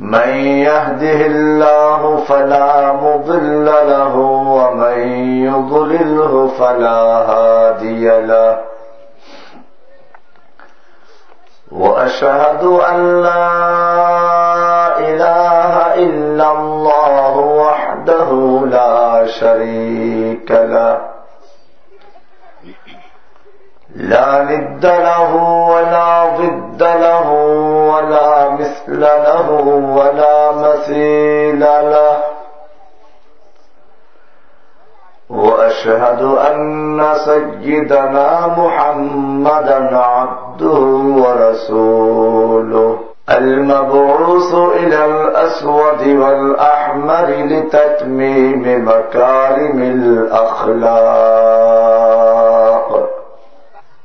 من يهده الله فلا مضل له ومن يضلله فلا هادي له وأشهد أن لا إله إلا الله وحده لا شريك له لا ند له ولا ضد له ولا مثل له ولا مثيل له. وأشهد أن سيدنا محمدا عبده ورسوله. المبعوث إلى الأسود والأحمر لتتميم مكارم الأخلاق.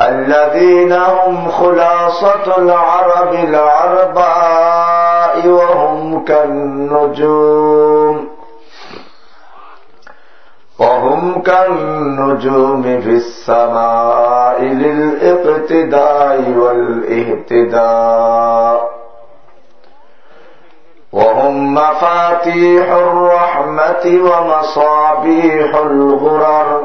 الذين هم خلاصة العرب العرباء وهم كالنجوم. وهم كالنجوم في السماء للإقتداء والإهتداء. وهم مفاتيح الرحمة ومصابيح الغرر.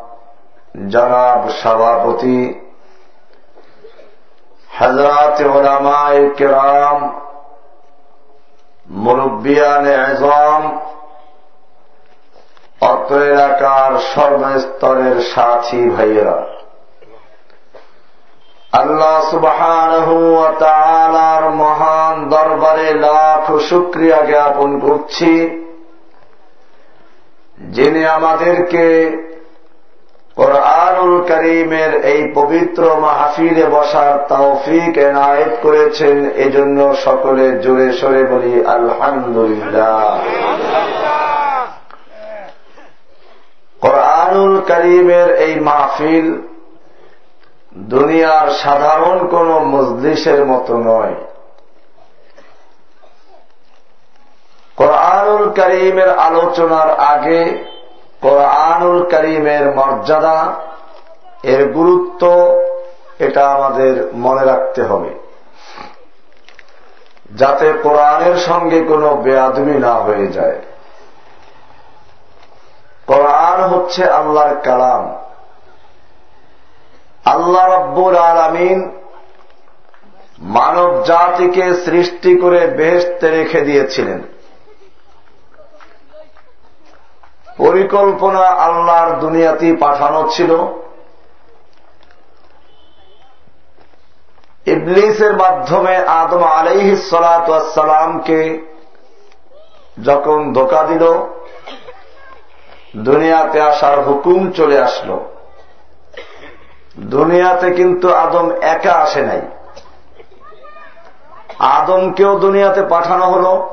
জনাব সভাপতি হজরত ওলামায় কেরাম, মুরব্বিয়ান এজম অত্র এলাকার সর্বস্তরের সাথী ভাইয়েরা। আল্লাহ সুবাহার মহান দরবারে লাখ শুক্রিয়া জ্ঞাপন করছি, যিনি আমাদেরকে কোরআনুল করিমের এই পবিত্র মাহফিলে বসার তৌফিক এনায়েত করেছেন এজন্য সকলে জোরে সরে বলি, আলহামদুলিল্লাহ। কোরআনুল করিমের এই মাহফিল দুনিয়ার সাধারণ কোন মজলিসের মতো নয়। কোরআনুল করিমের আলোচনার আগে কোরআনুল করিমের মর্যাদা, এর গুরুত্ব, এটা আমাদের মনে রাখতে হবে। যাতে কোরআনের সঙ্গে কোনো বেয়াদমি না হয়ে যায়। কোরআন হচ্ছে আল্লাহর কালাম। আল্লাহ রব্বুল আলমিন মানব জাতিকে সৃষ্টি করে বেহেস্তে রেখে দিয়েছিলেন। পরিকল্পনা আল্লাহর দুনিয়াতেই পাঠানো ছিল। ইবলিসের মাধ্যমে আদম আলাইহি যখন ধোকা দিল, দুনিয়াতে আসার হুকুম চলে আসলো। দুনিয়াতে কিন্তু আদম একা আসে নাই। আদমকেও দুনিয়াতে পাঠানো হল,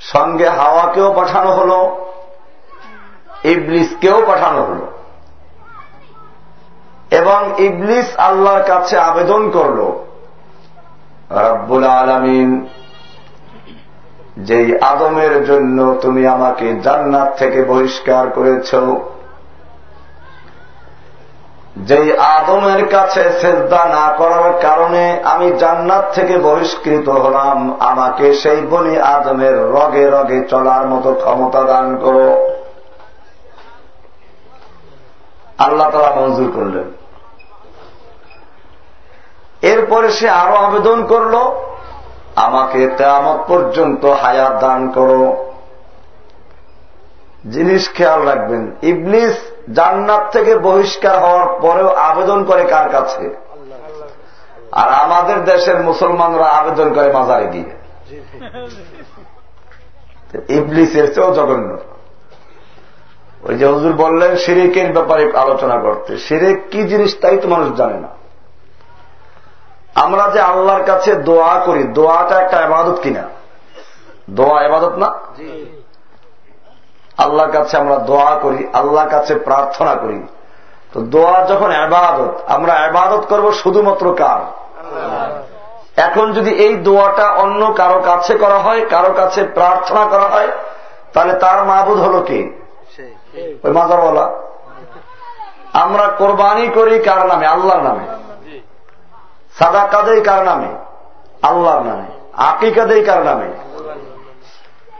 সঙ্গে হাওয়াকেও পাঠানো হল। ইবলিসকেও পাঠানো হল। এবং ইবলিস আল্লাহর কাছে আবেদন করল, রব্বুল আলমিন, যেই আদমের জন্য তুমি আমাকে জান্নাত থেকে বহিষ্কার করেছ, যেই আদমের কাছে শ্রদ্ধা না করার কারণে আমি জান্নাত থেকে বহিষ্কৃত হলাম, আমাকে সেই বনি আদমের রগে রগে চলার মতো ক্ষমতা দান করো। আল্লাহ তারা মঞ্জুর করলেন। এরপরে সে আরও আবেদন করল আমাকে তেমত পর্যন্ত হায়াত দান করো। জিনিস খেয়াল রাখবেন ইবলিস জান্নাত থেকে বহিষ্কার হওয়ার পরেও আবেদন করে কার কাছে? আর আমাদের দেশের মুসলমানরা আবেদন করে মাজারে গিয়ে। ইবলিসের চেয়েও জঘন্য। ওই যে হজুর বললেন সিরিকের ব্যাপারে আলোচনা করতে। সিরেক কি জিনিস তাই তো মানুষ জানে না। আমরা যে আল্লাহর কাছে দোয়া করি দোয়াটা একটা এবাদত কিনা? দোয়া এবাদত না? আল্লাহর কাছে আমরা দোয়া করি আল্লাহর কাছে প্রার্থনা করি। তো দোয়া যখন এবাদত আমরা এবাদত করব শুধুমাত্র কার? এখন যদি এই দোয়াটা অন্য কারও কাছে করা হয় কারও কাছে প্রার্থনা করা হয় তাহলে তার মাহবুদ হল কি? ওই মাজারওয়ালা। আমরা কোরবানি করি কার নামে? আল্লাহর নামে। সাদা কাদেই কার নামে? আল্লাহর নামে। আকিকা দেই কার নামে?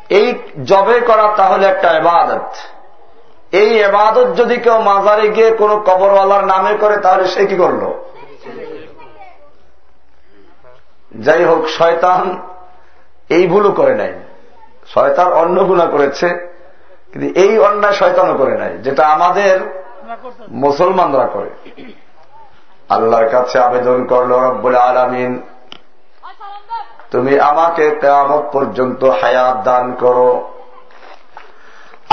এই জবে করা তাহলে একটা এবাদত এই এবাদত যদি কেউ মাজারে গিয়ে কোন কবরওয়ালার নামে করে তাহলে সে কি করল? যাই হোক শয়তান এই ভুলও করে নাই। শয়তান অন্য গুণা করেছে। কিন্তু এই অন্যায় শয়তানও করে নাই, যেটা আমাদের মুসলমানরা করে। আল্লাহর কাছে আবেদন করল, রব্বুল আলমিন, তুমি আমাকে কেয়ামত পর্যন্ত হায়াত দান করো।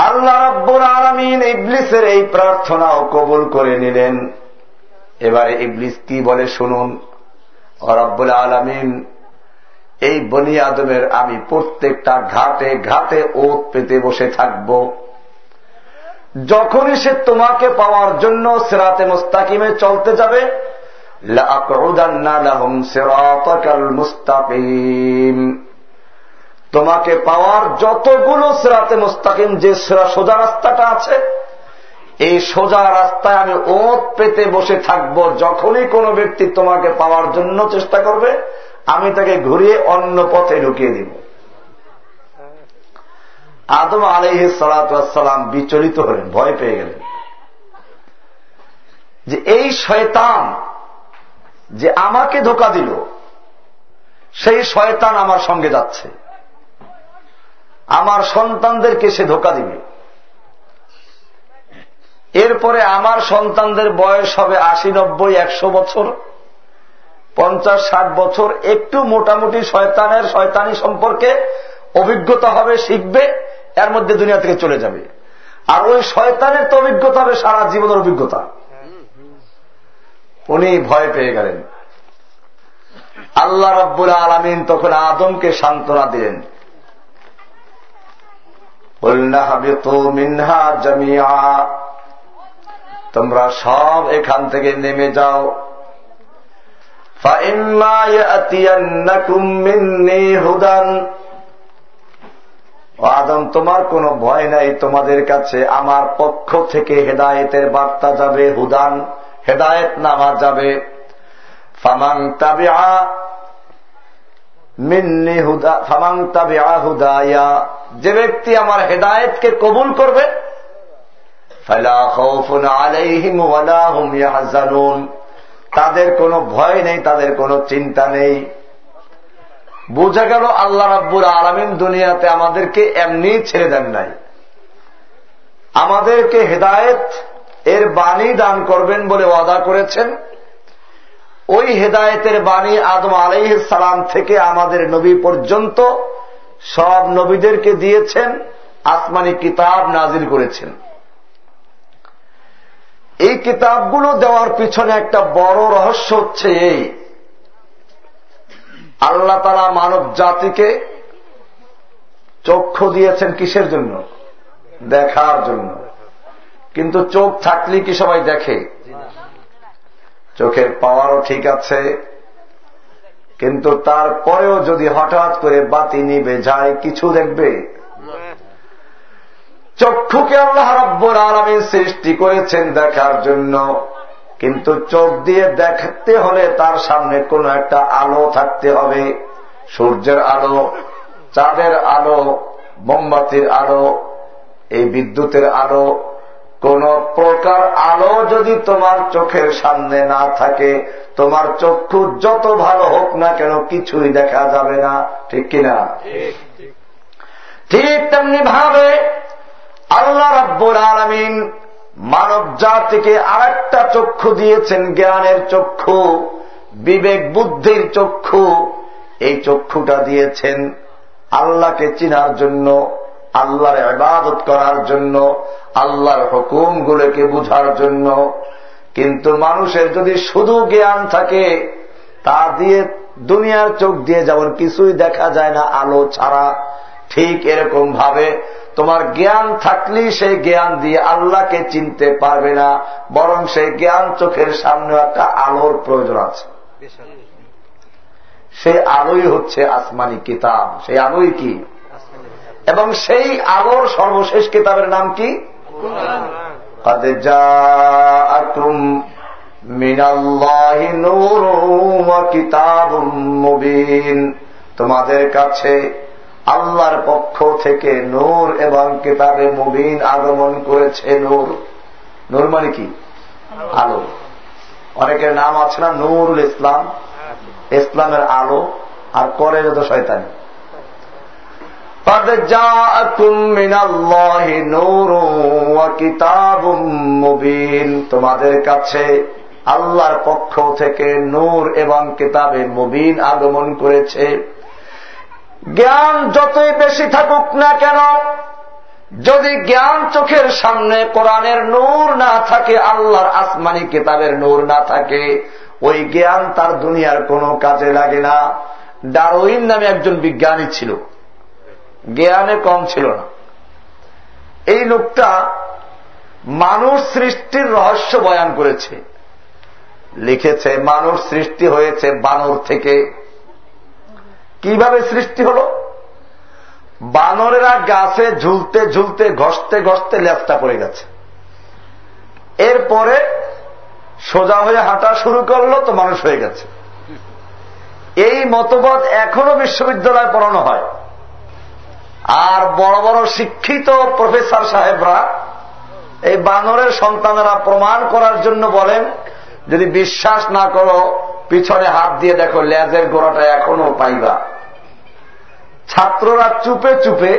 আল্লাহ রব্বুল আলমিন ইবলিসের এই প্রার্থনাও কবুল করে নিলেন। এবারে ইবলিস কি বলে শুনুন। রব্বুল আলমিন এই বনি আদমের আমি প্রত্যেকটা ঘাটে ঘাটে ওত পেতে বসে থাকব। যখনই সে তোমাকে পাওয়ার জন্য সেরাতে মোস্তাকিমে চলতে যাবে তোমাকে পাওয়ার যতগুলো সেরাতে মোস্তাকিম যে সোজা রাস্তাটা আছে, এই সোজা রাস্তায় আমি ওত পেতে বসে থাকব। যখনই কোনো ব্যক্তি তোমাকে পাওয়ার জন্য চেষ্টা করবে আমি তাকে ঘুরিয়ে অন্য পথে ঢুকিয়ে দিব। আদম আলহ সালাম বিচলিত হলেন, ভয় পেয়ে গেলেন। যে এই শয়তান যে আমাকে ধোকা দিল, সেই শয়তান আমার সঙ্গে যাচ্ছে। আমার সন্তানদেরকে সে ধোকা দিবে। এরপরে আমার সন্তানদের বয়স হবে আশি নব্বই, একশো বছর। পঞ্চাশ ষাট বছর একটু মোটামুটি শয়তানের শয়তানি সম্পর্কে অভিজ্ঞতা হবে, শিখবে, এর মধ্যে দুনিয়া থেকে চলে যাবে। আর ওই শয়তানের তো অভিজ্ঞতা হবে সারা জীবনের অভিজ্ঞতা। উনি ভয় পেয়ে গেলেন। আল্লাহ রব্বুল আলমিন তখন আদমকে সান্ত্বনা দিলেন। জামিয়া তোমরা সব এখান থেকে নেমে যাও। আদম তোমার কোনো ভয় নাই, তোমাদের কাছে আমার পক্ষ থেকে হেদায়েতের বার্তা যাবে, হুদান, হেদায়েত নামা যাবে। ফামাং তাবিআ মিন্নি হুদা হুদায়া, যে ব্যক্তি আমার হেদায়তকে কবুল করবে তাদের কোনো ভয় নেই, তাদের কোনো চিন্তা নেই। বোঝা গেল আল্লাহ রাব্বুর আলমিন দুনিয়াতে আমাদেরকে এমনি ছেড়ে দেন নাই। আমাদেরকে হেদায়েত এর বাণী দান করবেন বলে ওয়াদা করেছেন। ওই হেদায়েতের বাণী আদম আলাইহ সালাম থেকে আমাদের নবী পর্যন্ত সব নবীদেরকে দিয়েছেন, আসমানি কিতাব নাজিল করেছেন। এই কিতাবগুলো দেওয়ার পিছনে একটা বড় রহস্য হচ্ছে এই। আল্লাহ তারা মানব জাতিকে চক্ষু দিয়েছেন কিসের জন্য? দেখার জন্য। কিন্তু চোখ থাকলে কি সবাই দেখে? চোখের পাওয়ারও ঠিক আছে। কিন্তু তারপরেও যদি হঠাৎ করে বাতি নিবে যায় কিছু দেখবে? চক্ষুকে আল্লাহ রব্বর আলমী সৃষ্টি করেছেন দেখার জন্য। কিন্তু চোখ দিয়ে দেখতে হলে তার সামনে কোন একটা আলো থাকতে হবে। সূর্যের আলো চাঁদের আলো মোমবাতির আলো এই বিদ্যুতের আলো কোন প্রকার আলো যদি তোমার চোখের সামনে না থাকে তোমার চক্ষু যত ভালো হোক না কেন কিছুই দেখা যাবে না। ঠিক কিনা? ঠিক তেমনি ভাবে আল্লাহ রব্বুর আলমিন মানব জাতিকে আর একটা চক্ষু দিয়েছেন, জ্ঞানের চক্ষু, বিবেক বুদ্ধির চক্ষু। এই চক্ষুটা দিয়েছেন আল্লাহকে চিনার জন্য, আল্লাহর ইবাদত করার জন্য, আল্লাহর হুকুমগুলোকে বুঝার জন্য। কিন্তু মানুষের যদি শুধু জ্ঞান থাকে, তা দিয়ে দুনিয়ার চোখ দিয়ে যেমন কিছুই দেখা যায় না, আলো ছাড়া ঠিক এরকম ভাবে তোমার জ্ঞান থাকলেই সেই জ্ঞান দিয়ে আল্লাহকে চিনতে পারবে না, বরং সেই জ্ঞান চোখের সামনে একটা আলোর প্রয়োজন আছে। সেই আলোই হচ্ছে আসমানি কিতাব। সেই আলোই কি? এবং সেই আলোর সর্বশেষ কিতাবের নাম কি? তোমাদের কাছে আল্লাহর পক্ষ থেকে নূর এবং কিতাবে মুবিন আগমন করেছে নূর। নূর মানে কি? আলো। অনেকের নাম আছে না নূরুল ইসলাম। ইসলামের আলো আর করে যত শয়তানি। তোমাদের কাছে আল্লাহর পক্ষ থেকে নূর এবং কিতাবে মুবিন আগমন করেছে। জ্ঞান যতই বেশি থাকুক না কেন, যদি জ্ঞান চোখের সামনে কোরআনের নূর না থাকে, আল্লাহর আসমানি কিতাবের নূর না থাকে, ওই জ্ঞান তার দুনিয়ার কোনো কাজে লাগে না। ডারোইন নামে একজন বিজ্ঞানী ছিল। জ্ঞানে কম ছিল না। এই লোকটা মানুষ সৃষ্টির রহস্য বয়ান করেছে। লিখেছে, মানুষ সৃষ্টি হয়েছে বানর থেকে। কীভাবে সৃষ্টি হল? বানরেরা গাছে ঝুলতে ঝুলতে, ঘষতে ঘষতে লেপটা পড়ে গেছে। এরপরে সোজা হয়ে হাঁটা শুরু করল, তো মানুষ হয়ে গেছে। এই মতবাদ এখনও বিশ্ববিদ্যালয়ে পড়ানো হয়। আর বড় বড় শিক্ষিত প্রফেসর সাহেবরা এই বানরের সন্তানেরা প্রমাণ করার জন্য বলেন, যদি বিশ্বাস না করো, পিছনে হাত দিয়ে দেখো, লেজের গোড়াটা এখনও পাইবা। ছাত্ররা চুপে চুপে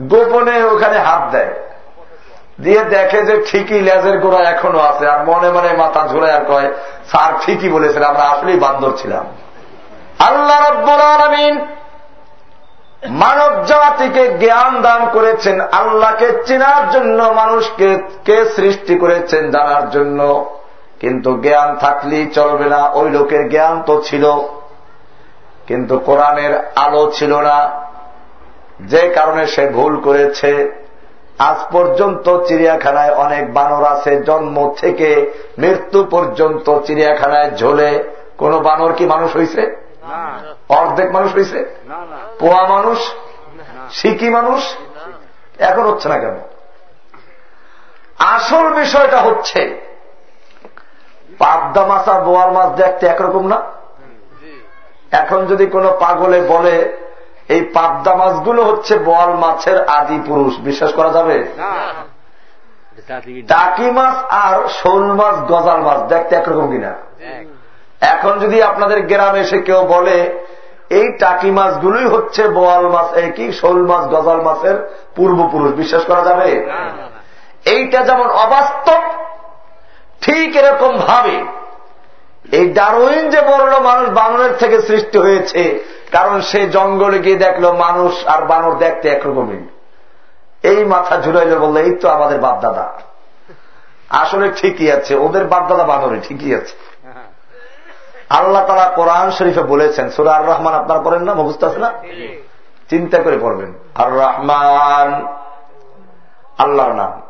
গোপনে ওখানে হাত দেয়। দিয়ে দেখে যে ঠিকই লেজের গোড়া এখনও আছে, আর মনে মনে মাথা ঝুলে আর কয়, স্যার, ঠিকই বলেছেন, আমরা আসলেই বান্দর ছিলাম। আল্লাহ রব্বুল আলমিন মানব জাতিকে জ্ঞান দান করেছেন, আল্লাহকে চেনার জন্য, মানুষকে কে সৃষ্টি করেছেন জানার জন্য। কিন্তু জ্ঞান থাকলেই চলবে না, ওই লোকের জ্ঞান তো ছিল। কিন্তু কোরআনের আলো ছিল না। যে কারণে সে ভুল করেছে। আজ পর্যন্ত চিড়িয়াখানায় অনেক বানর আছে। জন্ম থেকে মৃত্যু পর্যন্ত চিড়িয়াখানায় ঝোলে। কোন বানর কি মানুষ হয়েছে অর্ধেক মানুষ হয়েছে পোয়া মানুষ? শিকি মানুষ? এখন হচ্ছে না কেন? আসল বিষয়টা হচ্ছে, পাবদা মাছ আর বোয়াল মাছ দেখতে একরকম না? এখন যদি কোনো পাগলে বলে এই পাবদা মাছগুলো হচ্ছে বোয়াল মাছের আদি পুরুষ বিশ্বাস করা যাবে? টাকি মাছ আর শোল মাছ গজাল মাছ দেখতে একরকম কিনা? এখন যদি আপনাদের গ্রামে এসে কেউ বলে এই টাকি মাছগুলোই হচ্ছে বোয়াল মাছ কি শোল মাছ গজাল মাছের পূর্বপুরুষ বিশ্বাস করা যাবে? এইটা যেমন অবাস্তব ঠিক এরকম ভাবে এই ডারুইন যে বলল মানুষ বানরের থেকে সৃষ্টি হয়েছে কারণ সে জঙ্গলে গিয়ে দেখল মানুষ আর বানর দেখতে একরকমই। এই মাথা ঝুলাইলে বলল এই তো আমাদের বাপদাদা। আসলে ঠিকই আছে ওদের বাপদাদা বানরে ঠিকই আছে। আল্লাহ তারা কোরআন শরীফে বলেছেন সুরা আর রহমান আপনারা পড়েন না মুখস্থ আছে না? চিন্তা করে পড়বেন। আর রহমান আল্লাহর নাম।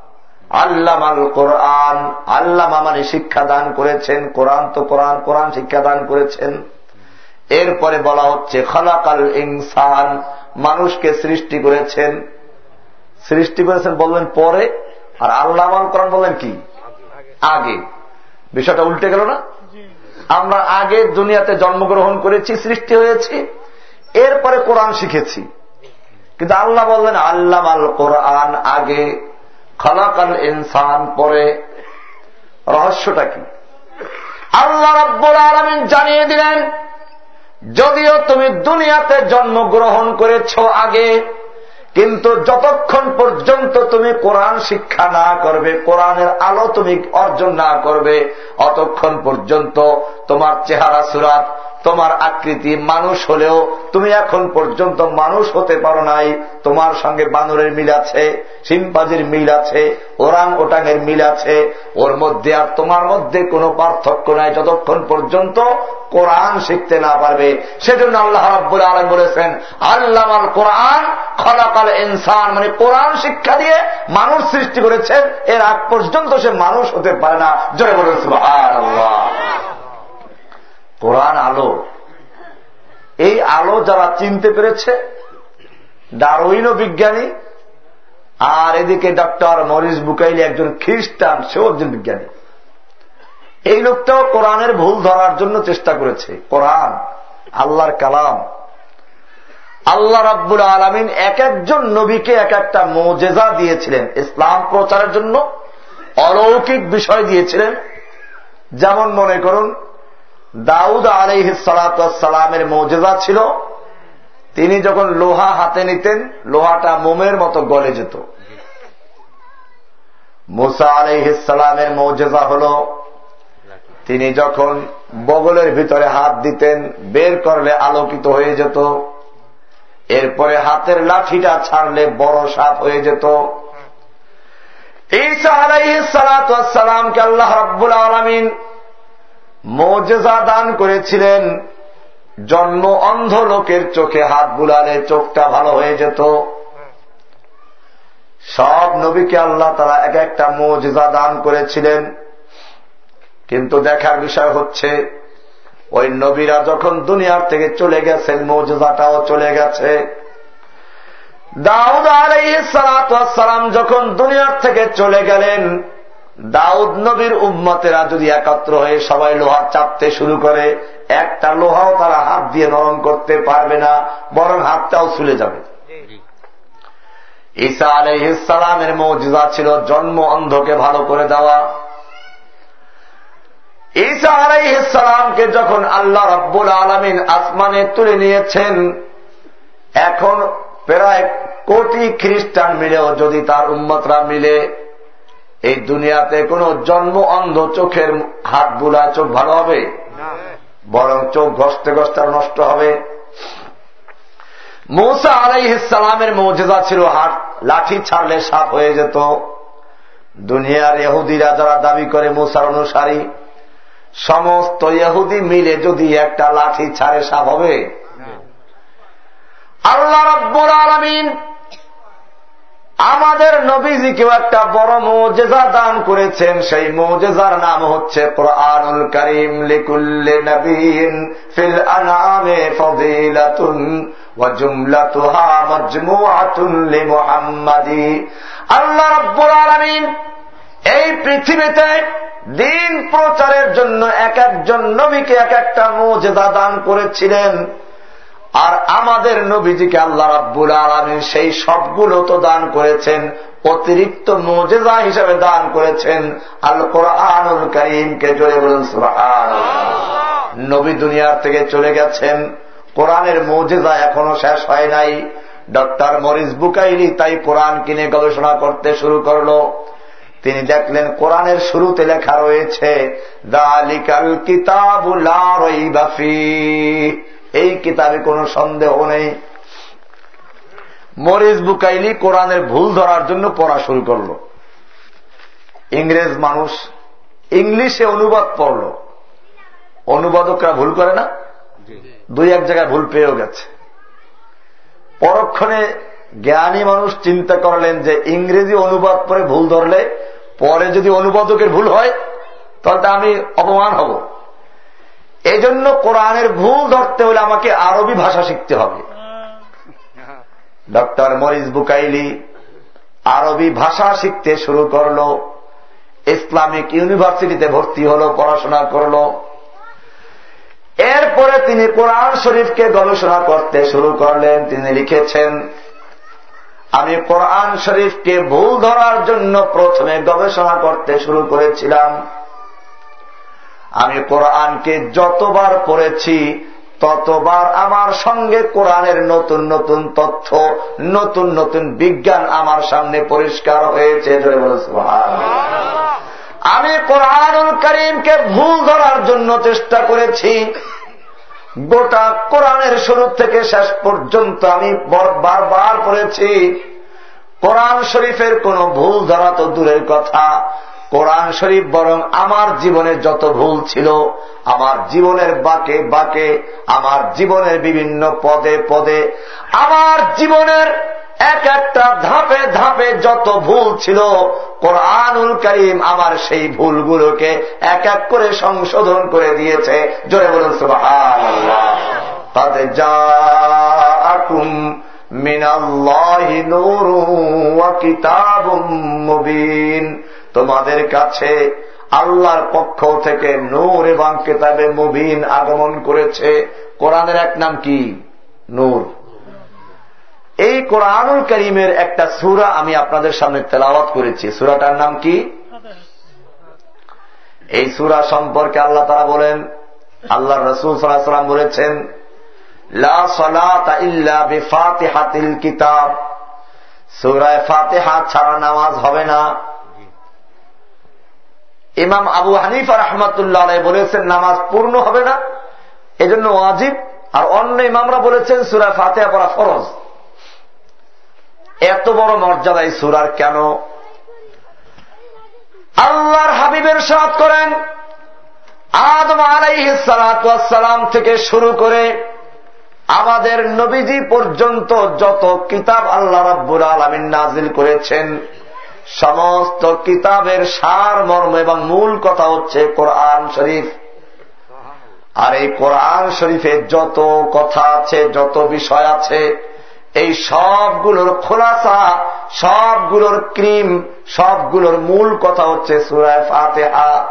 আল্লাম আল কোরআন আল্লাহ মানে শিক্ষা দান করেছেন, কোরআন তো কোরআন কোরআন শিক্ষা দান করেছেন। এরপরে বলা হচ্ছে, খলাকাল ইনসান, মানুষকে সৃষ্টি করেছেন। সৃষ্টি করেছেন বললেন পরে, আর আল্লাহ কোরআন বললেন কি? আগে। বিষয়টা উল্টে গেল না? আমরা আগে দুনিয়াতে জন্মগ্রহণ করেছি, সৃষ্টি হয়েছি, এরপরে কোরআন শিখেছি। কিন্তু আল্লাহ বললেন আল্লাহ আল কোরআন আগে। খলাকাল ইনসান পরে রহস্যটা কি? আল্লাহ রব্বুল আলমিন জানিয়ে দিলেন, যদিও তুমি দুনিয়াতে জন্মগ্রহণ করেছ আগে, কিন্তু যতক্ষণ পর্যন্ত তুমি কোরআন শিক্ষা না করবে, কোরআনের আলো তুমি অর্জন না করবে, অতক্ষণ পর্যন্ত তোমার চেহারা সুরাত তোমার আকৃতি মানুষ হলেও তুমি এখন পর্যন্ত মানুষ হতে পারো নাই। তোমার সঙ্গে বানরের মিল আছে সিম্পাজির মিল আছে ওরাং ওটাঙের মিল আছে। ওর মধ্যে আর তোমার মধ্যে কোনো পার্থক্য নাই। যতক্ষণ পর্যন্ত কোরআন শিখতে না পারবে। সেজন্য আল্লাহ রাব্বুল আলম বলেছেন আল্লাহ কোরআন খলাকাল ইনসান। মানে কোরআন শিক্ষা দিয়ে মানুষ সৃষ্টি করেছেন এর আগ পর্যন্ত সে মানুষ হতে পারে না। জয় বলেছিল আল্লাহ কোরআন আলো। এই আলো যারা চিনতে পেরেছে, ডারউইনও বিজ্ঞানী, আর এদিকে ডক্টর মরিস বুকাইলি একজন খ্রিস্টান, সেও একজন বিজ্ঞানী। এই লোকটাও কোরআনের ভুল ধরার জন্য চেষ্টা করেছে। কোরআন, আল্লাহর কালাম। আল্লাহ রাব্বুল আলমিন এক একজন নবীকে এক একটা মোজেজা দিয়েছিলেন। ইসলাম প্রচারের জন্য অলৌকিক বিষয় দিয়েছিলেন। যেমন মনে করুন দাউদ আলহ সালামের মৌজেজা ছিল। তিনি যখন লোহা হাতে নিতেন, লোহাটা মোমের মতো গলে যেত। মুসা আলহিসালামের মৌজেজা হল, তিনি যখন বগলের ভিতরে হাত দিতেন, বের করলে আলোকিত হয়ে যেত। এরপরে হাতের লাঠিটা ছাড়লে বড় সাপ হয়ে যেত। ঈসা আলাইসালামকে আল্লাহ রব্বুল আলমিন মৌজেজা দান করেছিলেন। জন্ম অন্ধ লোকের চোখে হাত বুলালে চোখটা ভালো হয়ে যেত। সব নবীকে আল্লাহ তারা এক একটা মৌজেজা দান করেছিলেন। কিন্তু দেখার বিষয় হচ্ছে, ওই নবীরা যখন দুনিয়ার থেকে চলে গেছেন, মৌজেজাটাও চলে গেছে। দাউদ আলাইসালাম যখন দুনিয়ার থেকে চলে গেলেন দাউদ নবীর উম্মতেরা যদি একত্র হয়ে সবাই লোহা চাপতে শুরু করে, একটা লোহাও তারা হাত দিয়ে নরম করতে পারবে না, বরং হাতটাও ছুলে যাবে। ঈসা আলহিসালামের মৌজুদা ছিল জন্ম অন্ধকে ভালো করে দেওয়া। ঈসা আলাইহিসালামকে যখন আল্লাহ রব্বুল আলমিন আসমানে তুলে নিয়েছেন, এখন প্রায় কোটি খ্রিস্টান মিলেও যদি তার উম্মতরা মিলে এই দুনিয়াতে কোন জন্ম অন্ধ চোখের হাত বুলা চোখ ভালো হবে? বরং চোখ ঘষতে ঘষতে নষ্ট হবে। মৌসা আলাই ইসলামের মৌজেদা ছিল হাট লাঠি ছাড়লে সাপ হয়ে যেত। দুনিয়ার ইহুদিরা যারা দাবি করে মৌসার অনুসারী সমস্ত ইহুদি মিলে যদি একটা লাঠি ছাড়ে সাপ হবে? আল্লাহ রব্বুল আলমিন আমাদের নবীজিকেও একটা বড় মৌজেজা দান করেছেন, সেই মৌজেজার নাম হচ্ছে কোরআনুল করিম, লিকুল্লে নবীন ফিল আনামে ফদিলাতুন ওয়াজুমলাতুহা মাজমুআতুন লিমুহাম্মাদি। আল্লাহ রাব্বুল আলামিন এই পৃথিবীতে দিন প্রচারের জন্য এক একজন নবীকে এক একটা মোজেদা দান করেছিলেন। আর আমাদের নবীজিকে আল্লাহ রাব্বুল আলমিন সেই সবগুলো তো দান করেছেন, অতিরিক্ত মোজেজা হিসাবে দান করেছেন। আল কোরআনুল করিমকে জোরে বলুন নবী দুনিয়ার থেকে চলে গেছেন। কোরআনের মোজেজা এখনও শেষ হয় নাই। ডক্টর মরিস বুকাইলি তাই কোরআন কিনে গবেষণা করতে শুরু করল। তিনি দেখলেন কোরআনের শুরুতে লেখা রয়েছে, দালিকাল কিতাবুলাফি এই কিতাবে কোনো সন্দেহ নেই। মরিস বুকাইলি কোরআনের ভুল ধরার জন্য পড়া শুরু করল। ইংরেজ মানুষ ইংলিশে অনুবাদ পড়ল। অনুবাদকরা ভুল করে না? দুই এক জায়গায় ভুল পেয়েও গেছে। পরক্ষণে জ্ঞানী মানুষ চিন্তা করলেন যে ইংরেজি অনুবাদ পরে ভুল ধরলে পরে যদি অনুবাদকের ভুল হয় তাহলে আমি অপমান হব। এই জন্য কোরআনের ভুল ধরতে হলে আমাকে আরবি ভাষা শিখতে হবে। ডক্টর মরিস বুকাইলি আরবি ভাষা শিখতে শুরু করল, ইসলামিক ইউনিভার্সিটিতে ভর্তি হল, পড়াশোনা করল। এরপরে তিনি কোরআন শরীফকে গবেষণা করতে শুরু করলেন, তিনি লিখেছেন, আমি কোরআন শরীফকে ভুল ধরার জন্য প্রথমে গবেষণা করতে শুরু করেছিলাম। আমি কোরআনকে যতবার পড়েছি, ততবার আমার সঙ্গে কোরআনের নতুন নতুন তথ্য, নতুন নতুন বিজ্ঞান আমার সামনে পরিষ্কার হয়েছে। আমি কোরআনুল করিমকে ভুল ধরার জন্য চেষ্টা করেছি। গোটা কোরআনের শুরু থেকে শেষ পর্যন্ত আমি বারবার করেছি কোরআন শরীফের কোন ভুল ধরা তো দূরের কথা। কোরআন শরীফ বরং আমার জীবনের যত ভুল ছিল, আমার জীবনের বাকে বাকে, আমার জীবনের বিভিন্ন পদে পদে, আমার জীবনের এক একটা ধাপে ধাপে যত ভুল ছিল, কোরআনুল করিম আমার সেই ভুলগুলোকে এক এক করে সংশোধন করে দিয়েছে। জোরে বলুন তাদের যা তোমাদের কাছে আল্লাহর পক্ষ থেকে নূর এবং কেতাবে মুবিন আগমন করেছে। কোরআনের এক নাম কি? নূর। এই কোরআনুল করিমের একটা সুরা আমি আপনাদের সামনে তেলাওয়াত করেছি। সুরাটার নাম কি? এই সুরা সম্পর্কে আল্লাহ তারা বলেন আল্লাহ রসুল সাল্লাম বলেছেন কিতাব। সুরায় ফাতেহা ছাড়া নামাজ হবে না। ইমাম আবু হানিফা রহমতুল্লাহ বলেছেন, নামাজ পূর্ণ হবে না। এজন্য ওয়াজিব। আর অন্য ইমামরা বলেছেন সুরায় ফাতেহা পড়া ফরজ। এত বড় মর্যাদা এই সুরার কেন? আল্লাহর হাবিবের সাথ করেন, আদম আলাইসালাম থেকে শুরু করে আমাদের নবীজি পর্যন্ত যত কিতাব আল্লাহ রাব্বুর আলমিন নাজিল করেছেন সমস্ত কিতাবের সার, মর্ম এবং মূল কথা হচ্ছে কোরআন শরীফ। আর এই কোরআন শরীফে যত কথা আছে, যত বিষয় আছে, এই সবগুলোর খোলাসা, সবগুলোর ক্রিম, সবগুলোর মূল কথা হচ্ছে সুরায় ফাতেহা।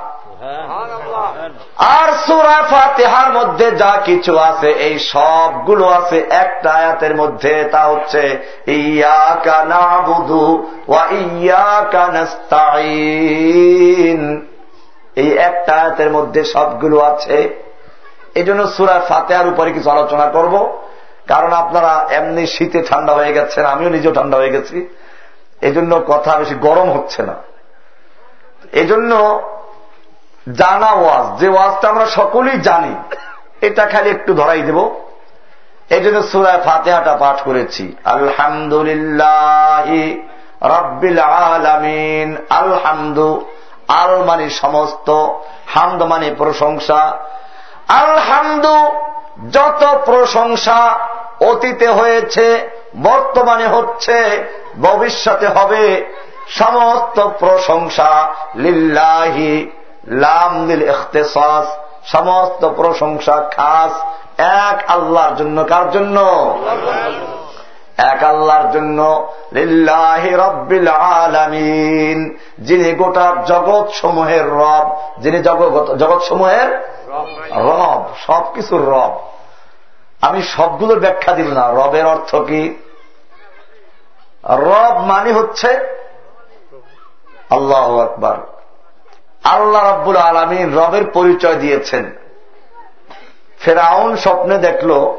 আর সুরা ফাতেহার মধ্যে যা কিছু আছে, এই সবগুলো আছে, একটা আয়াতের মধ্যে তা হচ্ছে, ইয়াকা না বুধু ইয়াকা এই একটা আয়াতের মধ্যে সবগুলো আছে। এই জন্য সুরা ফাতেহার উপরে কিছু আলোচনা করব। কারণ আপনারা এমনি শীতে ঠান্ডা হয়ে গেছেন, আমিও নিজেও ঠান্ডা হয়ে গেছি। এই জন্য কথা বেশি গরম হচ্ছে না। এজন্য জানা ওয়াজ, যে ওয়াজটা আমরা সকলেই জানি, এটা খালি একটু ধরাই দেব। এই জন্য সুরায় ফাতেহাটা পাঠ করেছি। আলহামদুলিল্লাহ রব্বিল আলামিন, আলহামদু আল মানে সমস্ত হামদ মানে প্রশংসা। আলহামদু, যত প্রশংসা অতীতে হয়েছে, বর্তমানে হচ্ছে, ভবিষ্যতে হবে, সমস্ত প্রশংসা লিল্লাহি লাম নীল ইখতেসাস, সমস্ত প্রশংসা খাস, এক আল্লাহর জন্য কার জন্য? এক আল্লাহর জন্য। লিল্লাহি রব্বিল আলামিন, যিনি গোটা জগৎ সমূহের রব, যিনি জগৎ সমূহের রব, সবকিছুর রব। আমি সবগুলোর ব্যাখ্যা দিব না। রবের অর্থ কি? রব মানে হচ্ছে আল্লাহ আকবার। আল্লাহ রব্বুল আলমিন রবের পরিচয় দিয়েছেন। ফেরাউন স্বপ্নে দেখল,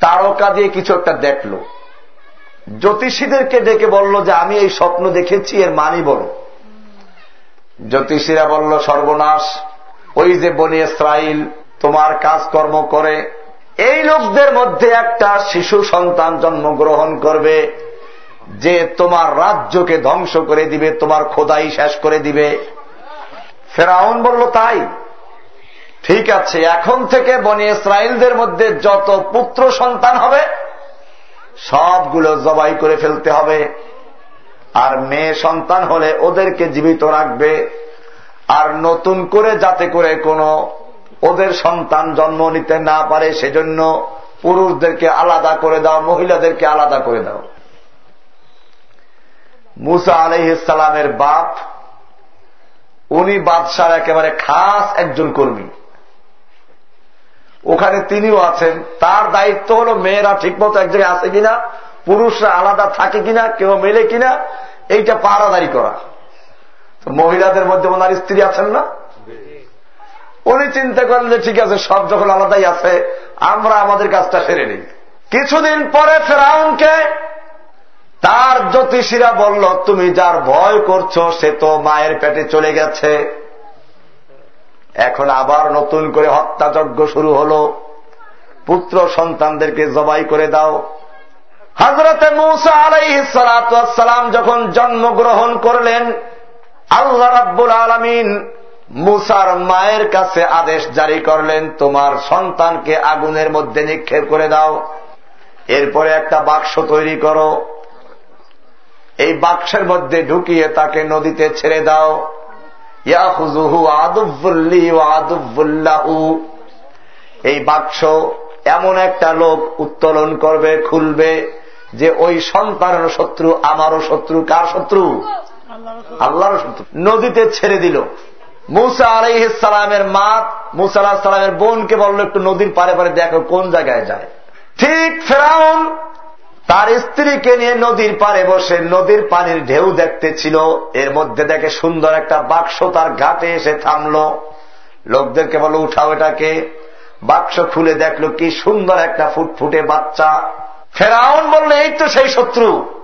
তারকা দিয়ে কিছু একটা দেখল। জ্যোতিষীদেরকে ডেকে বলল যে, আমি এই স্বপ্ন দেখেছি, এর মানি বলো। জ্যোতিষীরা বলল, সর্বনাশ, ওই যে বনি ইসরাইল, তোমার কাজকর্ম করে এই লোকদের মধ্যে একটা শিশু সন্তান জন্মগ্রহণ করবে। যে তোমার রাজ্যকে ধ্বংস করে দিবে, তোমার খোদাই শেষ করে দিবে। ফেরাউন বলল, তাই? ঠিক আছে, এখন থেকে বনি ইসরায়েলদের মধ্যে যত পুত্র সন্তান হবে, সবগুলো জবাই করে ফেলতে হবে। আর মেয়ে সন্তান হলে ওদেরকে জীবিত রাখবে। আর নতুন করে যাতে করে কোনো ওদের সন্তান জন্ম নিতে না পারে, সেজন্য পুরুষদেরকে আলাদা করে দাও, মহিলাদেরকে আলাদা করে দাও। মুসা আলহিসালামের বাপ, উনি বাদশার একেবারে খাস একজন কর্মী। ওখানে তিনিও আছেন। তার দায়িত্ব হল মেয়েরা ঠিকমতো এক জায়গায় আছে কিনা, পুরুষরা আলাদা থাকে কিনা, কেউ মেলে কিনা, এইটা পাহারাদারি করা। মহিলাদের মধ্যে ওনার স্ত্রী আছেন না? উনি চিন্তা করেন যে ঠিক আছে, সব যখন আলাদাই আছে, আমরা আমাদের কাজটা সেরে নিই। কিছুদিন পরে ফেরাউনকে তার জ্যোতিষীরা বলল, তুমি যার ভয় করছ, সে তো মায়ের পেটে চলে গেছে। এখন আবার নতুন করে হত্যাযজ্ঞ শুরু হল। পুত্র সন্তানদেরকে জবাই করে দাও। হজরতে মৌসা আলাইসালাম যখন জন্মগ্রহণ করলেন, আল্লাহ রাব্বুল আলমিন মুসার মায়ের কাছে আদেশ জারি করলেন, তোমার সন্তানকে আগুনের মধ্যে নিক্ষেপ করে দাও। এরপরে একটা বাক্স তৈরি করো। এই বাক্সের মধ্যে ঢুকিয়ে তাকে নদীতে ছেড়ে দাও। ইয়াহুজুহু আদুবুল্লি আদুবুল্লাহু এই বাক্স এমন একটা লোক উত্তোলন করবে, খুলবে যে ওই সন্তানের শত্রু আমারও শত্রু, কার শত্রু? আল্লাহর শত্রু। নদীতে ছেড়ে দিল। মুসা আলাইসালামের মা, মুসা আলাহ সালামের বোনকে বলল, একটু নদীর পারে পারে দেখো কোন জায়গায় যায়। ঠিক ফেরাউন তার স্ত্রীকে নিয়ে নদীর পারে বসে নদীর পানির ঢেউ দেখতেছিল। এর মধ্যে দেখে সুন্দর একটা বাক্স তার ঘাটে এসে থামল। লোকদেরকে বলো উঠাও এটাকে। বাক্স খুলে দেখল, কি সুন্দর একটা ফুটফুটে বাচ্চা। ফেরাউন বললে, এই তো সেই শত্রু।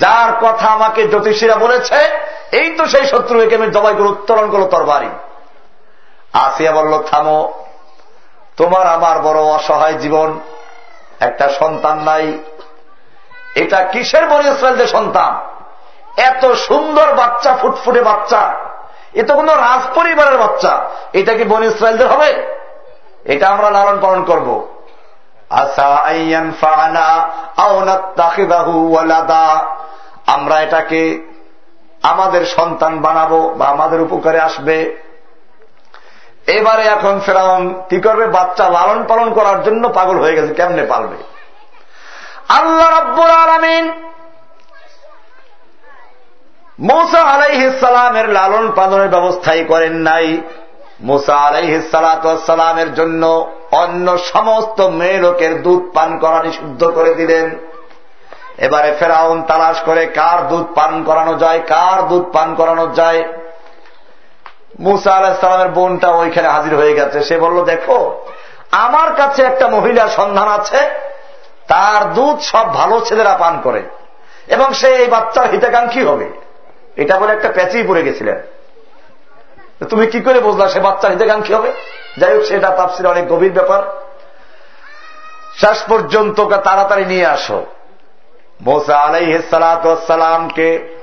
যার কথা আমাকে জ্যোতিষীরা বলেছে, এই তো সেই শত্রু, একে আমি জবাই করে উত্তোলন করল তরবারি। আসিয়া বলল, থামো। তোমার আমার বড় অসহায় জীবন। একটা সন্তান নাই। এটা কিসের বনি ইসরায়েলদের সন্তান? এত সুন্দর বাচ্চা, ফুটফুটে বাচ্চা। এ তো কোন রাজ পরিবারের বাচ্চা। এটা কি বনি ইসরায়েলদের হবে? এটা আমরা লালন পালন করব। আমরা এটাকে আমাদের সন্তান বানাবো বা আমাদের উপকারে আসবে। এবারে এখন ফেরাউন কি করবে? বাচ্চা লালন পালন করার জন্য পাগল হয়ে গেছে। কেমনে পালবে? আল্লাহ রব্বুল আলমিন মোসা আলাইহিসালামের লালন পালনের ব্যবস্থাই করেন নাই। মোসা আলাইহিসালামের জন্য অন্য সমস্ত মেয়ে লোকের দুধ পান করা নিষিদ্ধ করে দিলেন। এবারে ফেরাউন তালাশ করে কার দুধ পান করানো যায়, কার দুধ পান করানো যায়? মুসা আলাহিসামের বোনটা ওইখানে হাজির হয়ে গেছে। সে বলল, দেখো, আমার কাছে একটা মহিলা সন্ধান আছে। তার দুধ সব ভালো ছেলেরা পান করে। এবং সে এই বাচ্চার হিতাকাঙ্ক্ষী হবে। এটা বলে একটা প্যাচেই পড়ে গেছিলেন। তুমি কি করে বুঝলা সে বাচ্চার হিতাকাঙ্ক্ষী হবে? যাই হোক, সেটা তাপসির অনেক গভীর ব্যাপার। শেষ পর্যন্ত তাড়াতাড়ি নিয়ে আসো। মোসা আলাইসালামকে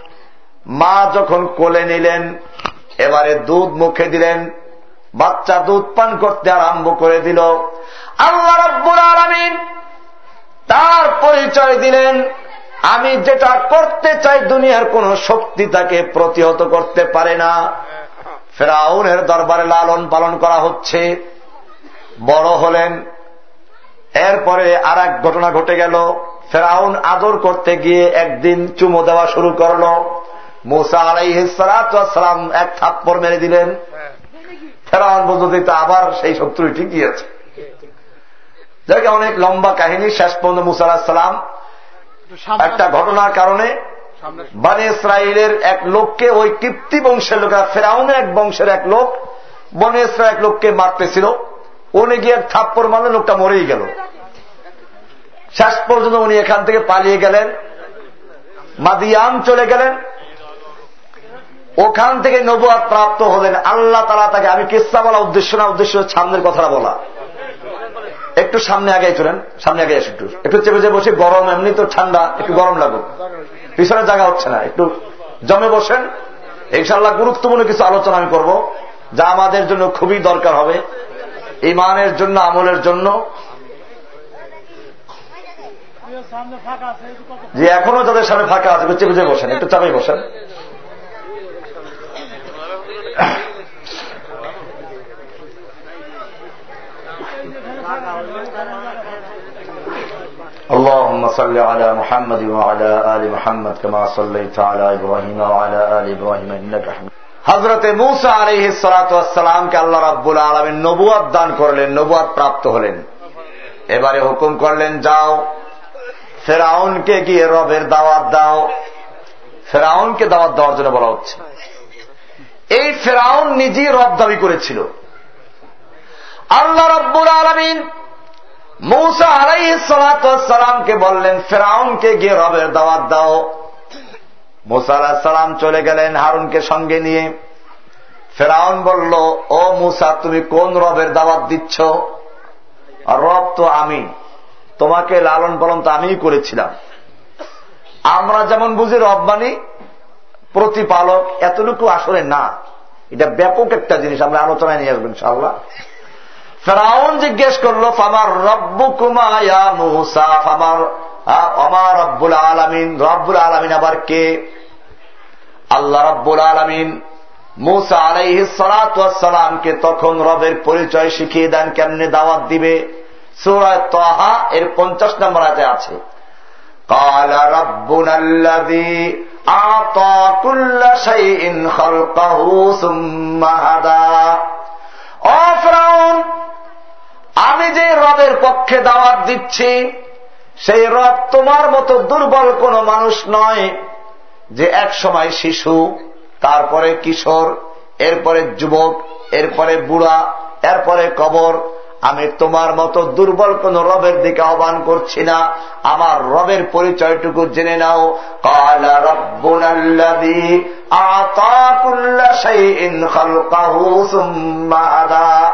মা যখন কোলে নিলেন, এবারে দুধ মুখে দিলেন, বাচ্চা দুধ পান করতে আরম্ভ করে দিল। আল্লাহ রব্বুল আলমিন তার পরিচয় দিলেন। আমি যেটা করতে চাই দুনিয়ার কোন শক্তি তাকে প্রতিহত করতে পারে না। ফেরাউনের দরবারে লালন পালন করা হচ্ছে। বড় হলেন। এরপরে আর এক ঘটনা ঘটে গেল। ফেরাউন আদর করতে গিয়ে একদিন চুমো দেওয়া শুরু করল। মোসা আলাইসালাম এক থাপ্পর মেরে দিলেন। ফেরাউন বলতে আবার সেই শত্রু ঠিকই আছে যাকে অনেক লম্বা কাহিনী শেষ পর্যন্ত মুসা আলাহিসাল্লাম একটা ঘটনার কারণে বানে ইসরায়েলের এক লোককে ওই কীর্তি বংশের লোকেরা ফেরাউনের এক বংশের এক লোক বনে ইসরায়েল এক লোককে মারতেছিল। উনি গিয়ে থাপ্পর মানে লোকটা মরেই গেল। শেষ পর্যন্ত উনি এখান থেকে পালিয়ে গেলেন। মাদিয়াম চলে গেলেন। ওখান থেকে নবুয়াদ প্রাপ্ত হলেন। আল্লাহ তালা তাকে আমি কিস্তা বলা উদ্দেশ্য না উদ্দেশ্য সামনের কথাটা বলা। একটু সামনে আগে চলেন, সামনে আগে একটু। একটু চেপে চেপে বসে, গরম, এমনি তো ঠান্ডা, একটু গরম লাগুক। পিছনে জায়গা হচ্ছে না, একটু জমে বসেন। ইনশাল্লাহ গুরুত্বপূর্ণ কিছু আলোচনা আমি করব, যা আমাদের জন্য খুবই দরকার হবে, ইমানের জন্য, আমলের জন্য। যে এখনও যাদের সামনে ফাঁকা আছে চেপে চেপে বসেন, একটু চাপে বসেন। اللهم صل على محمد وعلى آل محمد كما صليت على إبراهيم وعلى آل إبراهيم إنك حميد হজরতে মুসা আলহ সালাতামকে আল্লাহ রাব্বুল আলমের নবুয়াদ দান করলেন নবুয়াদ প্রাপ্ত হলেন এবারে হুকুম করলেন যাও ফেরাউনকে গিয়ে রবের দাওয়াত দাও ফেরাউনকে দাওয়াত দেওয়ার জন্য বলা হচ্ছে এই ফেরাউন নিজেই রব দাবি করেছিল আল্লাহ রব্বুল আলমিন মৌসা আলাই সালাতামকে বললেন, ফেরাউনকে গিয়ে রবের দাওয়াত দাও। মুসা আলাহ সালাম চলে গেলেন হারুনকে সঙ্গে নিয়ে। ফেরাউন বলল, ও মুসা, তুমি কোন রবের দাওয়াত দিচ্ছ? রব তো আমি। তোমাকে লালন পালন তো আমিই করেছিলাম। আমরা যেমন বুঝি রব মানি প্রতিপালক, এতটুকু আসলে না। এটা ব্যাপক একটা জিনিস, আমরা আলোচনায় নিয়ে আসব ইনশাল্লাহ ফেরাউন জিজ্ঞেস করল, ফামার রব্বু কুমায়া মুসা? ফামার আমার রব্বুল আলমিন। রব্বুল আলমিন আবার কে? আল্লাহ রব্বুল আলমিন মুসা আলাইহি সালাতামকে তখন রবের পরিচয় শিখিয়ে দেন, কেমনে দাওয়াত দিবে। সুরায় তহা এর পঞ্চাশ নম্বর হাতে আছে। قال ربنا الذي أعطى كل شيء আমি যে রবের পক্ষে দাওয়াত দিচ্ছি, সেই রব তোমার মতো দুর্বল কোন মানুষ নয় যে এক সময় শিশু, তারপরে কিশোর, এরপরে যুবক, এরপরে বুড়া, এরপরে কবর। আমি তোমার মতো দুর্বল কোন রবের দিকে আহ্বান করছি না। আমার রবের পরিচয়টুকু জেনে নাও। কালা রব্বুনাল্লাযী আতা কুল্লা শাইইন খালকাহু সুম্মা হাদা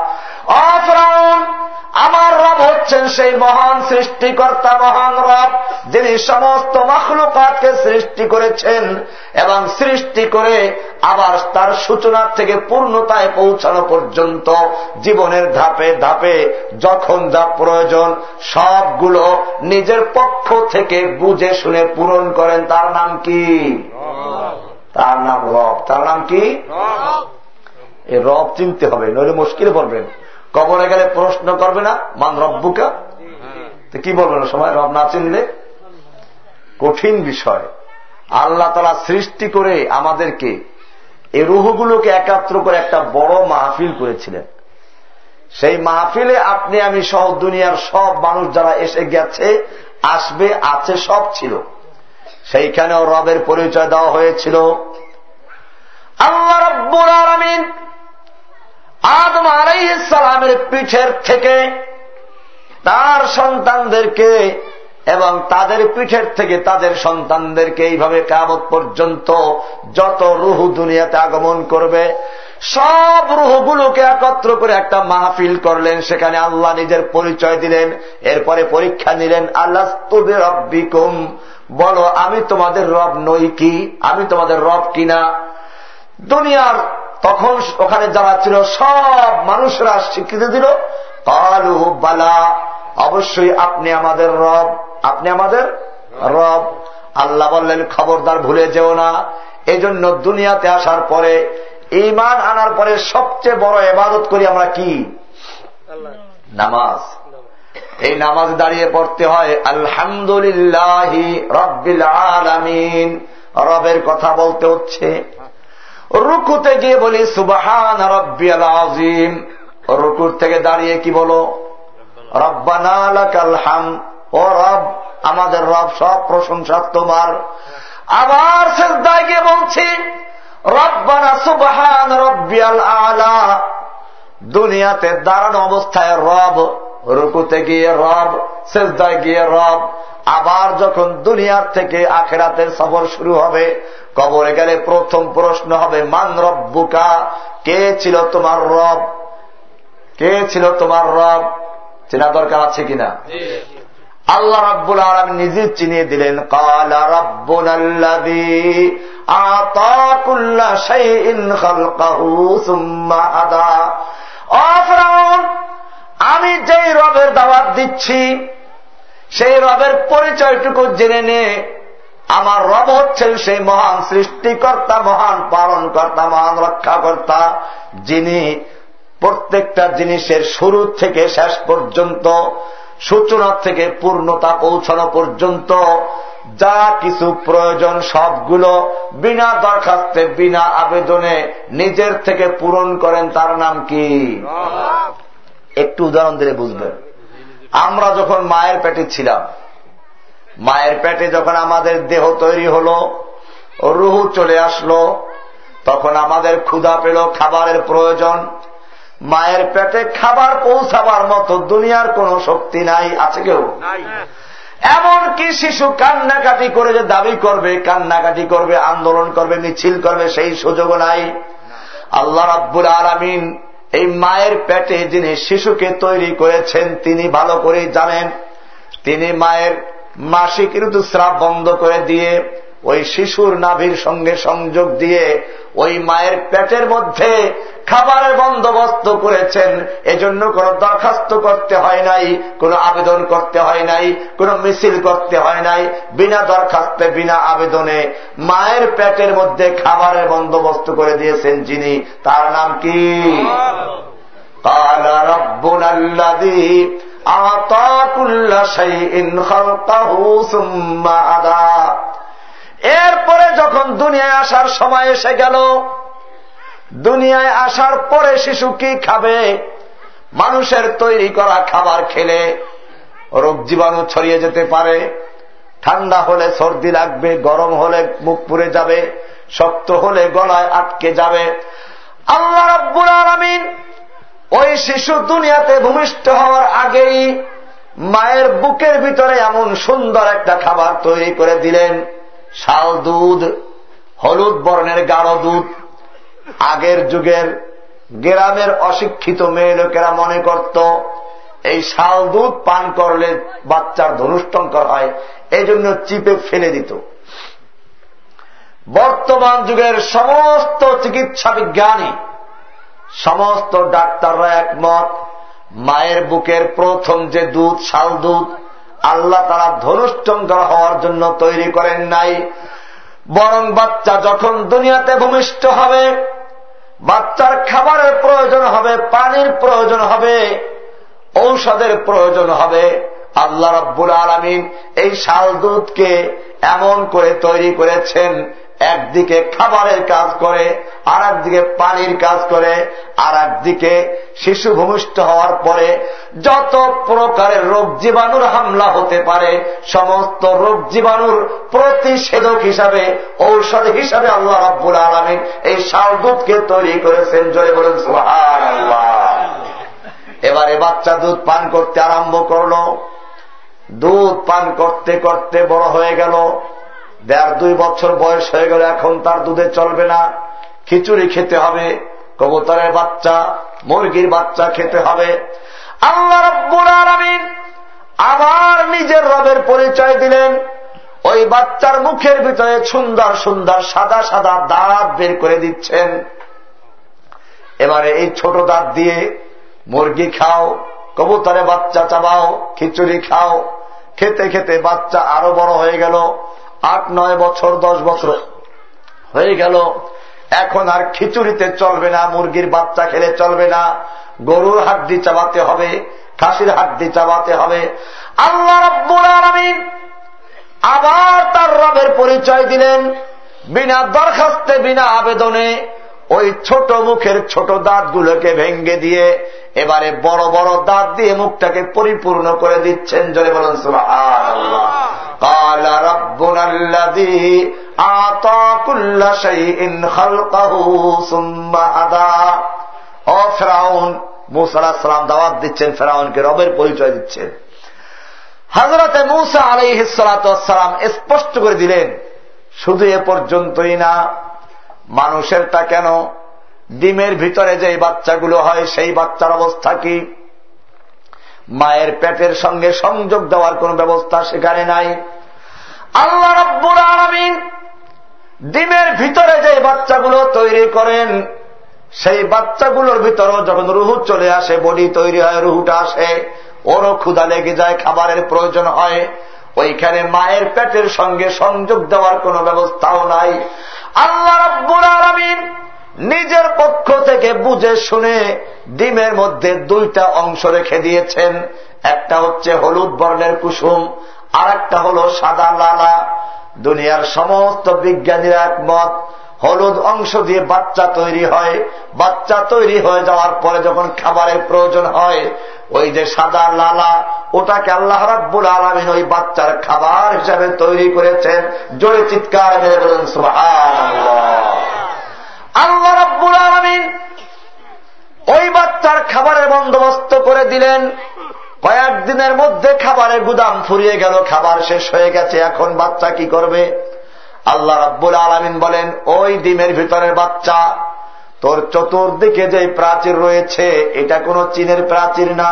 আমার রব হচ্ছেন সেই মহান সৃষ্টিকর্তা, মহান রব, যিনি সমস্ত মখলুকাতকে সৃষ্টি করেছেন এবং সৃষ্টি করে আবার তার সূচনার থেকে পূর্ণতায় পৌঁছানো পর্যন্ত জীবনের ধাপে ধাপে যখন যা প্রয়োজন, সবগুলো নিজের পক্ষ থেকে বুঝে শুনে পূরণ করেন। তার নাম কি? তার নাম রব। তার নাম কি? রব চিনতে হবে, নইলে মুশকিল পড়বেন। কবরে গেলে প্রশ্ন করবে না, মান রব্বুকা? তো কি বলবেন সময়? রব না চিনলে? কঠিন বিষয়। আল্লাহ তালা সৃষ্টি করে আমাদেরকে এই রুহগুলোকে একাত্র করে একটা বড় মাহফিল করেছিলেন। সেই মাহফিলে আপনি, আমি সহ দুনিয়ার সব মানুষ যারা এসে গেছে আসবে, আছে, সব ছিল। সেইখানেও রবের পরিচয় দেওয়া হয়েছিল। আল্লাহ রব্বুল আলমিন আদম আলাইসালামের পিঠের থেকে তার সন্তানদেরকে এবং তাদের পিঠের থেকে তাদের সন্তানদেরকে এইভাবে কামত পর্যন্ত যত রুহু দুনিয়াতে আগমন করবে সব রুহগুলোকে একত্র করে একটা মাহফিল করলেন, সেখানে আল্লাহ নিজের পরিচয় দিলেন, এরপরে পরীক্ষা নিলেন আল্লাহ রব্বিকুম বলো, আমি তোমাদের রব নই কি? আমি তোমাদের রব কিনা? দুনিয়ার তখন ওখানে যারা ছিল, সব মানুষরা স্বীকৃতি দিল, কালু বালা, অবশ্যই আপনি আমাদের রব, আপনি আমাদের রব। আল্লাহ বললেন, খবরদার ভুলে যেও না। এজন্য দুনিয়াতে আসার পরে ইমান আনার পরে সবচেয়ে বড় এবাদত করি আমরা কি? নামাজ। এই নামাজ দাঁড়িয়ে পড়তে হয়, আলহামদুলিল্লাহ রব্বিল আলামিন। রবের কথা বলতে হচ্ছে। রুকুতে গিয়ে বলি, সুবাহান রব্বিয়াল আজিম রুকুর থেকে দাঁড়িয়ে কি বলো? রব্বানা লাকাল হাম ও রব, আমাদের রব সব প্রশংসা তোমার। আবার সেজদায় গিয়ে বলছি রব্বানা সুবহান রব্বিয়াল আলা। দুনিয়াতে দাঁড়ানো অবস্থায় রব, রুকুতে গিয়ে রব, সেজদায় গিয়ে রব। আবার যখন দুনিয়ার থেকে আখেরাতের সফর শুরু হবে, কবরে গেলে প্রথম প্রশ্ন হবে, মান রব্বুকা? কে ছিল তোমার রব? কে ছিল তোমার রব? চেনা দরকার আছে কিনা? আল্লাহ রব্বুল আলম নিজে চিনিয়ে দিলেন, কালা রব্বুল আমি যেই রবের দাওয়াত দিচ্ছি, সেই রবের পরিচয়টুকু জেনে নে। আমার রব হচ্ছেন সেই মহান সৃষ্টিকর্তা, মহান পালনকর্তা, মহান রক্ষাকর্তা, যিনি প্রত্যেকটা জিনিসের শুরু থেকে শেষ পর্যন্ত সূচনা থেকে পূর্ণতা পৌঁছানো পর্যন্ত যা কিছু প্রয়োজন সবগুলো বিনা দরখাস্তে, বিনা আবেদনে নিজের থেকে পূরণ করেন, তার নাম কি? একটু উদাহরণ দিলে বুঝবেন। আমরা যখন মায়ের পেটে ছিলাম, মায়ের পেটে যখন আমাদের দেহ তৈরি হল, রুহু চলে আসলো, তখন আমাদের ক্ষুধা পেল, খাবারের প্রয়োজন মায়ের পেটে খাবার পৌঁছাবার মতো দুনিয়ার কোন শক্তি নাই আছে কেউ? এমন কি শিশু কান্নাকাটি করে যে দাবি করবে কান্নাকাটি করবে আন্দোলন করবে মিছিল করবে সেই সুযোগ নাই। আল্লাহ রাব্বুল আলমিন এই মায়ের পেটে যিনি শিশুকে তৈরি করেছেন তিনি ভালো করে জানেন। তিনি মায়ের মাসিক ঋতুস্রাব বন্ধ করে দিয়ে ওই শিশুর নাভির সঙ্গে সংযোগ দিয়ে ওই মায়ের পেটের মধ্যে খাবারের বন্দোবস্ত করেছেন। এজন্য কোন দরখাস্ত করতে হয় নাই কোন আবেদন করতে হয় নাই কোন মিছিল করতে হয় নাই। বিনা দরখাস্তে বিনা আবেদনে মায়ের পেটের মধ্যে খাবারের বন্দোবস্ত করে দিয়েছেন যিনি। তার নাম কি? এরপরে যখন দুনিয়ায় আসার সময় এসে গেল, দুনিয়ায় আসার পরে শিশু কি খাবে? মানুষের তৈরি করা খাবার খেলে রোগ জীবাণু ছড়িয়ে যেতে পারে। ঠান্ডা হলে সর্দি লাগবে, গরম হলে মুখ পুড়ে যাবে, শক্ত হলে গলায় আটকে যাবে। আল্লাহ রব্বুল আলমিন ওই শিশু দুনিয়াতে ভূমিষ্ঠ হওয়ার আগেই মায়ের বুকের ভিতরে এমন সুন্দর একটা খাবার তৈরি করে দিলেন। শাল দুধ, হলুদ বর্ণের গাঢ় দুধ। আগের যুগের গ্রামের অশিক্ষিত মেয়ে লোকেরা মনে করত, এই শাল দুধ পান করলে বাচ্চার ধনুষ্টঙ্কর হয় এই জন্য চিপে ফেলে দিত। বর্তমান যুগের সমস্ত চিকিৎসা বিজ্ঞানী, সমস্ত ডাক্তাররা একমত, মায়ের বুকের প্রথম যে দুধ, শাল দুধ আল্লাহ তারা ধনুষ্টঙ্কর হওয়ার জন্য তৈরি করেন নাই। বরং বাচ্চা যখন দুনিয়াতে ভূমিষ্ঠ হবে, বাচ্চার খাবারের প্রয়োজন হবে, পানির প্রয়োজন হবে, ঔষধের প্রয়োজন হবে, আল্লাহ রব্বুল আলমিন এই শাল দুধকে এমন করে তৈরি করেছেন, একদিকে খাবারের কাজ করে আর একদিকে পানির কাজ করে আর একদিকে শিশু ভূমিষ্ঠ হওয়ার পরে যত প্রকারের রোগ জীবাণুর হামলা হতে পারে, সমস্ত রোগ জীবাণুর প্রতিষেধক হিসাবে, ঔষধ হিসাবে আল্লাহ রাব্বুল আলমিন এই শাল দুধকে তৈরি করেছেন। জয় বলেন এবারে বাচ্চা দুধ পান করতে আরম্ভ করল। দুধ পান করতে করতে বড় হয়ে গেল। দেড় দুই বছর বয়স হয়ে গেল, এখন তার দুধে চলবে না। খিচুড়ি খেতে হবে, কবুতরের বাচ্চা, মুরগির বাচ্চা খেতে হবে। আল্লাহ রব্বুল আলমিন আবার নিজের রবের পরিচয় দিলেন। ওই বাচ্চার মুখের ভিতরে সুন্দর সুন্দর সাদা সাদা দাঁত বের করে দিচ্ছেন। এবারে এই ছোট দাঁত দিয়ে মুরগি খাও কবুতরে বাচ্চা চাবাও, খিচুড়ি খাও। খেতে খেতে বাচ্চা আরও বড় হয়ে গেল, আট, নয় বছর, দশ বছর হয়ে গেল। এখন আর খিচুড়িতে চলবে না, মুরগির বাচ্চা খেলে চলবে না। গরুর হাড্ডি চাবাতে হবে, খাসির হাড্ডি চাবাতে হবে। আল্লাহ রব্বুল আলমিন আবার তার রবের পরিচয় দিলেন বিনা দরখাস্তে, বিনা আবেদনে। ওই ছোট মুখের ছোট দাঁতগুলোকে ভেঙ্গে দিয়ে এবারে বড় বড় দাঁত দিয়ে মুখটাকে পরিপূর্ণ করে দিচ্ছেন। জলে বলেন ও ফেরাউন মুসালাম দাওয়াত দিচ্ছেন, ফেরাউনকে রবের পরিচয় দিচ্ছেন। হাজরতে মুসা আলাইহিসালাম স্পষ্ট করে দিলেন, শুধু এ পর্যন্তই না, মানুষেরটা কেন? ডিমের ভিতরে যে বাচ্চাগুলো হয়, সেই বাচ্চার অবস্থা কি? মায়ের পেটের সঙ্গে সংযোগ দেওয়ার কোন ব্যবস্থা সেখানে নাই। আল্লাহ রব্বুর আলমিন ডিমের ভিতরে যে বাচ্চাগুলো তৈরি করেন সেই বাচ্চাগুলোর ভিতরেও যখন রুহু চলে আসে, বডি তৈরি হয়, রুহুটা আসে, ওরও ক্ষুদা লেগে যায়, খাবারের প্রয়োজন হয়। ওইখানে মায়ের পেটের সঙ্গে সংযোগ দেওয়ার কোন ব্যবস্থাও নাই। আল্লাহ রব্বুর আলমিন নিজের পক্ষ থেকে বুঝে শুনে ডিমের মধ্যে দুইটা অংশ রেখে দিয়েছেন। একটা হচ্ছে হলুদ বর্ণের কুসুম আর একটা হল সাদা লালা। দুনিয়ার সমস্ত বিজ্ঞানীরা একমত হলুদ অংশ দিয়ে বাচ্চা তৈরি হয়। বাচ্চা তৈরি হয়ে যাওয়ার পরে যখন খাবারের প্রয়োজন হয়, ওই যে সাদা লালা, ওটাকে আল্লাহ রাব্বুল আলমিন ওই বাচ্চার খাবার হিসাবে তৈরি করেছেন। জোরে চিৎকার মেরে বলেন আল্লাহ রাব্বুল আলমিন ওই বাচ্চার খাবারের বন্দোবস্ত করে দিলেন। কয়েকদিনের মধ্যে খাবারের গুদাম ফুরিয়ে গেল, খাবার শেষ হয়ে গেছে। এখন বাচ্চা কি করবে? আল্লাহ রাব্বুল আলমিন বলেন, ওই ডিমের ভিতরের বাচ্চা, তোর চতুর্দিকে যে প্রাচীর রয়েছে, এটা কোনো চীনের প্রাচীর না,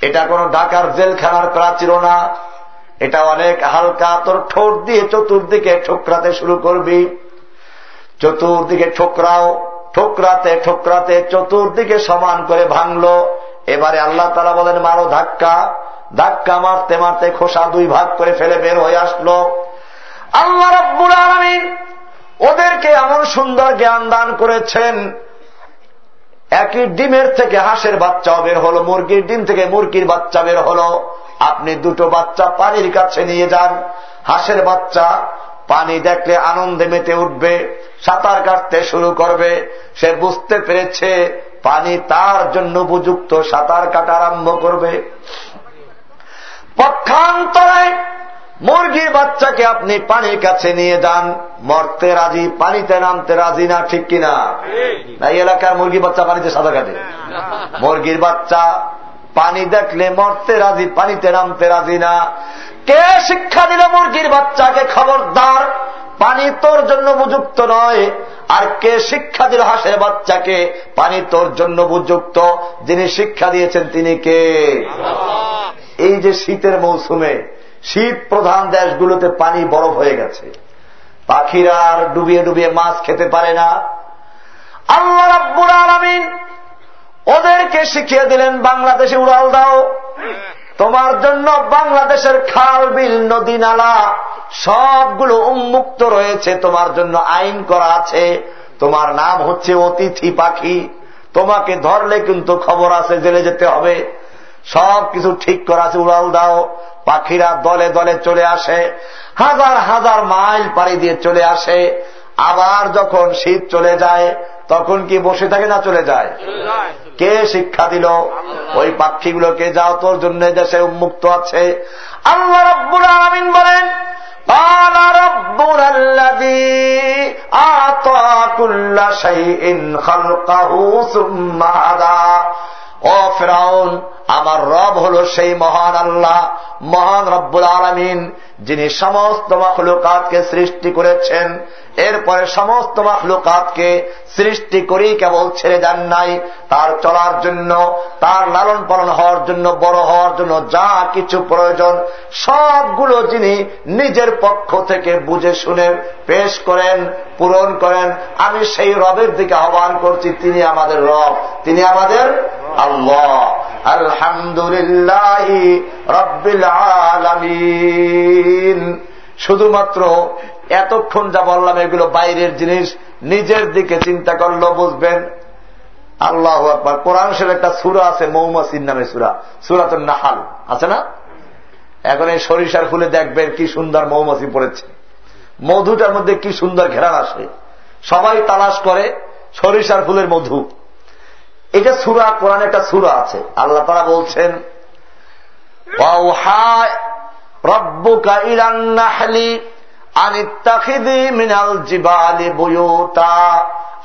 এটা কোনো ঢাকার জেলখানার প্রাচীরও না, এটা অনেক হালকা, তোর ঠোঁট দিয়ে চতুর্দিকে ঠোকরাতে শুরু করবি, চতুর্দিকে ঠোকরাও, ঠোকরাতে ঠোকরাতে চতুর্দিকে সমান করে ভাঙলো, এবারে আল্লাহ তালা বলেন, মারো ধাক্কা। ধাক্কা মারতে মারতে খোসা দুই ভাগ করে ফেলে বের হয়ে আসলো। আল্লাহ রব্বুল আলমিন ওদেরকে এমন সুন্দর জ্ঞান দান করেছেন, একই ডিমের থেকে হাঁসের বাচ্চা বের হলো, মুরগির ডিম থেকে মুরগির বাচ্চা বের হলো। আপনি দুটো বাচ্চা পানির কাছে নিয়ে যান, হাঁসের বাচ্চা পানি দেখলে আনন্দে মেতে উঠবে, সাঁতার কাটতে শুরু করবে। সে বুঝতে পেরেছে পানি তার জন্য উপযুক্ত, সাঁতার কাটা আরম্ভ করবে। পক্ষান্তরে মুরগির বাচ্চাকে আপনি পানির কাছে নিয়ে যান, মরতে রাজি, পানিতে নামতে রাজি না, ঠিক কিনা? এই এলাকার মুরগির বাচ্চা পানিতে সাঁতার কাটে। মুরগির বাচ্চা পানি দেখলে মরতে রাজি, পানিতে নামতে রাজি না। কে শিক্ষা দিল মুরগির বাচ্চাকে খবরদার? পানি তোর জন্য উপযুক্ত নয়। আর কে শিক্ষা দিল হাঁসের বাচ্চাকে? পানি তোর জন্য উপযুক্ত। যিনি শিক্ষা দিয়েছেন তিনি কে? এই যে শীতের মৌসুমে শীত প্রধান দেশগুলোতে পানি বরফ হয়ে গেছে। পাখিরা আর ডুবিয়ে ডুবিয়ে মাছ খেতে পারে না। আল্লাহ রাব্বুল আলমিন ওদেরকে শিখিয়ে দিলেন, বাংলাদেশে উড়াল দাও। তোমার জন্য বাংলাদেশের খাল, বিল, নদী, নালা সবগুলো উন্মুক্ত রয়েছে। তোমার জন্য আইন করা আছে। তোমার নাম হচ্ছে অতিথি পাখি। তোমাকে ধরলে কিন্তু খবর আছে, জেলে যেতে হবে। সব কিছু ঠিক করা আছে, উড়াল দাও। পাখিরা দলে দলে চলে আসে, হাজার হাজার মাইল পাড়ি দিয়ে চলে আসে। আবার যখন শীত চলে যায়, তখন কি বসে থাকে না চলে যায়? কে শিক্ষা দিল? ওই পাখিগুলোকে যাও তোর জন্য দেশে উন্মুক্ত আছে। আল্লাহ রব্বুর আলমিন বলেন আতা ও ফেরাউন, আমার রব হল সেই মহান আল্লাহ, মহান রব্বুল আলমিন, যিনি সমস্ত মখলুকাতকে সৃষ্টি করেছেন। এরপরে সমস্ত মখলুকাতকে সৃষ্টি করেই কেবল ছেড়ে দেন নাই। তার চলার জন্য, তার লালন পালন হওয়ার জন্য, বড় হওয়ার জন্য যা কিছু প্রয়োজন, সবগুলো যিনি নিজের পক্ষ থেকে বুঝে শুনে পেশ করেন, পূরণ করেন, আমি সেই রবের দিকে আহ্বান করছি, তিনি আমাদের রব, তিনি আমাদের আল্লাহ। আলহামদুলিল্লাহ রব্বিল আলমিন। শুধুমাত্র এতক্ষণ যা বললাম এগুলো বাইরের জিনিস, নিজের দিকে চিন্তা করল, বুঝবেন? আল্লাহ আকবর। কোরআন শরীফ একটা সুরা আছে মৌমাসির নামে সুরা সুরাত নাহাল। আছে না? এখন এই সরিষার ফুলে দেখবেন কি সুন্দর মৌমাছি পড়েছে। মধুটার মধ্যে কি সুন্দর ঘেরান আসে। সবাই তালাশ করে, সরিষার ফুলের মধু। এটা সুরা, কোরআন একটা সুরা আছে। আল্লাহ তারা বলছেন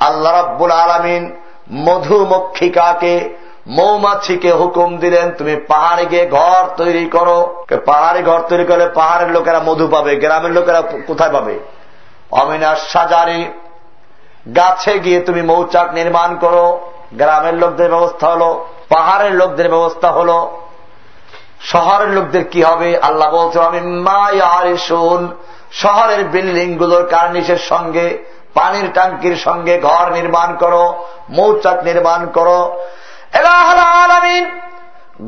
আল্লাহ রব্বুল আলমিন মধুমক্ষিকাকে, মৌমাছিকে হুকুম দিলেন, তুমি পাহাড়ে গিয়ে ঘর তৈরি করো। পাহাড়ে ঘর তৈরি করলে পাহাড়ের লোকেরা মধু পাবে, গ্রামের লোকেরা কোথায় পাবে? অমিনার সাজারি, গাছে গিয়ে তুমি মৌচাক নির্মাণ করো। গ্রামের লোকদের ব্যবস্থা হলো, পাহাড়ের লোকদের ব্যবস্থা হলো। শহরের লোকদের কি হবে? আল্লাহ বলছে আমি শুন শহরের বিল্ডিংগুলোর কার্নিশের সঙ্গে, পানির টাঙ্কির সঙ্গে ঘর নির্মাণ করো, মৌচাক নির্মাণ করো।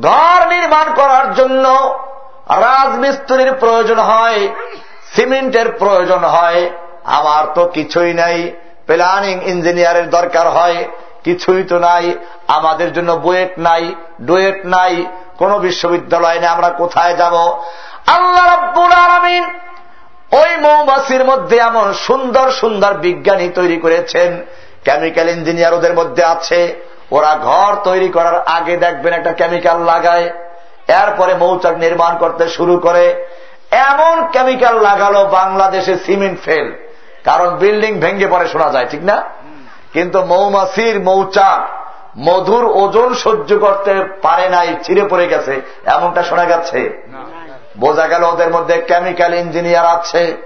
ঘর নির্মাণ করার জন্য রাজমিস্ত্রির প্রয়োজন হয়, সিমেন্টের প্রয়োজন হয়। আমার তো কিছুই নাই, প্ল্যানিং ইঞ্জিনিয়ারের দরকার হয়, কিছুই তো নাই, আমাদের জন্য বুয়েট নাই, ডুয়েট নাই, কোন বিশ্ববিদ্যালয় নেই আমরা কোথায় যাব? আল্লাহ রব্বুল আলমিন ওই মৌমাছির মধ্যে এমন সুন্দর সুন্দর বিজ্ঞানী তৈরি করেছেন। কেমিক্যাল ইঞ্জিনিয়ার ওদের মধ্যে আছে। ওরা ঘর তৈরি করার আগে দেখবেন একটা কেমিক্যাল লাগায়, এরপরে মৌচাক নির্মাণ করতে শুরু করে। এমন কেমিক্যাল লাগালো বাংলাদেশে সিমেন্ট ফেল কারণ বিল্ডিং ভেঙ্গে পরে শোনা যায়, ঠিক না? কিন্তু মৌমাছির মৌচাক মধুর ওজন সহ্য করতে পারে নাই, ছিঁড়ে পড়ে গেছে, এমনটা শোনা গেছে। বোঝা গেল ওদের মধ্যে কেমিক্যাল ইঞ্জিনিয়ার আছে।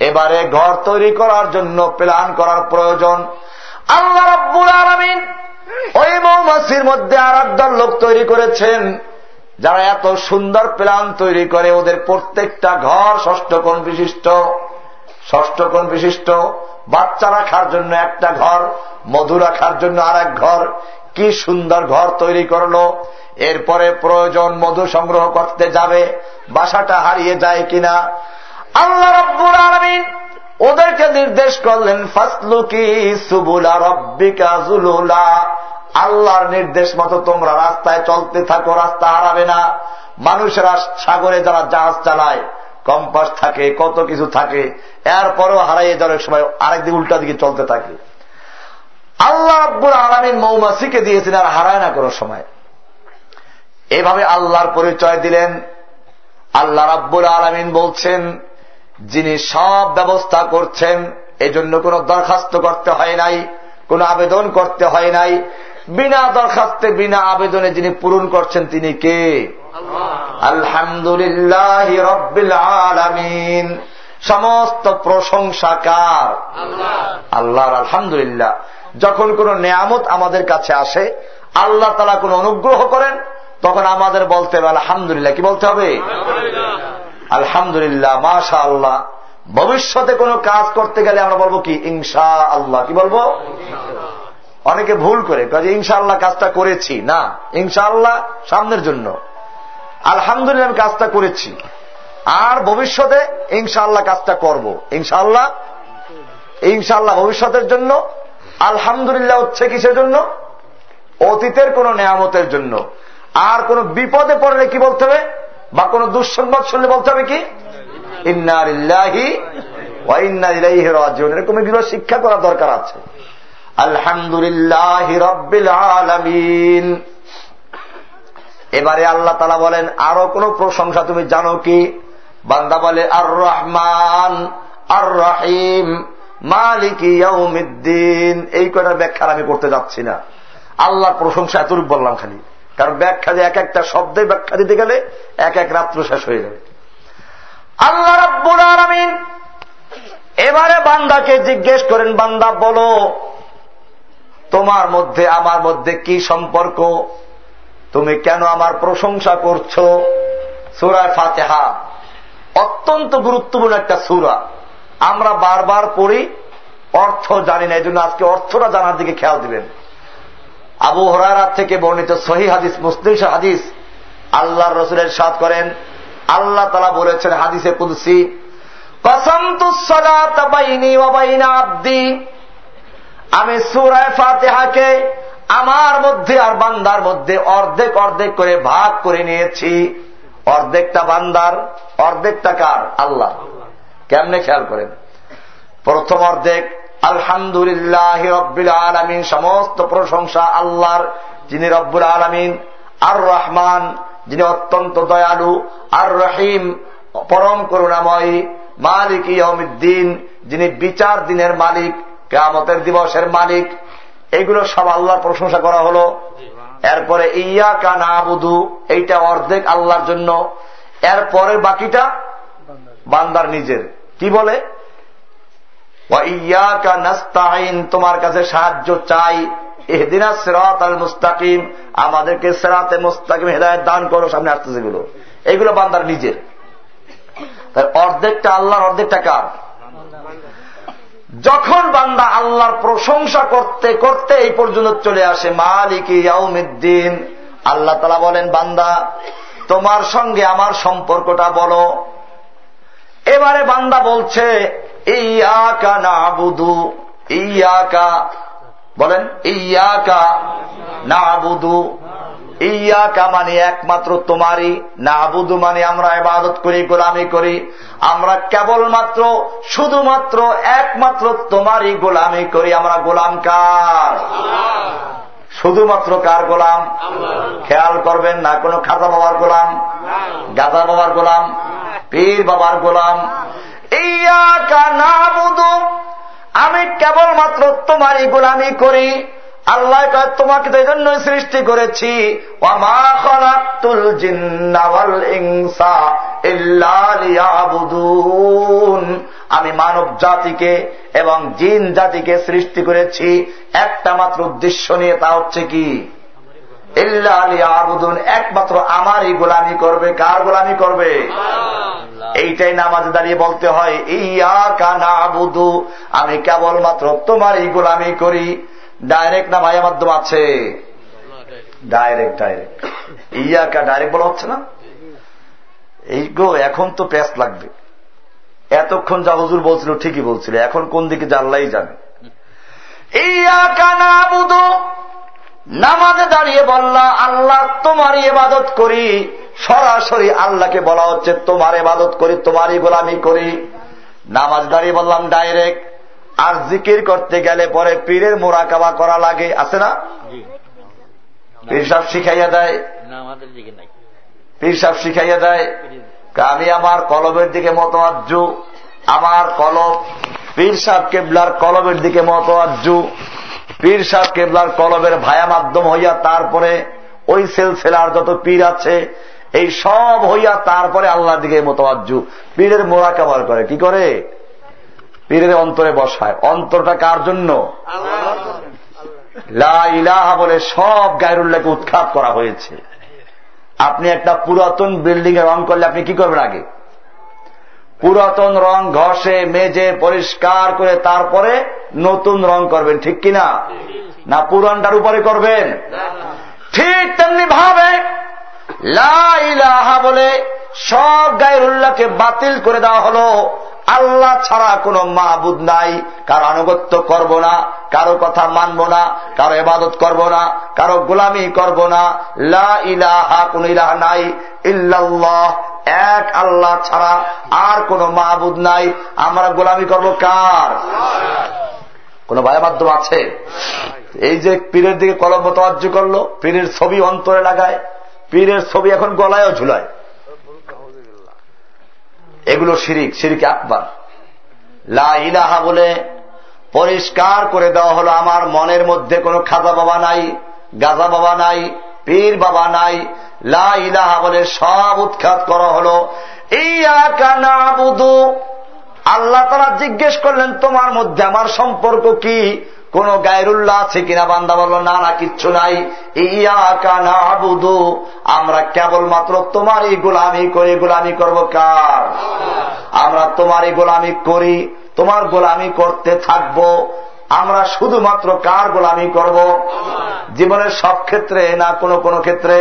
এবারে ঘর তৈরি করার জন্য প্ল্যান করার প্রয়োজন। আল্লাহ রব্বুল আলমিন ওই মৌমাছির মধ্যে আর একদল লোক তৈরি করেছেন। যারা এত সুন্দর প্ল্যান তৈরি করে, ওদের প্রত্যেকটা ঘর ষষ্ঠ কোণ বিশিষ্ট। ষষ্ঠ কোণ বিশিষ্ট। বাচ্চা রাখার জন্য একটা ঘর, মধু রাখার জন্য আর এক ঘর। কি সুন্দর ঘর তৈরি করল। এরপরে প্রয়োজন মধু সংগ্রহ করতে যাবে। বাসাটা হারিয়ে যায় কিনা। আল্লাহ রব্বুল আলমিন ওদেরকে নির্দেশ করলেন, ফাসলুকি সুবুলা রব্বিকা জুলুলা। আল্লাহর নির্দেশ মতো তোমরা রাস্তায় চলতে থাকো, রাস্তা হারাবে না। মানুষেরা সাগরে যারা জাহাজ চালায়, কম্পাস থাকে, কত কিছু থাকে, এরপরও হারাইয়ে যাওয়ার সময় আরেকদিন উল্টা দিকে চলতে থাকে। আল্লাহ আব্বুল আলমিন মৌমাসিকে দিয়েছেন আর হারায় না কোনো সময়। এভাবে আল্লাহর পরিচয় দিলেন। আল্লাহ রাব্বুল আলমিন বলছেন যিনি সব ব্যবস্থা করছেন এজন্য কোনো দরখাস্ত করতে হয় নাই কোনো আবেদন করতে হয় নাই। বিনা দরখাস্তে বিনা আবেদনে যিনি পূরণ করছেন তিনি কে? আলহামদুলিল্লাহ রব্বিল আলমিন। সমস্ত প্রশংসা কার? আল্লাহর আলহামদুলিল্লাহ। যখন কোন নিয়ামত আমাদের কাছে আসে আল্লাহ তালা কোন অনুগ্রহ করেন তখন আমাদের বলতে হবে আলহামদুলিল্লাহ। কি বলতে হবে? আলহামদুলিল্লাহ। মাশা আল্লাহ ভবিষ্যতে কোনো কাজ করতে গেলে আমরা বলব কি? ইনশা আল্লাহ কি বলব? অনেকে ভুল করে কাজে ইনশাআল্লাহ কাজটা করেছি। না ইনশাআল্লাহ সামনের জন্য। আলহামদুলিল্লাহ আমি কাজটা করেছি। আর ভবিষ্যতে ইনশাআল্লাহ কাজটা করব। ইনশাআল্লাহ? ইনশাআল্লাহ ভবিষ্যতের জন্য। আলহামদুলিল্লাহ হচ্ছে কিসের জন্য অতীতের কোন নেয়ামতের জন্য। আর কোন বিপদে পড়লে কি বলতে হবে? বা কোন দুঃসংবাদ শুনলে বলতে হবে কি? এরকম এগুলো শিক্ষা করা দরকার আছে। আলহামদুলিল্লাহ আলমিন। এবারে আল্লাহ তালা বলেন, আরও কোন প্রশংসা তুমি জানো কি? বান্দা বলে আর রহমান আর রহিম মালিক ইয়াউমিদ্দিন। এই কটার ব্যাখ্যা আমি করতে যাচ্ছি না। আল্লাহর প্রশংসা এতটুকু বললাম খালি। কারণ ব্যাখ্যা যে এক একটা শব্দে ব্যাখ্যা দিতে গেলে এক এক রাত্র শেষ হয়ে যাবে। আল্লাহ রব্বুল আলমিন এবারে বান্দাকে জিজ্ঞেস করেন, বান্দা, বলো, তোমার মধ্যে, আমার মধ্যে কি সম্পর্ক? তুমি কেন আমার প্রশংসা করছ? সুরায় ফাতেহা। অত্যন্ত গুরুত্বপূর্ণ একটা সুরা। আমরা বারবার পড়ি, অর্থ জানি না এই জন্য আজকে অর্থটা জানার দিকে খেয়াল দিবেন। আবু হরার থেকে বর্ণিত সহি হাদিস, মুসলিম হাদিস আল্লাহ রসুলের সাথ করেন, আল্লাহ তালা বলেছেন হাদিসে কুলসি আমি সুরায় ফাতেহাকে আমার মধ্যে আর বান্দার মধ্যে অর্ধেক অর্ধেক করে ভাগ করে নিয়েছি। অর্ধেকটা বান্দার, অর্ধেকটা কার? আল্লাহ। কেমনে খেয়াল করেন? প্রথম অর্ধেক, আলহামদুলিল্লাহ রব্বুল আলমিন সমস্ত প্রশংসা আল্লাহর, যিনি রব্বুল আলমিন আর রহমান যিনি অত্যন্ত দয়ালু আর রহিম পরম করুণাময়ী, মালিক ইয়মিদ্দিন যিনি বিচার দিনের মালিক, কেয়ামতের দিবসের মালিক। এইগুলো সব আল্লাহর প্রশংসা করা হলো। এরপরে ইয়া কা না বুধু এইটা অর্ধেক আল্লাহর জন্য। এরপরে বাকিটা বান্দার নিজের। কি বলে? তোমার কাছে সাহায্য চাই। এহদিনা সেরাত আল মুস্তাকিম, আমাদেরকে সেরাতে মুস্তাকিম হেদায়ত দান করো, সামনে আসতেছে এগুলো। এইগুলো বান্দার নিজের। অর্ধেকটা আল্লাহর, অর্ধেকটা কার? যখন বান্দা আল্লাহর প্রশংসা করতে করতে এই পর্যন্ত চলে আসে, মালিক ইয়াউমিদ্দিন, আল্লাহ তালা বলেন, বান্দা, তোমার সঙ্গে আমার সম্পর্কটা বলো। এবারে বান্দা বলছে ইয়াকা না বুধু ইয়াকা বলেন ইয়াকা না বুধু ইয়াকা মানে একমাত্র তোমারই না বুধু মানে আমরা এবাদত করি গোলামি করি আমরা কেবলমাত্র শুধুমাত্র একমাত্র তোমারই গোলামি করি আমরা গোলাম কার? শুধুমাত্র কার গোলাম? খেয়াল করবেন না কোনো খাজা বাবার গোলাম গাজা বাবার গোলাম পীর বাবার গোলাম। ইয়াকা আমি কেবলমাত্র তোমারই গোলামি করি। আল্লাহ তোমাকে তো এই জন্যই সৃষ্টি করেছি। আমি মানব জাতিকে এবং জিন জাতিকে সৃষ্টি করেছি। একটা মাত্র উদ্দেশ্য নিয়ে তা হচ্ছে কি? একমাত্র আমারই গোলামি করবে। কার গোলামি করবে? এইটাই নামাজে দাঁড়িয়ে বলতে হয় ইয়া কানা আবুদু আমি কেবলমাত্র তোমারই গোলামি করি। ডাইরেক্ট না ভাইয়া মাধ্যম আছে? ডাইরেক্ট ডাইরেক্ট ইয়াকা ডাইরেক্ট বলা হচ্ছে না? এই গো এখন তো প্যাস লাগবে। এতক্ষণ যা হুজুর বলছিল ঠিকই বলছিল এখন কোন দিকে জানলাই জানে। ইয়াকা না বুধু নামাজে দাঁড়িয়ে বললা আল্লাহ তোমার ইবাদত করি। সরাসরি আল্লাহকে বলা হচ্ছে তোমার ইবাদত করি তোমারই গোলামি করি। নামাজ দাঁড়িয়ে বললাম ডাইরেক্ট। আর জিকির করতে গেলে পরে পীরের মোরাকাবা করা লাগে আছে না? পীর সাহ শিখাইয়া দেয়। পীর সাহ শিখাইয়া দেয় আমি আমার কলবের দিকে মতোয়াজ্জু আমার কলব পীর সাহ কেবলার কলবের দিকে মতোয়াজ্জু পীর সাহ কেবলার কলবের ভায়া মাধ্যম হইয়া তারপরে ওই সেলসেলার যত পীর আছে, এই সব হইয়া তারপরে আল্লাহর দিকে মতোয়াজ্জু পীরের মোরাকাবার করে, কি করে? পীরের অন্তরে বসায়। অন্তরটা কার জন্য? ইলাহা বলে সব গায়রুল্লাহকে উৎখাত করা হয়েছে। আপনি একটা পুরাতন বিল্ডিং এ রং করলে আপনি কি করবেন আগে? পুরাতন রং ঘষে, মেজে, পরিষ্কার করে তারপরে নতুন রং করবেন ঠিক কিনা? না পুরানটার উপরে করবেন? ঠিক তেমনি ভাবে লাহা বলে সব গায়ের উল্লাহকে বাতিল করে দেওয়া হলো। আল্লাহ ছাড়া কোনো মাহবুদ নাই কারও আনুগত্য করব না কারও কথা মানব না কারও এবাদত করব না কারও গোলামি করব না। লা ইলাহা কোন ইলাহা নাই ইল্লাল্লাহ এক আল্লাহ ছাড়া আর কোন মাহবুদ নাই। আমরা গোলামি করব কার? কোন ভাই মাধ্যম আছে? এই যে পীরের দিকে কলম তজ্জ করল, পীরের ছবি অন্তরে লাগায়, পীরের ছবি এখন গলায়ও ঝুলায়। এগুলো শিরিক শিরিক আকবর। লা ইলাহা বলে পরিষ্কার করে দেওয়া হলো, আমার মনের মধ্যে কোনো খাজা বাবা নাই, গাজা বাবা নাই, পীর বাবা নাই। লা ইলাহা বলে সব উৎখাত করা হলো আল্লাহ তারা জিজ্ঞেস করলেন, তোমার মধ্যে আমার সম্পর্ক কি? কোন গায়রুল্লাহ আছে কিনা? বান্দা বলল, না না, কিচ্ছু নাই। বুধু আমরা কেবলমাত্র তোমারই গোলামি করি, গোলামি করব কার? আমরা তোমারই গোলামি করি, তোমার গোলামি করতে থাকব। আমরা শুধুমাত্র কার গোলামি করব? জীবনের সব ক্ষেত্রে না কোনো কোনো ক্ষেত্রে?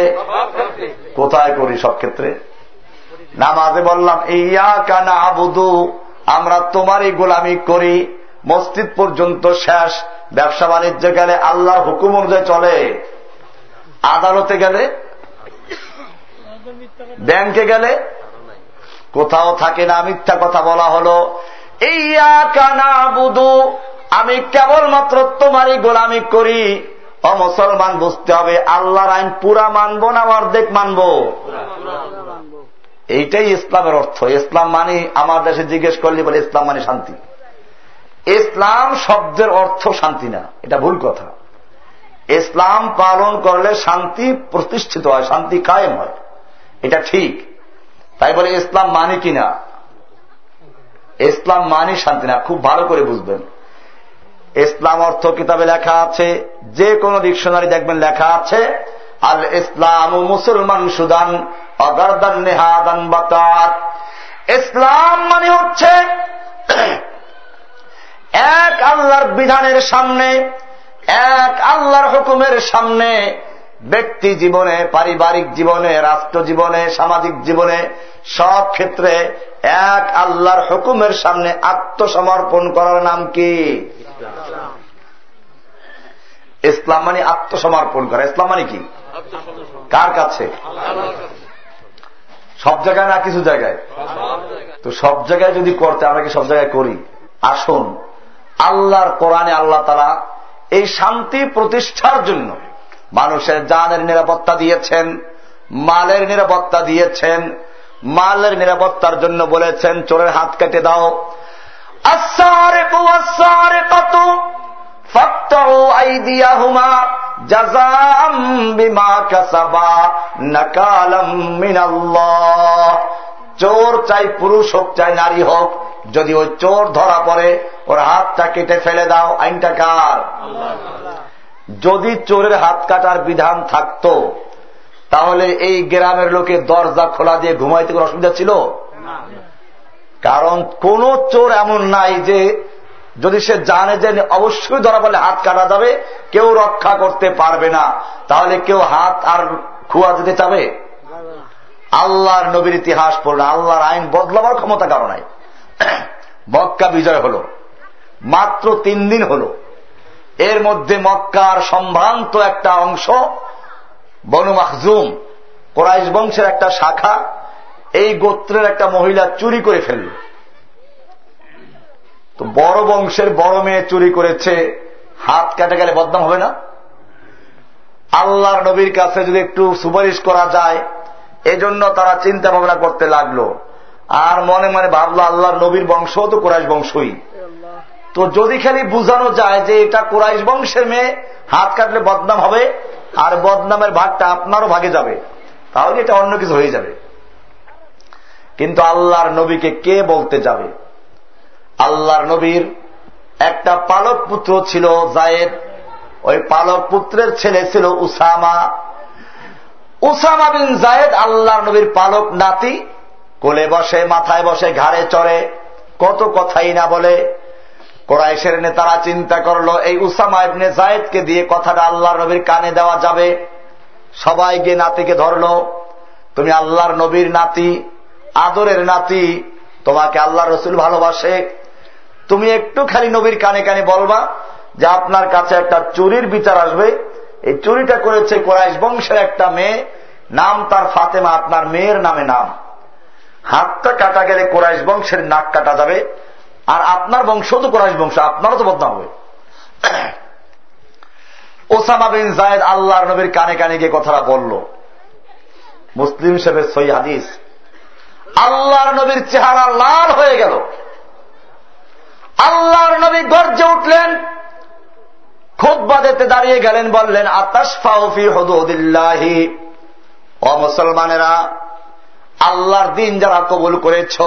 কোথায় করি সব ক্ষেত্রে? নামাজে বললাম ইয়া কানা বুধু আমরা তোমারই গোলামি করি। মসজিদ পর্যন্ত শেষ। ব্যবসা বাণিজ্য গেলে আল্লাহর হুকুম অনুযায়ী চলে। আদালতে গেলে? ব্যাংকে গেলে? কোথাও থাকে না। মিথ্যা কথা বলা হলো। ইয়া কানা বুধু আমি কেবলমাত্র তোমারই গোলামি করি। ও মুসলমান, বুঝতে হবে, আল্লাহর আইন পুরা মানব না অর্ধেক মানব? এইটাই ইসলামের অর্থ। ইসলাম মানে আমার দেশে জিজ্ঞেস করলি বলে, ইসলাম মানে শান্তি। ইসলাম শব্দের অর্থ শান্তি না, এটা ভুল কথা। ইসলাম পালন করলে শান্তি প্রতিষ্ঠিত হয়, শান্তি কায়েম হয়। এটা ঠিক। তাই বলে, ইসলাম মানে কিনা ইসলাম মানে শান্তি না, খুব ভালো করে বুঝবেন। ইসলাম অর্থ কিতাবে লেখা আছে, যে কোন ডিকশনারি দেখবেন লেখা আছে আল ইসলাম ও মুসলমান সুদান ইসলাম মানে হচ্ছে এক আল্লাহর বিধানের সামনে, এক আল্লাহর হুকুমের সামনে ব্যক্তি জীবনে, পারিবারিক জীবনে, রাষ্ট্র জীবনে, সামাজিক জীবনে সব ক্ষেত্রে এক আল্লাহর হুকুমের সামনে আত্মসমর্পণ করার নাম কি? ইসলাম মানে আত্মসমর্পণ করা। ইসলাম মানে কি? কার কাছে? সব জায়গায় না কিছু জায়গায়? তো সব জায়গায় যদি করতে, আমরা কি সব জায়গায় করি? আসুন, আল্লাহর কোরআনে আল্লাহ তারা এই শান্তি প্রতিষ্ঠার জন্য মানুষের জানের নিরাপত্তা দিয়েছেন, মালের নিরাপত্তা দিয়েছেন, মালের নিরাপত্তার জন্য বলেছেন, চোরের হাত কেটে দাও। আসারে আসারে কত চোর চাই পুরুষ হোক চাই নারী হোক যদি ওই চোর ধরা পড়ে ওর হাতটা কেটে ফেলে দাও আইনটা কার? যদি চোরের হাত কাটার বিধান থাকত তাহলে এই গ্রামের লোকে দরজা খোলা দিয়ে ঘুমাইতে কোনো অসুবিধা ছিল? কারণ কোন চোর এমন নাই যে যদি সে জানে যে অবশ্যই ধরা পড়লে হাত কাটা যাবে, কেউ রক্ষা করতে পারবে না। তাহলে কেউ হাত আর খুয়া দিতে চাবে? আল্লাহর নবীর ইতিহাস পড়লে, আল্লাহর আইন বদলাবার ক্ষমতা কারণ নাই। মক্কা বিজয় হল। মাত্র তিন দিন হল। এর মধ্যে মক্কার সম্ভ্রান্ত একটা অংশ, বনু মাহজুম কোরাইশ বংশের একটা শাখা, এই গোত্রের একটা মহিলা চুরি করে ফেলল। তো বড় বংশের বড় মেয়ে চুরি করেছে, হাত কাটে গেলে বদনাম হবে না? আল্লাহর নবীর কাছে যদি একটু সুপারিশ করা যায়, এজন্য তারা চিন্তা ভাবনা করতে লাগল। আর মনে মনে ভাবলো, আল্লাহর নবীর বংশ তো কোরাইশ বংশই। তো যদি খালি বুঝানো যায় যে এটা কোরাইশ বংশের মেয়ে, হাত কাটলে বদনাম হবে, আর বদনামের ভাগটা আপনারও ভাগে যাবে, তাহলে এটা অন্য কিছু হয়ে যাবে। কিন্তু আল্লাহর নবীকে কে বলতে যাবে? আল্লাহর নবীর একটা পালক পুত্র ছিল জায়েদ। ওই পালক পুত্রের ছেলে ছিল উসামা। উসামা বিন জায়েদ আল্লাহর নবীর পালক নাতি, কোলে বসে, মাথায় বসে, ঘাড়ে চড়ে, কত কথাই না বলে। কোরআশের নেতারা চিন্তা করল, এই উসামা ইবনে জায়েদকে দিয়ে কথাটা আল্লাহর নবীর কানে দেওয়া যাবে। সবাই গিয়ে নাতিকে ধরলো, তুমি আল্লাহর নবীর নাতি, আদরের নাতি, তোমাকে আল্লাহ রসুল ভালোবাসে তুমি একটু খালি নবীর কানে কানে বলবা যে আপনার কাছে একটা চুরির বিচার আসবে। এই চুরিটা করেছে কোরআশ বংশের একটা মেয়ে। নাম তার ফাতেমা, আপনার মেয়ের নামে নাম। হাতটা কাটা গেলে কোরআশ বংশের নাক কাটা যাবে। আর আপনার বংশ তো কোরআশ বংশ, আপনারও তো বদনাম হবে। ওসামা বিন জায়দ আল্লাহর নবীর কানে কানে গিয়ে কথাটা বলল। মুসলিম হিসেবে সই হাদিস। আল্লাহর নবীর চেহারা লাল হয়ে গেল। আল্লাহর নবী গর্জে উঠলেন। খুদ্া দিতে দাঁড়িয়ে গেলেন, বললেন আতাসফাউফি হদুদিল্লাহি। ও মুসলমানেরা, আল্লাহর দিন যারা কবুল করেছ,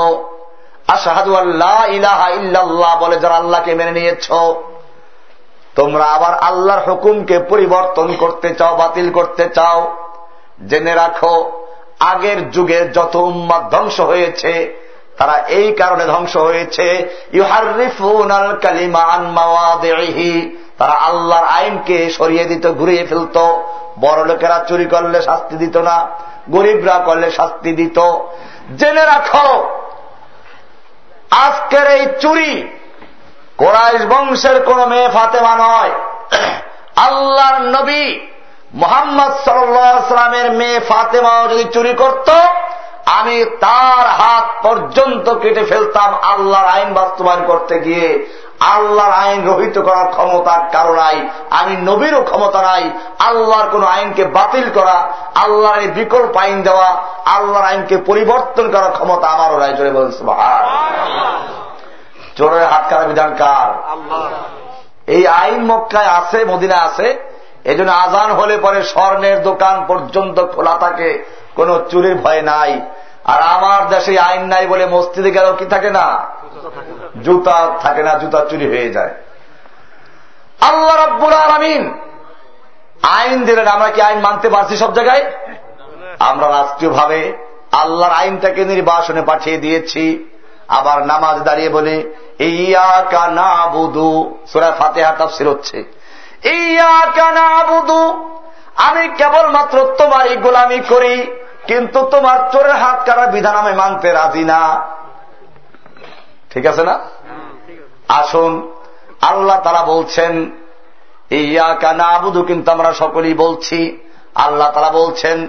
আশাহাদু আল্লাহ ইলাহা ইল্লাল্লাহ বলে যারা আল্লাহকে মেনে নিয়েছ, তোমরা আবার আল্লাহর হুকুমকে পরিবর্তন করতে চাও, বাতিল করতে চাও। জেনে রাখো, আগের যুগের যত উম্মাদ ধ্বংস হয়েছে তারা এই কারণে ধ্বংস হয়েছে। তারা আল্লাহর আইনকে সরিয়ে দিত, ঘুরিয়ে ফেলত। বড় লোকেরা চুরি করলে শাস্তি দিত না, গরিবরা করলে শাস্তি দিত। জেনে রাখো, আজকের এই চুরি কোরাইশ বংশের কোন মেয়ে ফাতেমা নয়। আল্লাহর নবী মোহাম্মদ সাল্লামের মেয়ে ফাতেমাও যদি চুরি করত আমি তার হাত পর্যন্ত কেটে ফেলতাম আল্লাহর আইন বাস্তবায়ন করতে গিয়ে। আল্লাহর আইন রহিত করার ক্ষমতা কারও নাই। আমি নবীরও ক্ষমতা নাই। আল্লাহর কোন আইনকে বাতিল করা, আল্লাহর বিকল্প আইন দেওয়া, আল্লাহর আইনকে পরিবর্তন করার ক্ষমতা আমারও নাই। জোরে বলছে চোরের হাত কারা বিধান কার? এই আইন মক্কায় আছে মদিনা আছে। এই জন্য আজান হলে পরে স্বর্ণের দোকান পর্যন্ত খোলা থাকে। কোন চুরির ভয় নাই। আর আমার দেশে আইন নাই বলে মসজিদে গেল কি থাকে না? জুতা থাকে না, জুতা চুরি হয়ে যায়। আল্লাহ রব্বুল আলমিন আইন দিলেন, আমরা কি আইন মানতে পারছি সব জায়গায়? আমরা রাষ্ট্রীয়ভাবে আল্লাহর আইনটাকে নির্বাসনে পাঠিয়ে দিয়েছি। আবার নামাজ দাঁড়িয়ে বলে ইয়া কানা বুধু সুরা ফাতেহা তাফসির হচ্ছে। ইয়া কানা বুধু আমি কেবলমাত্র তোমারই গোলামি করি। কিন্তু তোমার চোরের হাত কারা বিধান আমি মানতে রাজি না? ঠিক আছে না? আসুন, আল্লাহ তারা বলছেন ইয়া কানা আবুদু কিন্তু আমরা সকলেই বলছি, আল্লাহ তারা বলছেন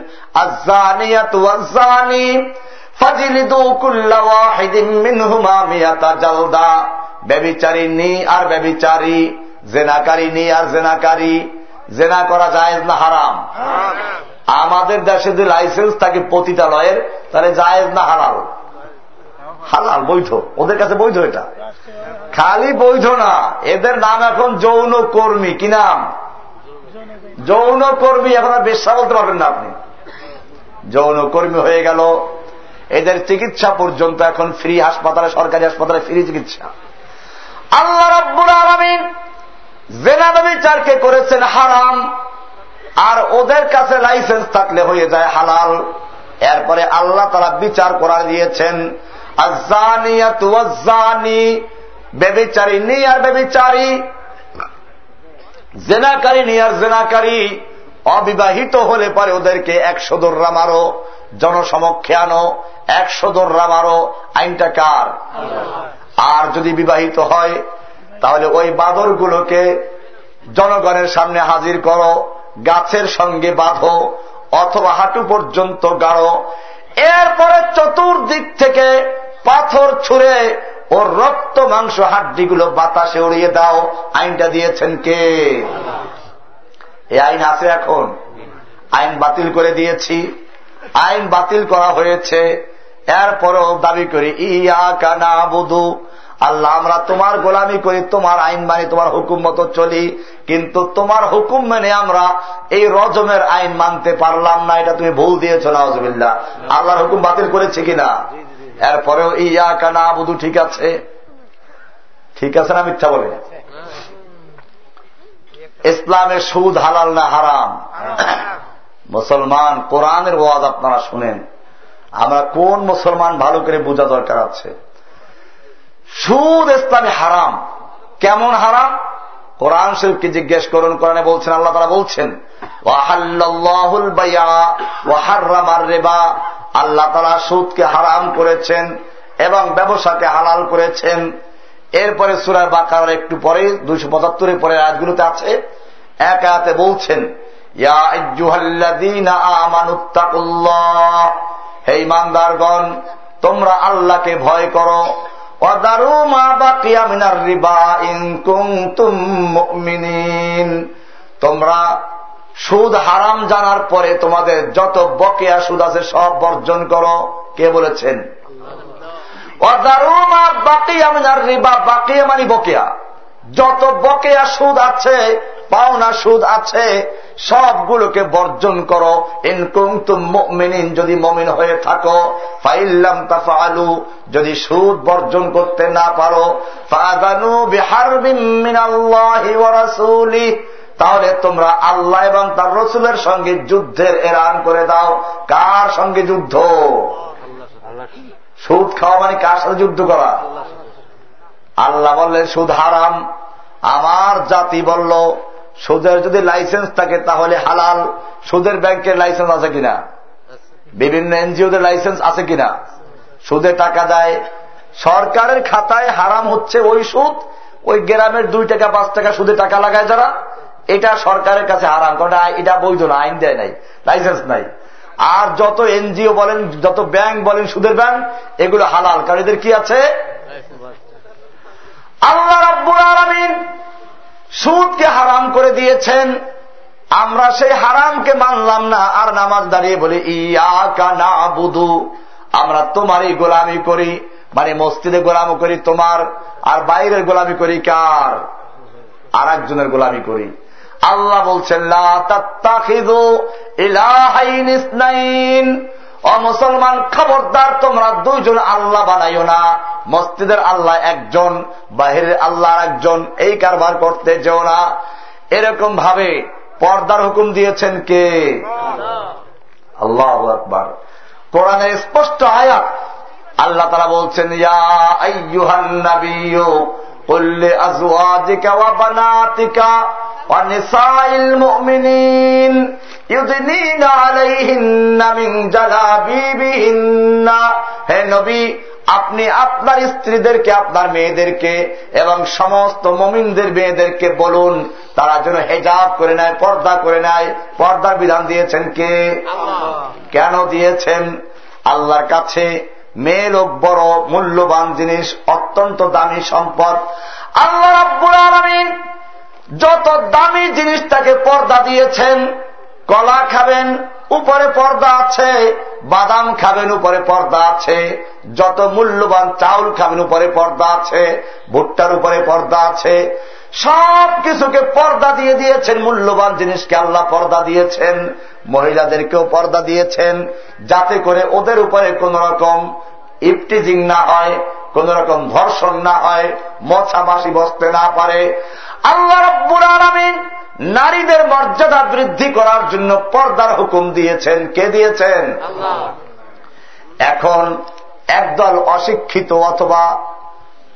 ব্যবিচারিনী আর ব্যবিচারী জেনাকারিনী আর জেনাকারী, জেনা করা যায় না হারাম। আমাদের দেশে যদি লাইসেন্স থাকে পতিতালয়ের তাহলে জায়েজ না হালাল? হালাল, বৈধ। ওদের কাছে বৈধ এটা। খালি বৈধ না। এদের নাম এখন যৌন কর্মী। কি নাম? যৌন কর্মী। এখন আর বেশা বলতে পারবেন না আপনি। যৌন কর্মী হয়ে গেল। এদের চিকিৎসা পর্যন্ত এখন ফ্রি হাসপাতালে, সরকারি হাসপাতালে ফ্রি চিকিৎসা। আল্লাহ রব্বুল আলমিন জেনাদবিচারকে করেছেন হারাম। আর ওদের কাছে লাইসেন্স থাকলে হয়ে যায় হালাল। এরপরে আল্লাহ তারা বিচার করা দিয়েছেন বেবিচারী নি আর বেবিচারী জেনাকারী নি আর জেনাকারী, অবিবাহিত হলে পরে ওদেরকে একশো দোররা মারো, জনসমক্ষে আনো, একশো দোররা মারো, আইনটা কার? আর যদি বিবাহিত হয়, তাহলে ওই বাদরগুলোকে জনগণের সামনে হাজির করো গাছের সঙ্গে বাঁধো অথবা হাঁটু পর্যন্ত গাড়ো এরপরে চতুর্দিক থেকে পাথর ছুঁড়ে ওর রক্ত, মাংস, হাড্ডিগুলো বাতাসে উড়িয়ে দাও। আইনটা দিয়েছেন কে? এই আইন আছে এখন। আইন বাতিল করে দিয়েছি। আইন বাতিল করা হয়েছে। এরপরও দাবি করি ইয়া কানা বুধু আল্লাহ, আমরা তোমার গোলামি করি, তোমার আইন মানি, তোমার হুকুম মতো চলি। কিন্তু তোমার হুকুম মেনে আমরা এই রজমের আইন মানতে পারলাম না, এটা তুমি ভুল দিয়েছ নজবিল্লা আল্লাহর হুকুম বাতিল করেছে কিনা? এরপরেও ইয়া কানা বুধু ঠিক আছে? ঠিক আছে না মিথ্যা বলে? ইসলামের সুদ হালাল না হারাম? মুসলমান, কোরআনের ওয়াজ আপনারা শুনেন। আমরা কোন মুসলমান ভালো করে বোঝা দরকার আছে? সুদ ইসলামে হারাম। কেমন হারাম? কোরআন শরীফকে জিজ্ঞেস করুন, কোরআনে বলছেন, আল্লাহ তারা বলছেন আল্লাহ তারা সুদকে হারাম করেছেন এবং ব্যবসাকে হালাল করেছেন। এরপরে সুরার বাকার একটু পরে, দুইশো পঁচাত্তরের পরে রাজগুলোতে আছে, এক আয়াতে বলছেন হে ইমানদারগণ তোমরা আল্লাহকে ভয় করো। তোমরা সুদ হারাম জানার পরে তোমাদের যত বকেয়া সুদ আছে সব বর্জন করো। কে বলেছেন? বাকিয়া মানি বকেয়া। যত বকেয়া সুদ আছে পাওনা সুদ আছে, সবগুলোকে বর্জন করো। ইনকুম তুমিন যদি মমিন হয়ে থাকো, ফাইল্লাম তাফালু যদি সুদ বর্জন করতে না পারো বিহারি তাহলে তোমরা আল্লাহ এবং তার রসুলের সঙ্গে যুদ্ধের এরান করে দাও। কার সঙ্গে যুদ্ধ? সুদ খাওয়া মানে কার সাথে যুদ্ধ করা? আল্লাহ বললেন, সুদ হারাম। আমার জাতি বলল সুদের যদি লাইসেন্স থাকে তাহলে হালাল। সুদের ব্যাংকের লাইসেন্স আছে কিনা? বিভিন্ন এনজিওদের লাইসেন্স আছে কিনা? সুদে টাকা দেয়। সরকারের খাতায় হারাম হচ্ছে ওই সুদ। ওই গ্রামের দুই টাকা পাঁচ টাকা সুদে টাকা লাগায় যারা। এটা সরকারের কাছে হারাম। কারণ এটা বৈধ না আইন দেয় নাই লাইসেন্স নাই। আর যত এনজিও বলেন যত ব্যাংক বলেন সুদের ব্যাংক এগুলো হালাল। কারণ এদের কি আছে। আল্লাহ রাব্বুল আলমিন সুদকে হারাম করে দিয়েছেন। আমরা সেই হারামকে মানলাম না। আর নামাজ দাঁড়িয়ে বলি বুধু আমরা তোমারই গোলামি করি। মানে মসজিদে গোলামি করি তোমার, আর বাইরের গোলামি করি কার? আর একজনের গোলামি করি। আল্লাহ বলছেন ও মুসলমান, খবরদার, তোমরা দুইজন আল্লাহ বানাইও না। মসজিদের আল্লাহ একজন, বাহিরের আল্লাহ একজন এই কারবার করতে যেও না। এরকম ভাবে পর্দার হুকুম দিয়েছেন কে? আল্লাহ আকবার। কোরআনের স্পষ্ট আয়াত, আল্লাহ তারা বলছেন হে নবী আপনি আপনার স্ত্রীদেরকে আপনার মেয়েদেরকে এবং সমস্ত মমিনদের মেয়েদেরকে বলুন তারা যেন হেজাব করে নেয় পর্দা করে নেয়। পর্দার বিধান দিয়েছেন কে? কেন দিয়েছেন? আল্লাহর কাছে মেয়ে লোক বড় মূল্যবান জিনিস, অত্যন্ত দামি সম্পদ। আল্লাহ রাব্বুল আলমিন যত দামি জিনিসটাকে পর্দা দিয়েছেন, কলা খাবেন, উপরে পর্দা আছে, বাদাম খাবেন, উপরে পর্দা আছে, যত মূল্যবান চাউল খাবেন, উপরে পর্দা আছে, ভুট্টার উপরে পর্দা আছে সব কিছুকে পর্দা দিয়ে দিয়েছেন, মূল্যবান জিনিসকে আল্লাহ পর্দা দিয়েছেন। মহিলাদেরকেও পর্দা দিয়েছেন যাতে করে ওদের উপরে কোন রকম ইফটিজিং না হয় কোন রকম ধর্ষণ না হয় মছামাসি বসতে না পারে। আল্লাহ রব্বুর আলমিন নারীদের মর্যাদা বৃদ্ধি করার জন্য পর্দার হুকুম দিয়েছেন। কে দিয়েছেন? এখন একদল অশিক্ষিত অথবা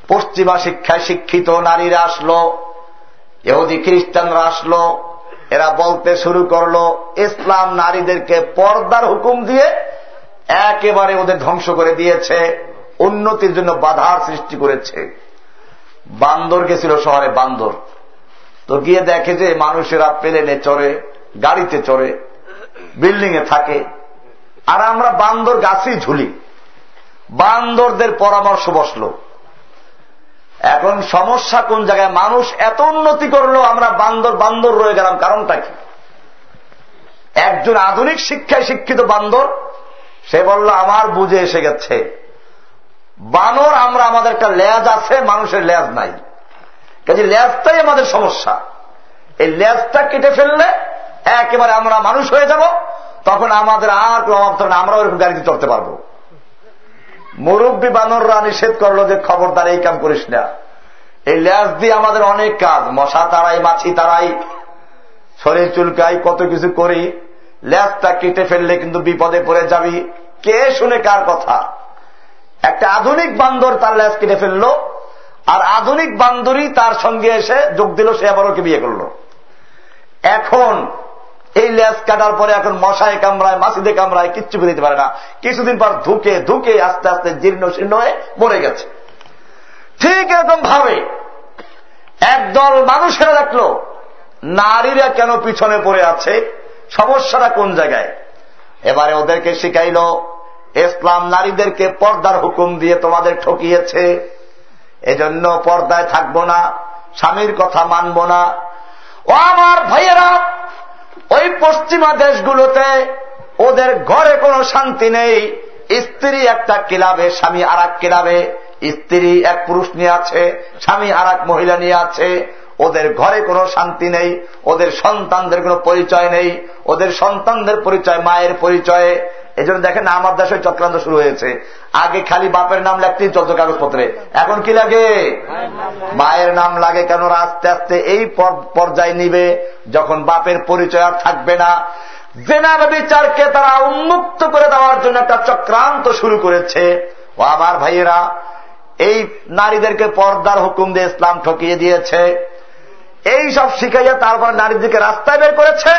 পশ্চিমা শিক্ষায় শিক্ষিত নারীরা আসলো এহুদি খ্রিস্টানরা আসলো এরা বলতে শুরু করল, ইসলাম নারীদেরকে পর্দার হুকুম দিয়ে একেবারে ওদের ধ্বংস করে দিয়েছে, উন্নতির জন্য বাধার সৃষ্টি করেছে। বান্দর গেছিল শহরে বান্দর। তো গিয়ে দেখে যে মানুষেরা প্লেনে চড়ে, গাড়িতে চড়ে বিল্ডিং এ থাকে, আর আমরা বান্দর গাছেই ঝুলি। বান্দরদের পরামর্শ বসল। এখন সমস্যা কোন জায়গায়? মানুষ এত উন্নতি করল, আমরা বান্দর বান্দর রয়ে গেলাম, কারণটা কি? একজন আধুনিক শিক্ষায় শিক্ষিত বান্দর, সে বলল, আমার বুঝে এসে গেছে। বানর আমরা, আমাদের একটা লেজ আছে, মানুষের লেজ নাই। কাজে লেজটাই আমাদের সমস্যা। এই লেজটা কেটে ফেললে একেবারে আমরা মানুষ হয়ে যাব, তখন আমাদের আর কোনো না আমরা ওরকম গাড়িতে চড়তে পারব। মুরব্বী বানররা নিষেধ করল যে খবরদার এই কাম করিস না। এই লেজ দিয়ে আমাদের অনেক কাজ, মশা তারাই মাছি তারাই শরীর চুলকাই, কত কিছু করি। লেজটা কেটে ফেললে কিন্তু বিপদে পড়ে যাবি। কে শুনে কার কথা? একটা আধুনিক বান্দর তার লেজ কেটে ফেলল, আর আধুনিক বান্দরই তার সঙ্গে এসে যোগ দিল, সে আবারও বিয়ে করল। এখন এই লেজ কাটার পরে এখন মশায় কামড়ায়, মাসিদে কামড়ায়, কিচ্ছু দিতে পারে না। কিছুদিন পর ধুকে ধুকে আস্তে আস্তে জীর্ণ শীর্ণ হয়ে মরে গেছে। ঠিক এরকম ভাবে একদল মানুষেরা দেখল, নারীরা কেন পিছনে পড়ে আছে, সমস্যাটা কোন জায়গায়? এবারে ওদেরকে শিখাইল, ইসলাম নারীদেরকে পর্দার হুকুম দিয়ে তোমাদের ঠকিয়েছে। এজন্য পর্দায় থাকব না, স্বামীর কথা মানব না। ও আমার ভাইয়েরা ওই পশ্চিমা দেশগুলোতে ওদের ঘরে কোনো শান্তি নেই। স্ত্রী একটা কিলাবে, স্বামী আর এক কিলাবে। স্ত্রী এক পুরুষ নিয়ে আছে, স্বামী আর এক মহিলা নিয়ে আছে। ওদের ঘরে কোনো শান্তি নেই, ওদের সন্তানদের কোনো পরিচয় নেই। ওদের সন্তানদের পরিচয়, মায়ের পরিচয়ে। এই জন্য দেখেন আমার দেশে চক্রান্ত শুরু হয়েছে। আগে খালি বাপের নাম লাগতেই চলতো কাগজপত্রে। এখন কি লাগে? মায়ের নাম লাগে কেন? আস্তে আস্তে এই পর্যায়ে নিবে, যখন বাপের পরিচয় আর থাকবে না। জেনার বিচারকে তারা উন্মুক্ত করে দেওয়ার জন্য একটা চক্রান্ত শুরু করেছে। ও আমার ভাইয়েরা, এই নারীদেরকে পর্দার হুকুম দিয়ে ইসলাম ঠকিয়ে দিয়েছে। এই সব শিখাইয়া তারপর নারীদেরকে রাস্তায় বের করেছে।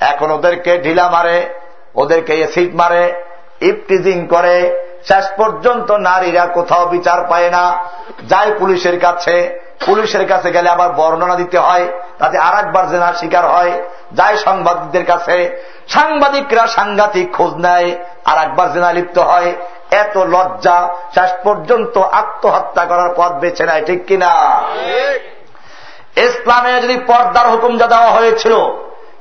এখন ওদেরকে ঢিলা মারে। ওদেরকে এসিড মারে ইফটিজিং করে শেষ পর্যন্ত নারীরা কোথাও বিচার পায় না। যায় পুলিশের কাছে পুলিশের কাছে গেলে আবার বর্ণনা দিতে হয় তাতে আর একবার জেনার শিকার হয়। যায় সাংবাদিকদের কাছে সাংবাদিকরা সাংঘাতিক খোঁজ নেয় আর একবার জেনা লিপ্ত হয়। এত লজ্জা শেষ পর্যন্ত আত্মহত্যা করার পথ বেছে নেয় ঠিক কিনা? ইসলামে যদি পর্দার হুকুম যা দেওয়া হয়েছিল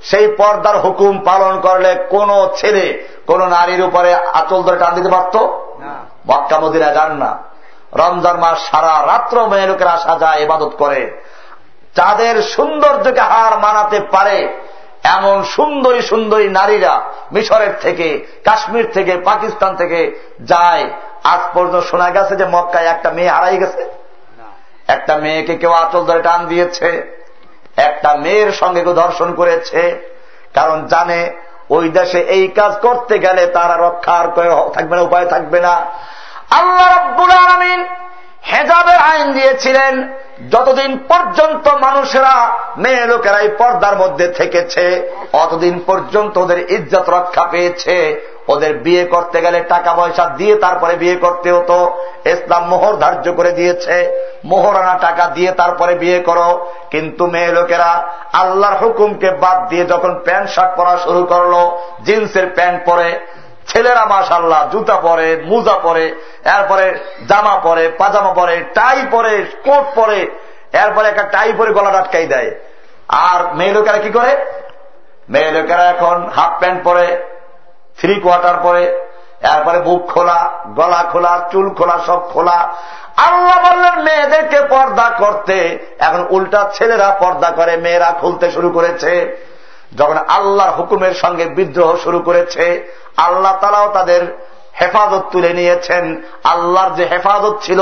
সেই পর্দার হুকুম পালন করলে কোন ছেলে কোন নারীর উপরে আচল ধরে টান দিতে পারত? মক্কা মদিনা যান না। রমজান মাস সারা রাত্র মেয়ে লোকের আসা যায় ইবাদত করে। যাদের সৌন্দর্যকে হার মানাতে পারে এমন সুন্দরী সুন্দরী নারীরা মিশরের থেকে কাশ্মীর থেকে পাকিস্তান থেকে যায়। আজ পর্যন্ত শোনা গেছে যে মক্কায় একটা মেয়ে হারাই গেছে। একটা মেয়েকে কেউ আচল ধরে টান দিয়েছে। একটা মেয়ের সঙ্গে ধর্ষণ করেছে, কারণ জানে ওই দেশে এই কাজ করতে গেলে তারা রক্ষার থাকবে না, উপায় থাকবে না। আল্লাহ রব্বুল আলমিন হেজাবের আইন দিয়েছিলেন, যতদিন পর্যন্ত মানুষেরা, মেয়ে লোকেরা পর্দার মধ্যে থেকেছে, অতদিন পর্যন্ত ওদের ইজ্জত রক্ষা পেয়েছে। ওদের বিয়ে করতে গেলে টাকা পয়সা দিয়ে তারপরে বিয়ে করতে হতো। ইসলাম মোহর ধার্য করে দিয়েছে। মোহরানা টাকা দিয়ে তারপরে বিয়ে করো। কিন্তু মেয়ে লোকেরা আল্লাহর হুকুমকে বাদ দিয়ে যখন প্যান্ট শার্ট পরা শুরু করল, জিন্সের প্যান্ট পরে, ছেলেরা মাসাল্লাহ জুতা পরে, মুজা পরে, এরপরে জামা পরে, পাজামা পরে, টাই পরে, কোট পরে, এরপরে একটা টাই পরে গলা আটকাই দেয়। আর মেয়ে লোকেরা কি করে? মেয়ে লোকেরা এখন হাফ প্যান্ট পরে থ্রি কোয়ার্টার পরে, এরপরে বুক খোলা, গলা খোলা, চুল খোলা, সব খোলা। আল্লাহ বললেন, মেয়েদেরকে পর্দা করতে। এখন উল্টা ছেলেরা পর্দা করে, মেয়েরা খুলতে শুরু করেছে। যখন আল্লাহর হুকুমের সঙ্গে বিদ্রোহ শুরু করেছে, আল্লাহ তালাও তাদের হেফাজত তুলে নিয়েছেন। আল্লাহর যে হেফাজত ছিল,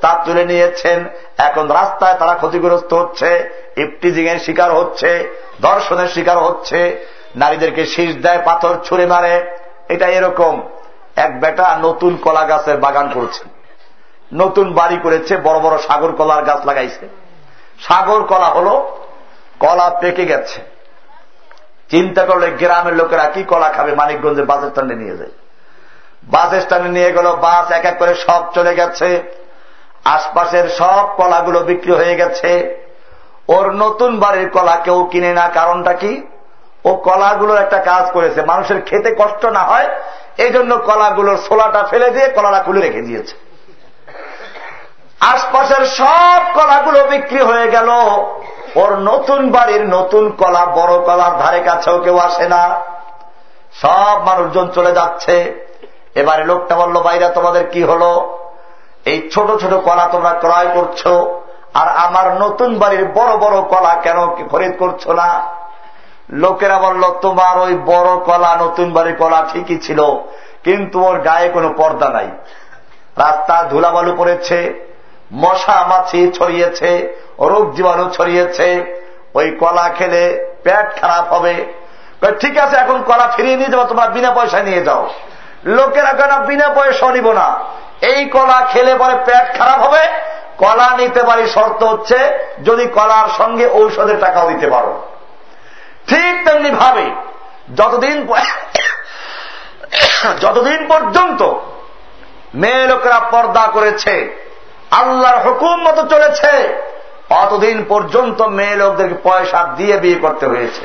তা তুলে নিয়েছেন। এখন রাস্তায় তারা ক্ষতিগ্রস্ত হচ্ছে ইফটিজিং এর শিকার হচ্ছে, দর্শনের শিকার হচ্ছে। নারীদেরকে শীষ দেয়, পাথর ছুঁড়ে মারে। এটা এরকম এক বেটা নতুন কলা গাছের বাগান করছে। নতুন বাড়ি করেছে, বড় বড় সাগর কলার গাছ লাগাইছে। সাগর কলা হল, কলা পেকে গেছে। চিন্তা করলে গ্রামের লোকেরা কি কলা খাবে মানিকগঞ্জের বাস স্ট্যান্ডে নিয়ে যায়। বাস স্ট্যান্ডে নিয়ে গেল, বাস এক এক করে সব চলে গেছে। আশপাশের সব কলাগুলো বিক্রি হয়ে গেছে। ওর নতুন বাড়ির কলা কেউ কিনে না, কারণটা কি? ও কলাগুলোর একটা কাজ করেছে। মানুষের খেতে কষ্ট না হয় এই জন্য কলাগুলোর ছোলাটা ফেলে দিয়ে কলাটা খুলে রেখে দিয়েছে। আশপাশের সব কলাগুলো বিক্রি হয়ে গেল। ওর নতুন বাড়ির নতুন কলা, বড় কলার ধারে কাছেও কেউ আসে না। সব মানুষজন চলে যাচ্ছে। এবারে লোকটা বলল বাইরা তোমাদের কি হলো? এই ছোট ছোট কলা তোমরা ক্রয় করছ, আর আমার নতুন বাড়ির বড় বড় কলা কেন খরিদ করছ না? লোকেরা বলল তোমার ওই বড় কলা, নতুন বাড়ির কলা ঠিকই ছিল, কিন্তু ওর গায়ে কোনো পর্দা নাই। রাস্তা ধুলাবালু পড়েছে, মশা মাছি ছড়িয়েছে, রোগ জীবাণু ছড়িয়েছে, ওই কলা খেলে পেট খারাপ হবে। ঠিক আছে, এখন কলা ফিরিয়ে নিয়ে যাব, তোমরা বিনা পয়সা নিয়ে যাও। লোকেরা কেন বিনা পয়সা নিব না? এই কলা খেলে পরে পেট খারাপ হবে। কলা নিতে পারি শর্ত হচ্ছে, যদি কলার সঙ্গে ঔষধের টাকাও দিতে পারো। ঠিক তেমনি ভাবে যতদিন যতদিন পর্যন্ত মেয়ে লোকেরা পর্দা করেছে, আল্লাহর হুকুম মতো চলেছে অতদিন পর্যন্ত মেয়ে লোকদেরকে পয়সা দিয়ে বিয়ে করতে হয়েছে।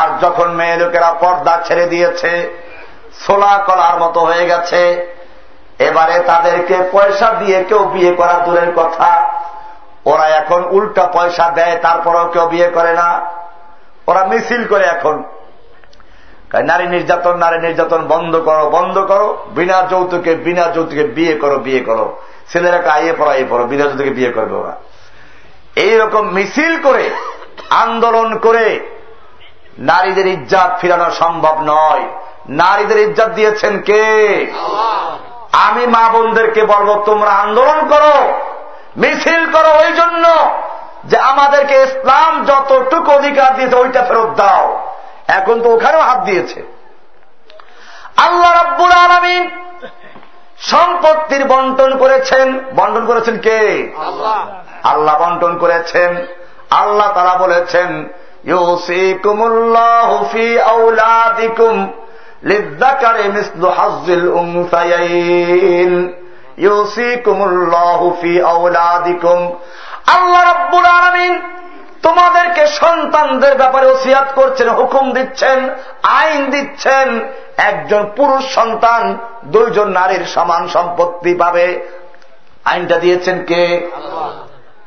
আর যখন মেয়ে লোকেরা পর্দা ছেড়ে দিয়েছে সোলা কলার মতো হয়ে গেছে, এবারে তাদেরকে পয়সা দিয়ে কেউ বিয়ে করা দূরের কথা। ওরা এখন উল্টা পয়সা দেয়, তারপরেও কেউ বিয়ে করে না। ওরা মিছিল করে এখন। নারী নির্যাতন নারী নির্যাতন বন্ধ করো বন্ধ করো। বিনা যৌতুকে বিনা যৌতুকে বিয়ে করো বিয়ে করো। ছেলেরা আইয়ে পড়ো আইয়ে পড়ো, বিনা যৌতুকে বিয়ে করবে ওরা। এইরকম মিছিল করে, আন্দোলন করে নারীদের ইজ্জাত ফিরানো সম্ভব নয়। নারীদের ইজ্জাত দিয়েছেন কে? আমি মা বোনদেরকে বলব, তোমরা আন্দোলন করো, মিছিল করো, ওই জন্য যে আমাদেরকে ইসলাম যতটুকু অধিকার দিয়েছে ওইটা ফেরত দাও। এখন তো ওখানেও হাত দিয়েছে। আল্লাহ রব্বুল আলমিন সম্পত্তির বন্টন করেছেন। বন্টন করেছেন কে? আল্লাহ। বন্টন করেছেন। আল্লাহ তারা বলেছেন ইউসিকুমুল্লাহুফি আউলাদিকুম আল্লাহ রব্বুল আলমিন তোমাদেরকে সন্তানদের ব্যাপারে ওসিয়াত করছেন হুকুম দিচ্ছেন আইন দিচ্ছেন। একজন পুরুষ সন্তান দুইজন নারীর সমান সম্পত্তি পাবে। আইনটা দিয়েছেন কে?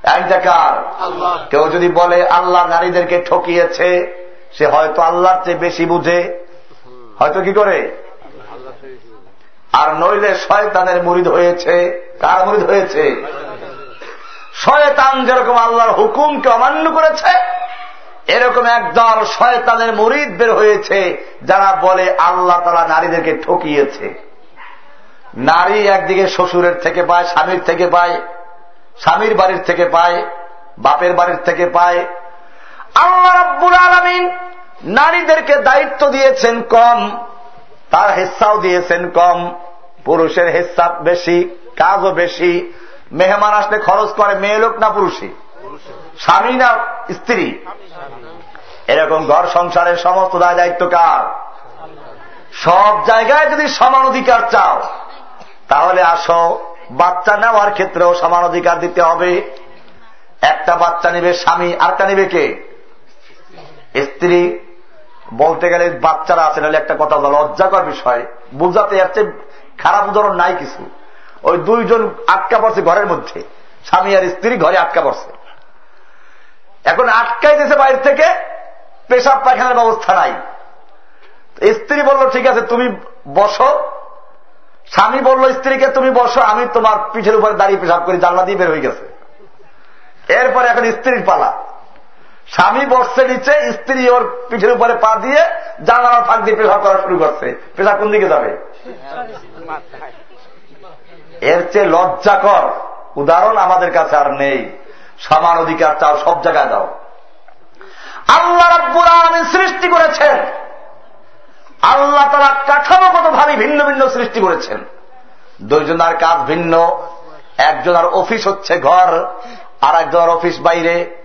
আইনটা কার? কেউ যদি বলে আল্লাহ নারীদেরকে ঠকিয়েছে সে হয়তো আল্লাহর চেয়ে বেশি বুঝে। হয়তো কি করে? আর নইলে শয়তানের মুরিদ হয়েছে। কার মুরিদ হয়েছে? শয়তান যেরকম আল্লাহর হুকুমকে অমান্য করেছে, এরকম একদল শয়তানের মরিদ বের হয়েছে, যারা বলে আল্লাহ তারা নারীদেরকে ঠকিয়েছে। নারী একদিকে শ্বশুরের থেকে পায়, স্বামীর থেকে পায়, স্বামীর বাড়ির থেকে পায়, বাপের বাড়ির থেকে পায়। আল্লাহ রব্বুল আলমিন নারীদেরকে দায়িত্ব দিয়েছেন কম, তার হিস্সাও দিয়েছেন কম, পুরুষের হিস্সা বেশি, কাজও বেশি মেহমান আসলে খরচ করে মেয়ে লোক না পুরুষই? স্বামী না স্ত্রী? এরকম ঘর সংসারের সমস্ত দায় দায়িত্ব কার? সব জায়গায় যদি সমান অধিকার চাও, তাহলে আসো, বাচ্চা নেওয়ার ক্ষেত্রেও সমান অধিকার দিতে হবে। একটা বাচ্চা নিবে স্বামী আরটা নিবে কে? স্ত্রী। বলতে গেলে বাচ্চারা আছে, নাহলে একটা কথা লজ্জাকর বিষয়। বুঝাতে যাচ্ছে, খারাপ উদাহরণ নাই কিছু। ওই দুইজন আটকা পড়ছে ঘরের মধ্যে। স্বামী আর স্ত্রী ঘরে আটকা পড়ছে। এখন আটকাই দিয়েছে বাইরে থেকে, পেশাব পায়খানার ব্যবস্থা নাই। স্ত্রী বলল, ঠিক আছে, তুমি বসো। স্বামী বলল, স্ত্রীকে তুমি বসো, আমি তোমার পিঠের উপরে দাঁড়িয়ে পেশাব করি, জানলা দিয়ে বের হয়ে গেছে। এরপরে এখন স্ত্রীর পালা। স্বামী বসছে নিচে, স্ত্রী ওর পিঠের উপরে পা দিয়ে জানালা ফাঁক দিয়ে পেশাব করা শুরু করছে। পেশাব কোন দিকে যাবে? এর চেয়ে লজ্জাকর উদাহরণ আমাদের কাছে আর নেই। সমান অধিকার চাও, সব জায়গায় দাও। আল্লাহ সৃষ্টি করেছেন। আল্লাহ তারা কাঠামোগত ভাবে ভিন্ন ভিন্ন সৃষ্টি করেছেন। দুইজনার কাজ ভিন্ন। একজনের অফিস হচ্ছে ঘর আর একজনের অফিস বাইরে।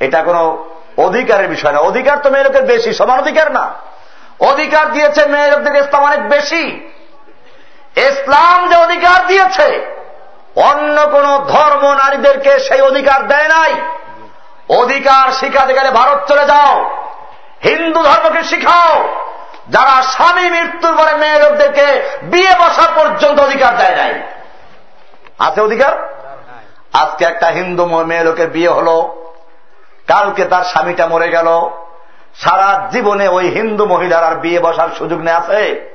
এটা কোন অধিকারের বিষয় না। অধিকার তো মেয়ে লোকের বেশি, সমান অধিকার না। অধিকার দিয়েছে মেয়ে লোকদের ইসলাম অনেক বেশি। ইসলাম যে অধিকার দিয়েছে, অন্য কোন ধর্ম নারীদেরকে সেই অধিকার দেয় নাই। অধিকার শিখাতে গেলে ভারত চলে যাও, হিন্দু ধর্মকে শিখাও, যারা স্বামী মৃত্যুর পরে মেয়ে লোকদেরকে বিয়ে বসা পর্যন্ত অধিকার দেয় নাই। আছে অধিকার? আজকে একটা হিন্দু মেয়ে লোকের বিয়ে হল, কালকে তার স্বামীটা মরে গেল সারা জীবনে ওই হিন্দু মহিলার আর বিয়ে বসার সুযোগ নেই আছে?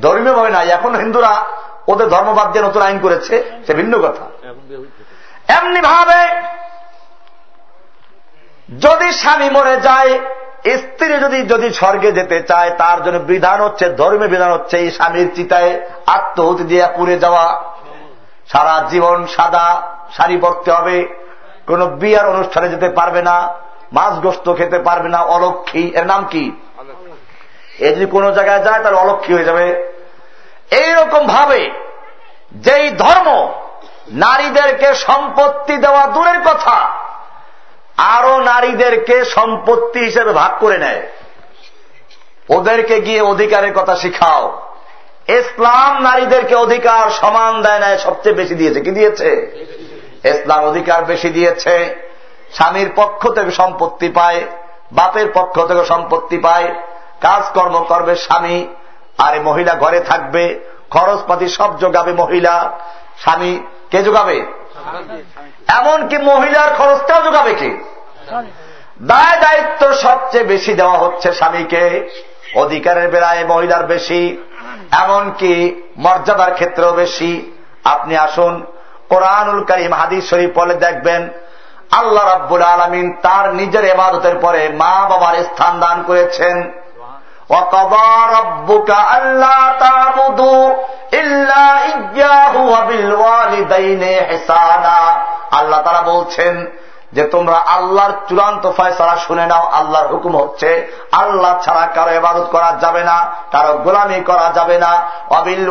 ধর্মীয় ভাবে নাই। এখন হিন্দুরা ওদের ধর্মবাদ দিয়ে নতুন আইন করেছে সে ভিন্ন কথা। এমনি ভাবে যদি স্বামী মরে যায় স্ত্রী যদি যদি স্বর্গে যেতে চায় তার জন্য বিধান হচ্ছে ধর্মীয় বিধান হচ্ছে এই স্বামীর চিতায় আত্মহতি দিয়ে পুড়ে যাওয়া। সারা জীবন সাদা শাড়ি পরতে হবে। কোন বিয়ার অনুষ্ঠানে যেতে পারবে না। মাছ গোস্ত খেতে পারবে না অলক্ষী। এর নাম কি? এ যদি কোন জায়গায় যায় তাহলে অলক্ষী হয়ে যাবে। এইরকম ভাবে যেই ধর্ম নারীদেরকে সম্পত্তি দেওয়া দূরের কথা আরও নারীদেরকে সম্পত্তি হিসেবে ভাগ করে নেয়। ওদেরকে গিয়ে অধিকারের কথা শিখাও। ইসলাম নারীদেরকে অধিকার সমান দেয় নাই সবচেয়ে বেশি দিয়েছে। কি দিয়েছে। ইসলাম অধিকার বেশি দিয়েছে। স্বামীর পক্ষ থেকে সম্পত্তি পায়, বাপের পক্ষ থেকে সম্পত্তি পায়, কাজকর্ম করবে স্বামী, আর মহিলা ঘরে থাকবে, খরচপাতি সব যোগাবে মহিলা, স্বামী কে যোগাবে? এমনকি মহিলার খরচটাও যোগাবে কি? দায় দায়িত্ব সবচেয়ে বেশি দেওয়া হচ্ছে স্বামীকে, অধিকারের বেলায় মহিলার বেশি, এমনকি মর্যাদার ক্ষেত্রেও বেশি। আপনি আসুন, কোরআনুল করিম হাদিস শরীফ বলে দেখবেন আল্লাহ রাব্বুল আলমিন তার নিজের এবাদতের পরে মা বাবার স্থান দান করেছেন। আল্লাহ তারা বলছেন যে তোমরা আল্লাহর চূড়ান্ত ফয়সলা শুনে নাও, আল্লাহর হুকুম হচ্ছে আল্লাহ ছাড়া কারও এবাদত করা যাবে না, কারও গোলামি করা যাবে না। অবিল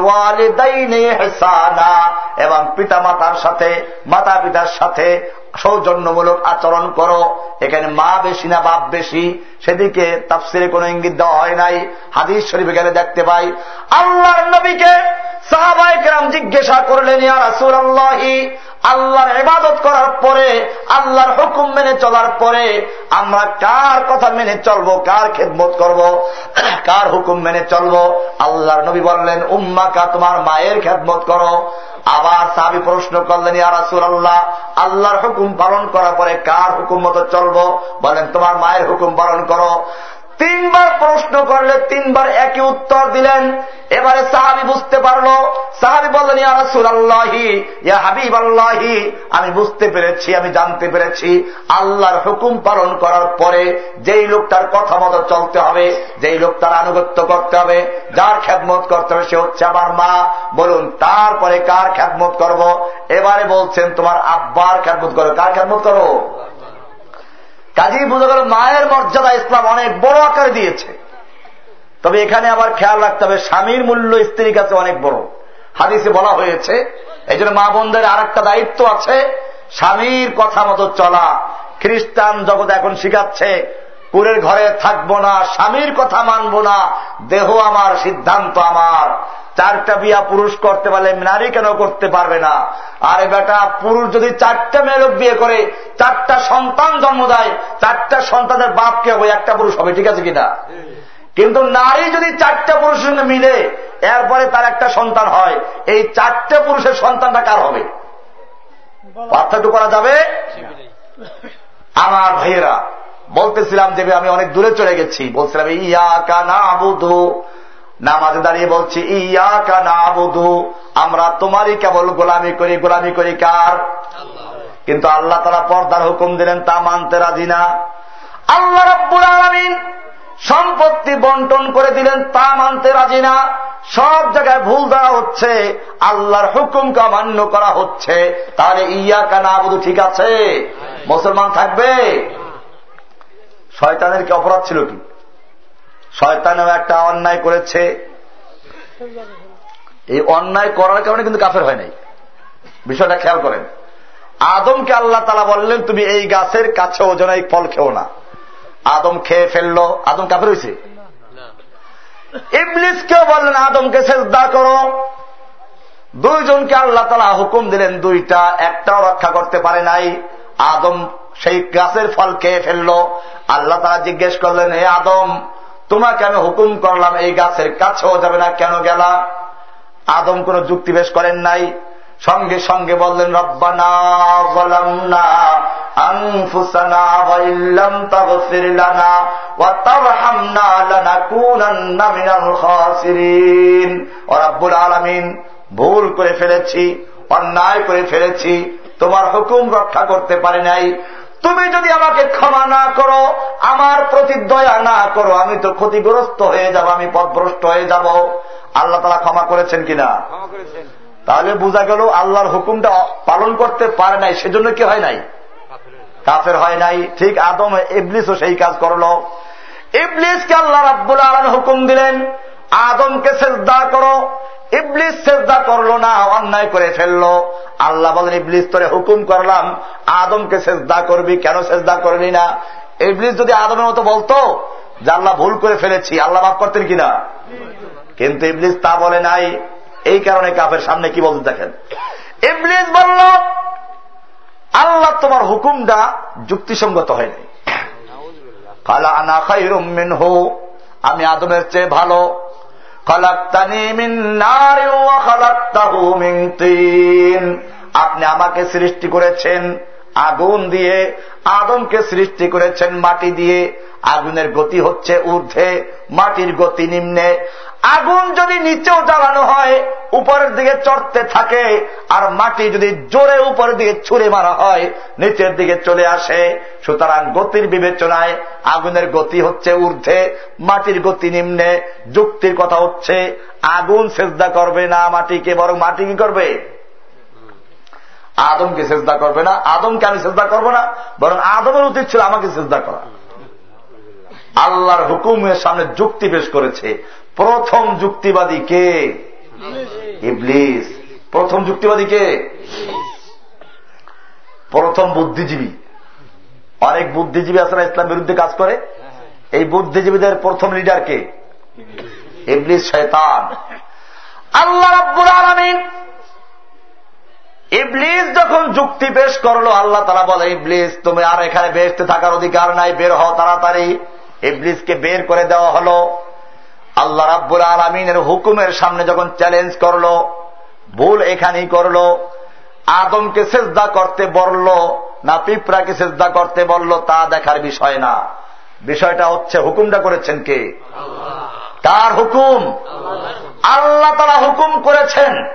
এবং পিতা মাতার সাথে মাতা পিতার সাথে সৌজন্যমূলক আচরণ করো। এখানে মা বেশি না বাপ বেশি। সেদিকে তাফসিরে কোনো ইঙ্গিত দেওয়া হয় নাই। হাদিস শরীফ গেলে দেখতে পাই, আল্লাহর নবীকে সাহাবাইকেরাম জিজ্ঞাসা করলেন, ইয়া রাসুল আল্লাহি আল্লাহর ইবাদত করার পরে, আল্লাহর হুকুম মেনে চলার পরে আমরা কার কথা মেনে চলবো, কার খেদমত করব, কার হুকুম মেনে চলবো? আল্লাহর নবী বললেন, উম্মাকা, তোমার মায়ের খেদমত করো। আবার সাবি প্রশ্ন করলেন, ইয়া রাসুল আল্লাহ আল্লাহর হুকুম পালন করার পরে কার হুকুম মতো চলবো? বলেন তোমার মায়ের হুকুম পালন করো। তিনবার প্রশ্ন করলে তিনবার একই উত্তর দিলেন। এবারে সাহাবি বুঝতে পারল। সাহাবি বললেন, ইয়া ইয়া হাবিব আল্লাহি আমি বুঝতে পেরেছি, আমি জানতে পেরেছি। আল্লাহর হুকুম পালন করার পরে যেই লোকটার কথা মতো চলতে হবে, যেই লোকটার আনুগত্য করতে হবে, যার খ্যাতমত করতে হবে সে হচ্ছে আমার মা। বলুন, তারপরে কার খ্যাতমত করব? এবারে বলছেন, তোমার আব্বার খ্যাতমত করো। কার খ্যাতমত করো কাজী বোঝা গেল মায়ের মর্যাদা ইসলাম অনেক বড় আকারে দিয়েছে। তবে এখানে আবার খেয়াল রাখতে হবে, স্বামীর মূল্য স্ত্রীর কাছে অনেক বড়। হাদিসে বলা হয়েছে এই জন্য মা বোনদের আর একটা দায়িত্ব আছে, স্বামীর কথা মতো চলা। খ্রিস্টান জগৎ এখন শিখাচ্ছে পুরের ঘরে থাকব না, স্বামীর কথা মানব না, দেহ আমার, সিদ্ধান্ত আমার। চারটা বিয়া পুরুষ করতে পারলে নারী কেন করতে পারবে না? আরে বেটা পুরুষ যদি চারটা মেয়ে লোক বিয়ে করে চারটা সন্তান জন্ম দেয় চারটা সন্তানের বাপকে হবে? একটা পুরুষ হবে ঠিক আছে কিনা? কিন্তু নারী যদি চারটা পুরুষের সঙ্গে মিলে এরপরে তার একটা সন্তান হয় এই চারটে পুরুষের সন্তানটা কার হবে? পার্থক্য করা যাবে? আমার ভাইয়েরা বলতেছিলাম যে আমি অনেক দূরে চলে গেছি। বলছিলাম ইয়া কানা বুধু নামাজে দাঁড়িয়ে বলছি ইয়া কানা বুধু আমরা তোমারই কেবল গোলামি করি গোলামি করি কার? কিন্তু আল্লাহ তারা পর্দার হুকুম দিলেন তা মানতে রাজি না। আল্লাহ রব্বুল আলমিন সম্পত্তি বন্টন করে দিলেন তা মানতে রাজি না। সব জায়গায় ভুল দেওয়া হচ্ছে আল্লাহর হুকুমকে অমান্য করা হচ্ছে। তাহলে ইয়া কানা বধু ঠিক আছে? মুসলমান থাকবে? শয়তানের কি অপরাধ ছিল কি? শয়তানেও একটা অন্যায় করেছে। এই অন্যায় করার কারণে কিন্তু কাফের হয় নাই। বিষয়টা খেয়াল করেন। আদমকে আল্লাহ তালা বললেন, তুমি এই গাছের কাছে ওজন এই ফল খেও না। আদম খেয়ে ফেলল। আদম কাফের হয়েছে ইবলিসকেও বললেন, আদমকে দা করো। দুইজনকে আল্লাহ তালা হুকুম দিলেন, দুইটা একটাও রক্ষা করতে পারে নাই। আদম সেই গাছের ফল খেয়ে ফেলল। আল্লাহ তালা জিজ্ঞেস করলেন, হে আদম তোমাকে আমি হুকুম করলাম এই গাছের কাছেও যাবে না কেন গেলা আদম কোন যুক্তি বেশ করেন নাই সঙ্গে সঙ্গে বললেন রব্বানা বললাম না أنفسنا وإن لم تغفر لنا وترحمنا لنكونن من الخاسرين ورب العالمين ভুল করে ফেলেছি অন্যায় করে ফেলেছি তোমার হুকুম রক্ষা করতে পারি নাই তুমি যদি আমাকে ক্ষমা না করো আমার প্রতি দয়া না করো আমি তো ক্ষতিগ্রস্ত হয়ে যাব আমি পথভ্রষ্ট হয়ে যাব। আল্লাহ তারা ক্ষমা করেছেন কিনা? তাহলে বোঝা গেল আল্লাহর হুকুমটা পালন করতে পারে নাই সেজন্য কি হয় নাই? কাফের হয় নাই। ঠিক আদম ইবলিসও সেই কাজ করল। ইবলিসকে আল্লাহ রাব্বুল আলম হুকুম দিলেন আদমকে সেজদা করো, ইবলিস সেজদা করল না, অন্যায় করে ফেলল। আল্লাহ বলেন, ইবলিস তোরে হুকুম করলাম, আদমকে সেজদা করবি, কেন সেজদা করবি না? ইবলিস যদি আদমের মতো বলতো, যে আল্লাহ ভুল করে ফেলেছি, আল্লাহ মাফ করতেন কিনা? কিন্তু ইবলিস তা বলে নাই। এই কারণে কাপের সামনে কি বলতে দেখেন? ইবলিস বলল, আল্লাহ তোমার হুকুমটা যুক্তিসঙ্গত হয়নি আমি আদমের চেয়ে ভালো। আপনি আমাকে সৃষ্টি করেছেন আগুন দিয়ে, আদমকে সৃষ্টি করেছেন মাটি দিয়ে। আগুনের গতি হচ্ছে ঊর্ধ্বে, মাটির গতি নিম্নে। আগুন যদি নিচেও জ্বালানো হয়, উপরের দিকে চড়তে থাকে, আর মাটি যদি জোরে উপরের দিকে ছুড়ে মারা হয়, নিচের দিকে চলে আসে। সুতরাং গতির বিবেচনায় আগুনের গতি হচ্ছে ঊর্ধ্বে, মাটির গতি নিম্নে, যুক্তির কথা হচ্ছে আগুন সেজদা করবে না মাটিকে, বরং মাটি কি করবে? আদমকে চেষ্টা করবে না, আদমকে আমি চেষ্টা করব না, বরং আদমের উচিত ছিল আমাকে চেষ্টা করা। আল্লাহর হুকুমের সামনে যুক্তি পেশ করেছে। প্রথম যুক্তিবাদী কে? ইবলিস। প্রথম যুক্তিবাদী কে? প্রথম বুদ্ধিজীবী। অনেক বুদ্ধিজীবী না ইসলাম বিরুদ্ধে কাজ করে? এই বুদ্ধিজীবীদের প্রথম লিডার কে? ইবলিস শয়তান। আল্লাহ রাব্বুল আলমিন ইবলিস যখন যুক্তি পেশ করল, আল্লাহ তারা বলে, ইবলিস, তুমি আর এখানে বেসতে থাকার অধিকার নাই, বের হও তাড়াতাড়ি। ইবলিসকে বের করে দেওয়া হলো। আল্লাহ রাব্বুল আলমিনের হুকুমের সামনে যখন চ্যালেঞ্জ করল ভুল এখানেই করল আদমকে সেজদা করতে বলল না পিঁপড়াকে সেজদা করতে বলল তা দেখার বিষয় না। বিষয়টা হচ্ছে হুকুমটা করেছেন কে? তার হুকুম। আল্লাহ তারা হুকুম করেছেন।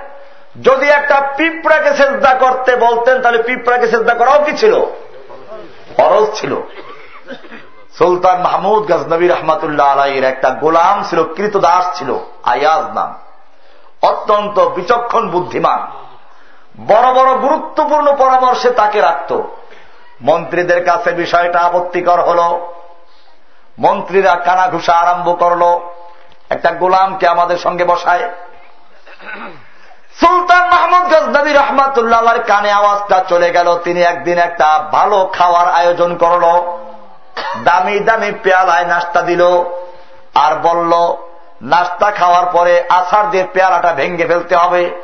যদি একটা পিঁপড়াকে সেজদা করতে বলতেন তাহলে পিঁপড়াকে সেজদা করাও কি ছিল? ফরজ ছিল। সুলতান মাহমুদ গজনবী রহমাতুল্লাহ আলাইয়ের একটা গোলাম ছিল কৃতদাস ছিল, আয়াজ নাম। অত্যন্ত বিচক্ষণ বুদ্ধিমান। বড় বড় গুরুত্বপূর্ণ পরামর্শে তাকে রাখত। মন্ত্রীদের কাছে বিষয়টা আপত্তিকর হল। মন্ত্রীরা কানাঘুষা আরম্ভ করল। একটা গোলামকে আমাদের সঙ্গে বসায়। সুলতান মাহমুদ গজনবী রহমাতুল্লাহ কানে আওয়াজটা চলে গেল। তিনি একদিন একটা ভালো খাওয়ার আয়োজন করল। দামি দামি পেয়ালায় নাস্তা দিল আর বলল, নাস্তা খাওয়ার পরে আছার দিয়ে পেয়ালাটা ভেঙ্গে ফেলতে হবে।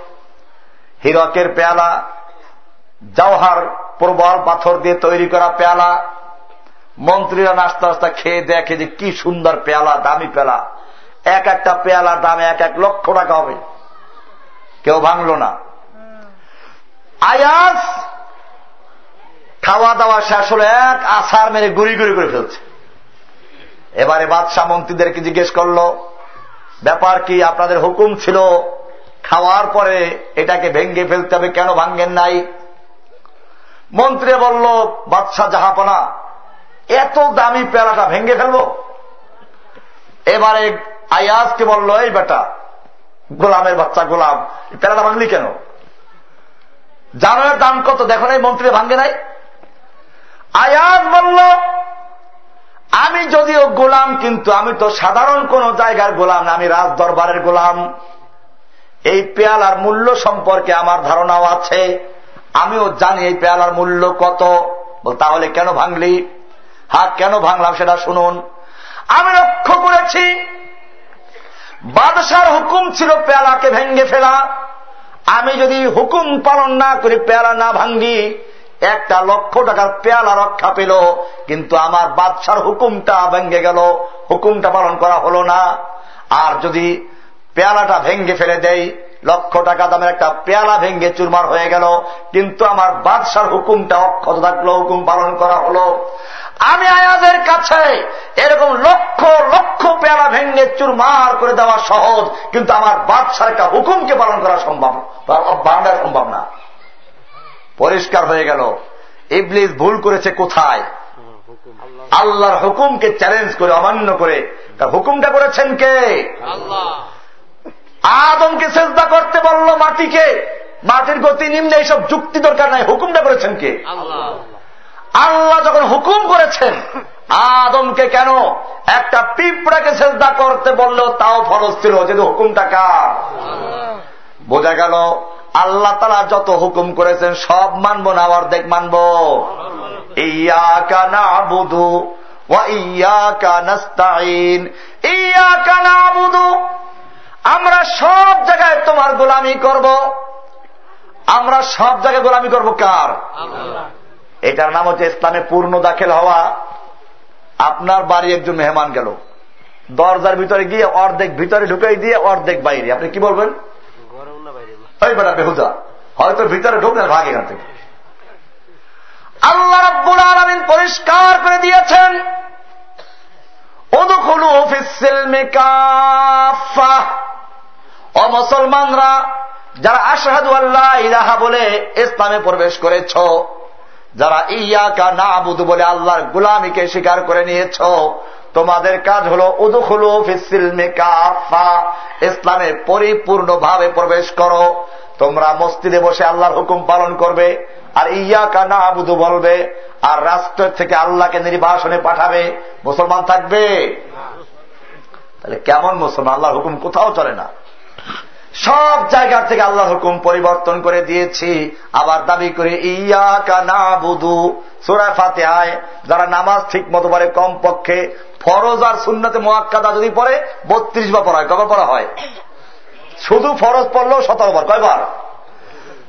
হিরকের পেয়ালা, জওহার প্রবল পাথর দিয়ে তৈরি করা পেয়ালা, মন্ত্রীরা নাস্তা নাস্তা খেয়ে দেখে যে কি সুন্দর পেয়ালা, দামি পেয়ালা। এক একটা পেয়ালা দামে এক এক লক্ষ টাকা হবে। কেউ ভাঙল না। আয়াস খাওয়া দাওয়া শেষ হলো, এক আসার মেরে গুড়ি গুড়ি করে ফেলছে। এবারে বাদশাহ মন্ত্রীদেরকে জিজ্ঞেস করল, ব্যাপার কি, আপনাদের হুকুম ছিল খাওয়ার পরে এটাকে ভেঙ্গে ফেলতে হবে, কেন ভাঙ্গেন নাই? মন্ত্রী বলল, বাদশাহ জাহাপনা, এত দামি পেয়ালাটা ভেঙ্গে ফেলব? এবারে আয়াজকে বলল, এই বেটা, গোলামের বাচ্চা গোলাম পেয়ালাটা ভাঙলি কেন? জানোয়ার দাম কত, দেখো নাই মন্ত্রী ভাঙ্গে নাই? আয়াজ বলল, আমি যদিও গোলাম, কিন্তু আমি তো সাধারণ কোন জায়গার গোলাম আমি রাজ দরবারের গোলাম। এই পেয়ালার মূল্য সম্পর্কে আমার ধারণাও আছে। আমিও জানি এই পেয়ালার মূল্য কত। তাহলে কেন ভাঙলি? হা, কেন ভাঙলাম সেটা শুনুন। আমি লক্ষ্য করেছি, বাদশার হুকুম ছিল পেয়ালাকে ভেঙ্গে ফেলা। আমি যদি হুকুম পালন না করি, পেয়ালা না ভাঙ্গি একটা লক্ষ টাকার পেয়ালা রক্ষা পেল, কিন্তু আমার বাদশার হুকুমটা ভেঙ্গে গেল। হুকুমটা পালন করা হলো না। আর যদি পেয়ালাটা ভেঙ্গে ফেলে দেয় লক্ষ টাকা দামের একটা পেয়ালা ভেঙ্গে চুরমার হয়ে গেল, কিন্তু আমার বাদশার হুকুমটা অক্ষত থাকল, হুকুম পালন করা হলো। আমি আয়াদের কাছে এরকম লক্ষ লক্ষ পেয়ালা ভেঙ্গে চুরমার করে দেওয়া সহজ, কিন্তু আমার বাদশার একটা হুকুমকে পালন করা সম্ভব বাংলার সম্ভব না। পরিষ্কার হয়ে গেল। ইবলিস ভুল করেছে কোথায়? আল্লাহর হুকুমকে চ্যালেঞ্জ করে অমান্য করে। তার হুকুমটা করেছেন কে? আদমকে চেষ্টা করতে বলল মাটিকে। মাটির গতি নিম্নে এইসব যুক্তি দরকার নাই হুকুমটা করেছেন কে? আল্লাহ। যখন হুকুম করেছেন আদমকে কেন? একটা পিঁপড়াকে চেষ্টা করতে বললেও তাও ফরজ ছিল যেহেতু হুকুমটা কার? বোঝা গেল আল্লাহ তালা যত হুকুম করেছেন সব মানব না, অর্ধেক মানব। ইয়া কানা বুধু আমরা সব জায়গায় তোমার গোলামি করব। আমরা সব জায়গায় গোলামি করব কার? এটার নাম হচ্ছে ইসলামে পূর্ণ দাখিল হওয়া। আপনার বাড়ি একজন মেহমান গেল। দরজার ভিতরে গিয়ে অর্ধেক ভিতরে ঢুকাই দিয়ে অর্ধেক বাইরে। আপনি কি বলবেন? ওই বেটা বেহুদা, হয়তো ভিতরে ঢুকলেন ভাগ এখান থেকে। আল্লাহ রব্বুল আলমিন পরিষ্কার করে দিয়েছেন ও মুসলমানরা, যারা আশাহাদু আল্লাহ ইলাহা বলে ইসলামে প্রবেশ করেছ, যারা ইয়াকা না আবুদু বলে আল্লাহর গুলামীকে স্বীকার করে নিয়েছ তোমাদের কাজ হল উদুখুলু ফিসিলমে কাফা ইসলামে পরিপূর্ণভাবে প্রবেশ করো। তোমরা মসজিদে বসে আল্লাহর হুকুম পালন করবে আর ইয়া কানা আবুদু বলবে আর রাষ্ট্র থেকে আল্লাহকে নির্বাসনে পাঠাবে। মুসলমান থাকবে? তাহলে কেমন মুসলমান? আল্লাহর হুকুম কোথাও চলে না। সব জায়গা থেকে আল্লাহ হুকুম পরিবর্তন করে দিয়েছি। আবার দাবি করে ইয়া কানা বুধু সোরা আয় যারা নামাজ ঠিক মতো পারে কম পক্ষে ফরজ আর সুন্নতে মোয়াক্কাদা যদি পড়ে, বত্রিশ বা পড়া হয় কবে পড়া হয়? শুধু ফরজ পড়লেও সতেরো বার। কয়বার?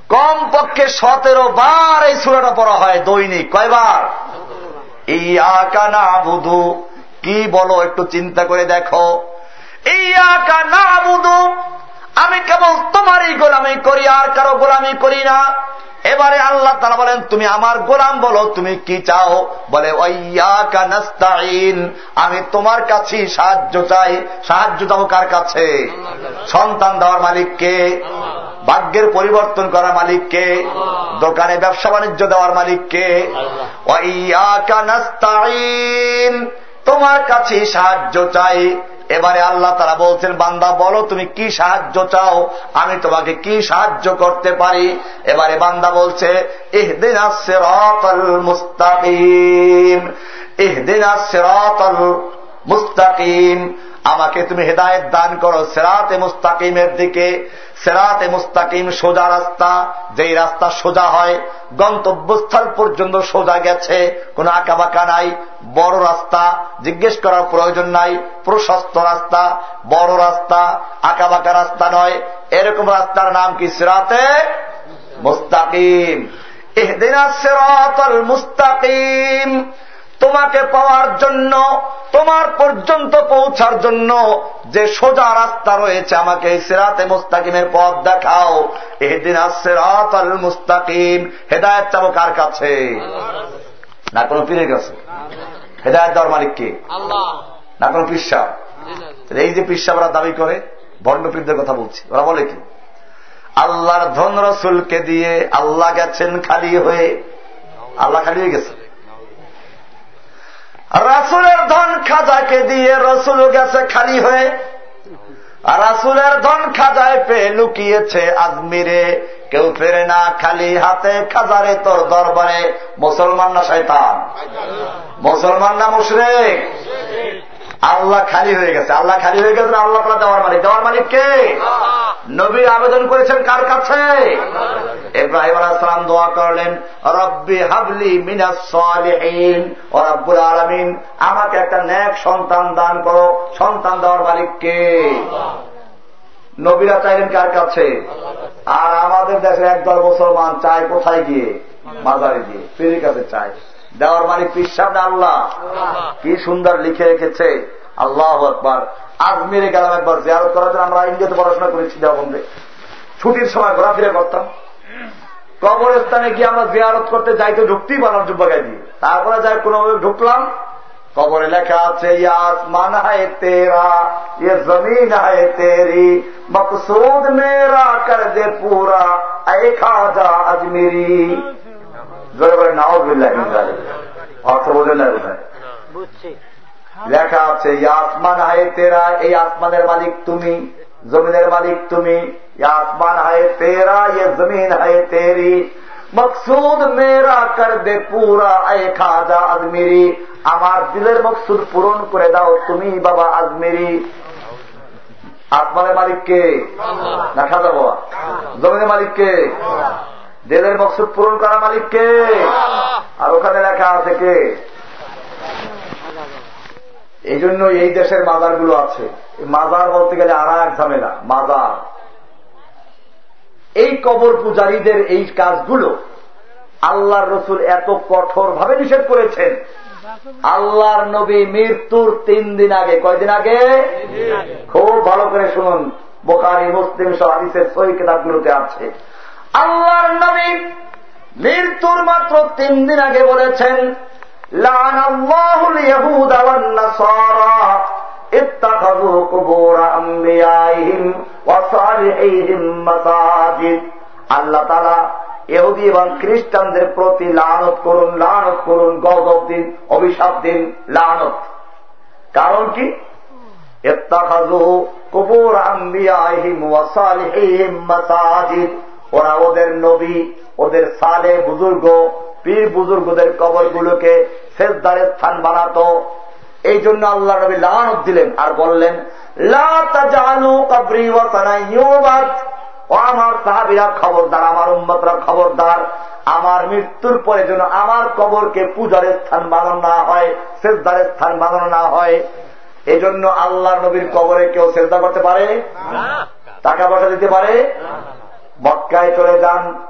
কম পক্ষে সতেরো বার এই সুরাটা পড়া হয় দৈনিক। কয়বার? ইয়াকা না বুধু কি বলো, একটু চিন্তা করে দেখো। ইয়াকা না বুধু আমি কেবল তোমারই গোলামি করি, আর কারও গোলামি করি না। এবারে আল্লাহ তারা বলেন, তুমি আমার গোলাম বলো, তুমি কি চাও? বলে আমি তোমার কাছে সাহায্য চাই। সাহায্য দাও কার কাছে? সন্তান দেওয়ার মালিককে ভাগ্যের পরিবর্তন করার মালিককে দোকানে ব্যবসা বাণিজ্য দেওয়ার মালিককে তোমার কাছে সাহায্য চাই। এবারে আল্লাহ তারা বলছেন, বান্দা, বলো তুমি কি সাহায্য চাও? আমি তোমাকে কি সাহায্য করতে পারি? এবারে বান্দা বলছে এহদিন মুস্তাকিম এহদিন মুস্তাকিম। আমাকে তুমি হেদায়ত দান করো, সেরাতে মুস্তাকিমের দিকে। সেরাতে মুস্তাকিম সোজা রাস্তা, যেই রাস্তা সোজা হয়, গন্তব্যস্থল পর্যন্ত সোজা গেছে, কোন আঁকা বাঁকা নাই, বড় রাস্তা, জিজ্ঞেস করার প্রয়োজন নাই, প্রশস্ত রাস্তা, বড় রাস্তা আঁকা বাঁকা রাস্তা নয়, এরকম রাস্তার নাম কি সেরাতে মুস্তাকিম? এহদিনা সেরাতল মুস্তাকিম। তোমাকে পাওয়ার জন্য তোমার পর্যন্ত পৌঁছার জন্য যে সোজা রাস্তা রয়েছে আমাকে সেরাতে মুস্তাকিমের পথ দেখাও। এদিন সেরাত আল মুস্তাকিম। হেদায়ত চাবো কার কাছে? না কোনো পীরের কাছে। হেদায়ত দেওয়ার মালিক কে? না কোনো পিসা এই যে পিসাবরা দাবি করে ভণ্ড পীরদের কথা বলছি। ওরা বলে কি? আল্লাহর ধন রসুলকে দিয়ে আল্লাহ গেছেন খালি হয়ে। আল্লাহ খালি হয়ে গেছে। রাসুলের ধন খাজাকে দিয়ে রসুল গেছে খালি হয়ে। রাসুলের ধন খাজায় পেয়ে লুকিয়েছে আজমিরে। কেউ ফেরে না, খালি হাতে খাজারে তোর দরবারে। মুসলমান না শৈতান মুসলমান না মুশরেক? আল্লাহ খালি হয়ে গেছে। আল্লাহ খালি হয়ে গেছে আল্লাহ তালা দেওয়ার মালিক? দেওয়ার মালিক কে? নবী আবেদন করেছেন কার কাছে? ইব্রাহিম আলাহাম দোয়া করলেন, রব্বি হাবলি মিনাসহীন ও রব্বুল আলমিন, আমাকে একটা ন্যাক সন্তান দান করো। সন্তান দেওয়ার মালিক কে? নবীরা চাইলেন কার কাছে? আর আমাদের দেশের একদল মুসলমান চায় কোথায় গিয়ে? বাজারে গিয়ে। পীরের কাছে চায়। দেওয়ার মালিক পিসাব না আল্লাহ। কি সুন্দর লিখে রেখেছে। আল্লাহ একবার আজমিরে গেলাম একবার জিয়ারত করার জন্য। আমরা ইন্ডিয়াতে পড়াশোনা করেছি দেওবন্দে। ছুটির সময় ঘোরাফিরে করতাম। কবরস্থানে গিয়ে আমরা জিয়ারত করতে যাইতে ঢুকতেই পারলাম যুবকায় দিয়ে। তারপরে যাই কোনোভাবে ঢুকলাম। কবরে লেখা আছে আসমান হায় তেরা ইয়ে জমিন হায় তেরি মকসুদ মেরা কর দে পুরা এ খাজা আজমেরি। জোরে বলে নাওজুল্লাহ অর্থ বোঝেন না কোথায় লেখা আছে আসমান হায় তেরা এই আসমানের মালিক তুমি জমিনের মালিক তুমি। আসমান হায় তেরা ইয়ে জমিন হায় তেরি। মকসুদ মেরা কর দে পুরা এ খাজা আজমিরি। আমার দিলের মকসুদ পূরণ করে দাও তুমি বাবা আজমেরি। আসমানের মালিককে না খাজা বাবা? জমিনের মালিককে দিলের মকসুদ পূরণ করা মালিককে। আর ওখানে লেখা আছে কে? এই জন্য এই দেশের মাজারগুলো আছে মাজার বলতে গেলে আর এক ঝামেলা মাজার। এই কবর পূজারীদের এই কাজগুলো আল্লাহর রসুল এত কঠোর ভাবে নিষেধ করেছেন। আল্লাহর নবী মৃত্যুর তিন দিন আগে কয়দিন আগে? খুব ভালো করে শুনুন বোকারি মুসলিম সহ হাদিসের সই কিতাবগুলোতে আছে। আল্লাহর নবী মৃত্যুর মাত্র তিন দিন আগে বলেছেন আল্লাহ তারা এহুদি এবং খ্রিস্টানদের প্রতি লানত করুন লানত করুন, গজব দিন, অভিশাপ দিন, লানত। কারণ কি? এত্তাখাজু কবুর আম্বিয়াহিম ওয়াসালিহিম মাসাজিদ। ওরা ওদের নবী ওদের সালে বুজুর্গ পীর বুজুর্গদের কবরগুলোকে শেষদারের স্থান বানাতো। এই জন্য আল্লাহ নবী লানত দিলেন আর বললেন আমার সাহাবিরা খবরদার আমার উম্মতরা খবরদার। আমার মৃত্যুর পরে যেন আমার কবরকে পূজার স্থান বানানো না হয় শেষদারের স্থান বানানো না হয়। এই জন্য আল্লাহ নবীর কবরে কেউ চেষ্টা করতে পারে? টাকা পয়সা দিতে পারে? মক্কায় চলে যান।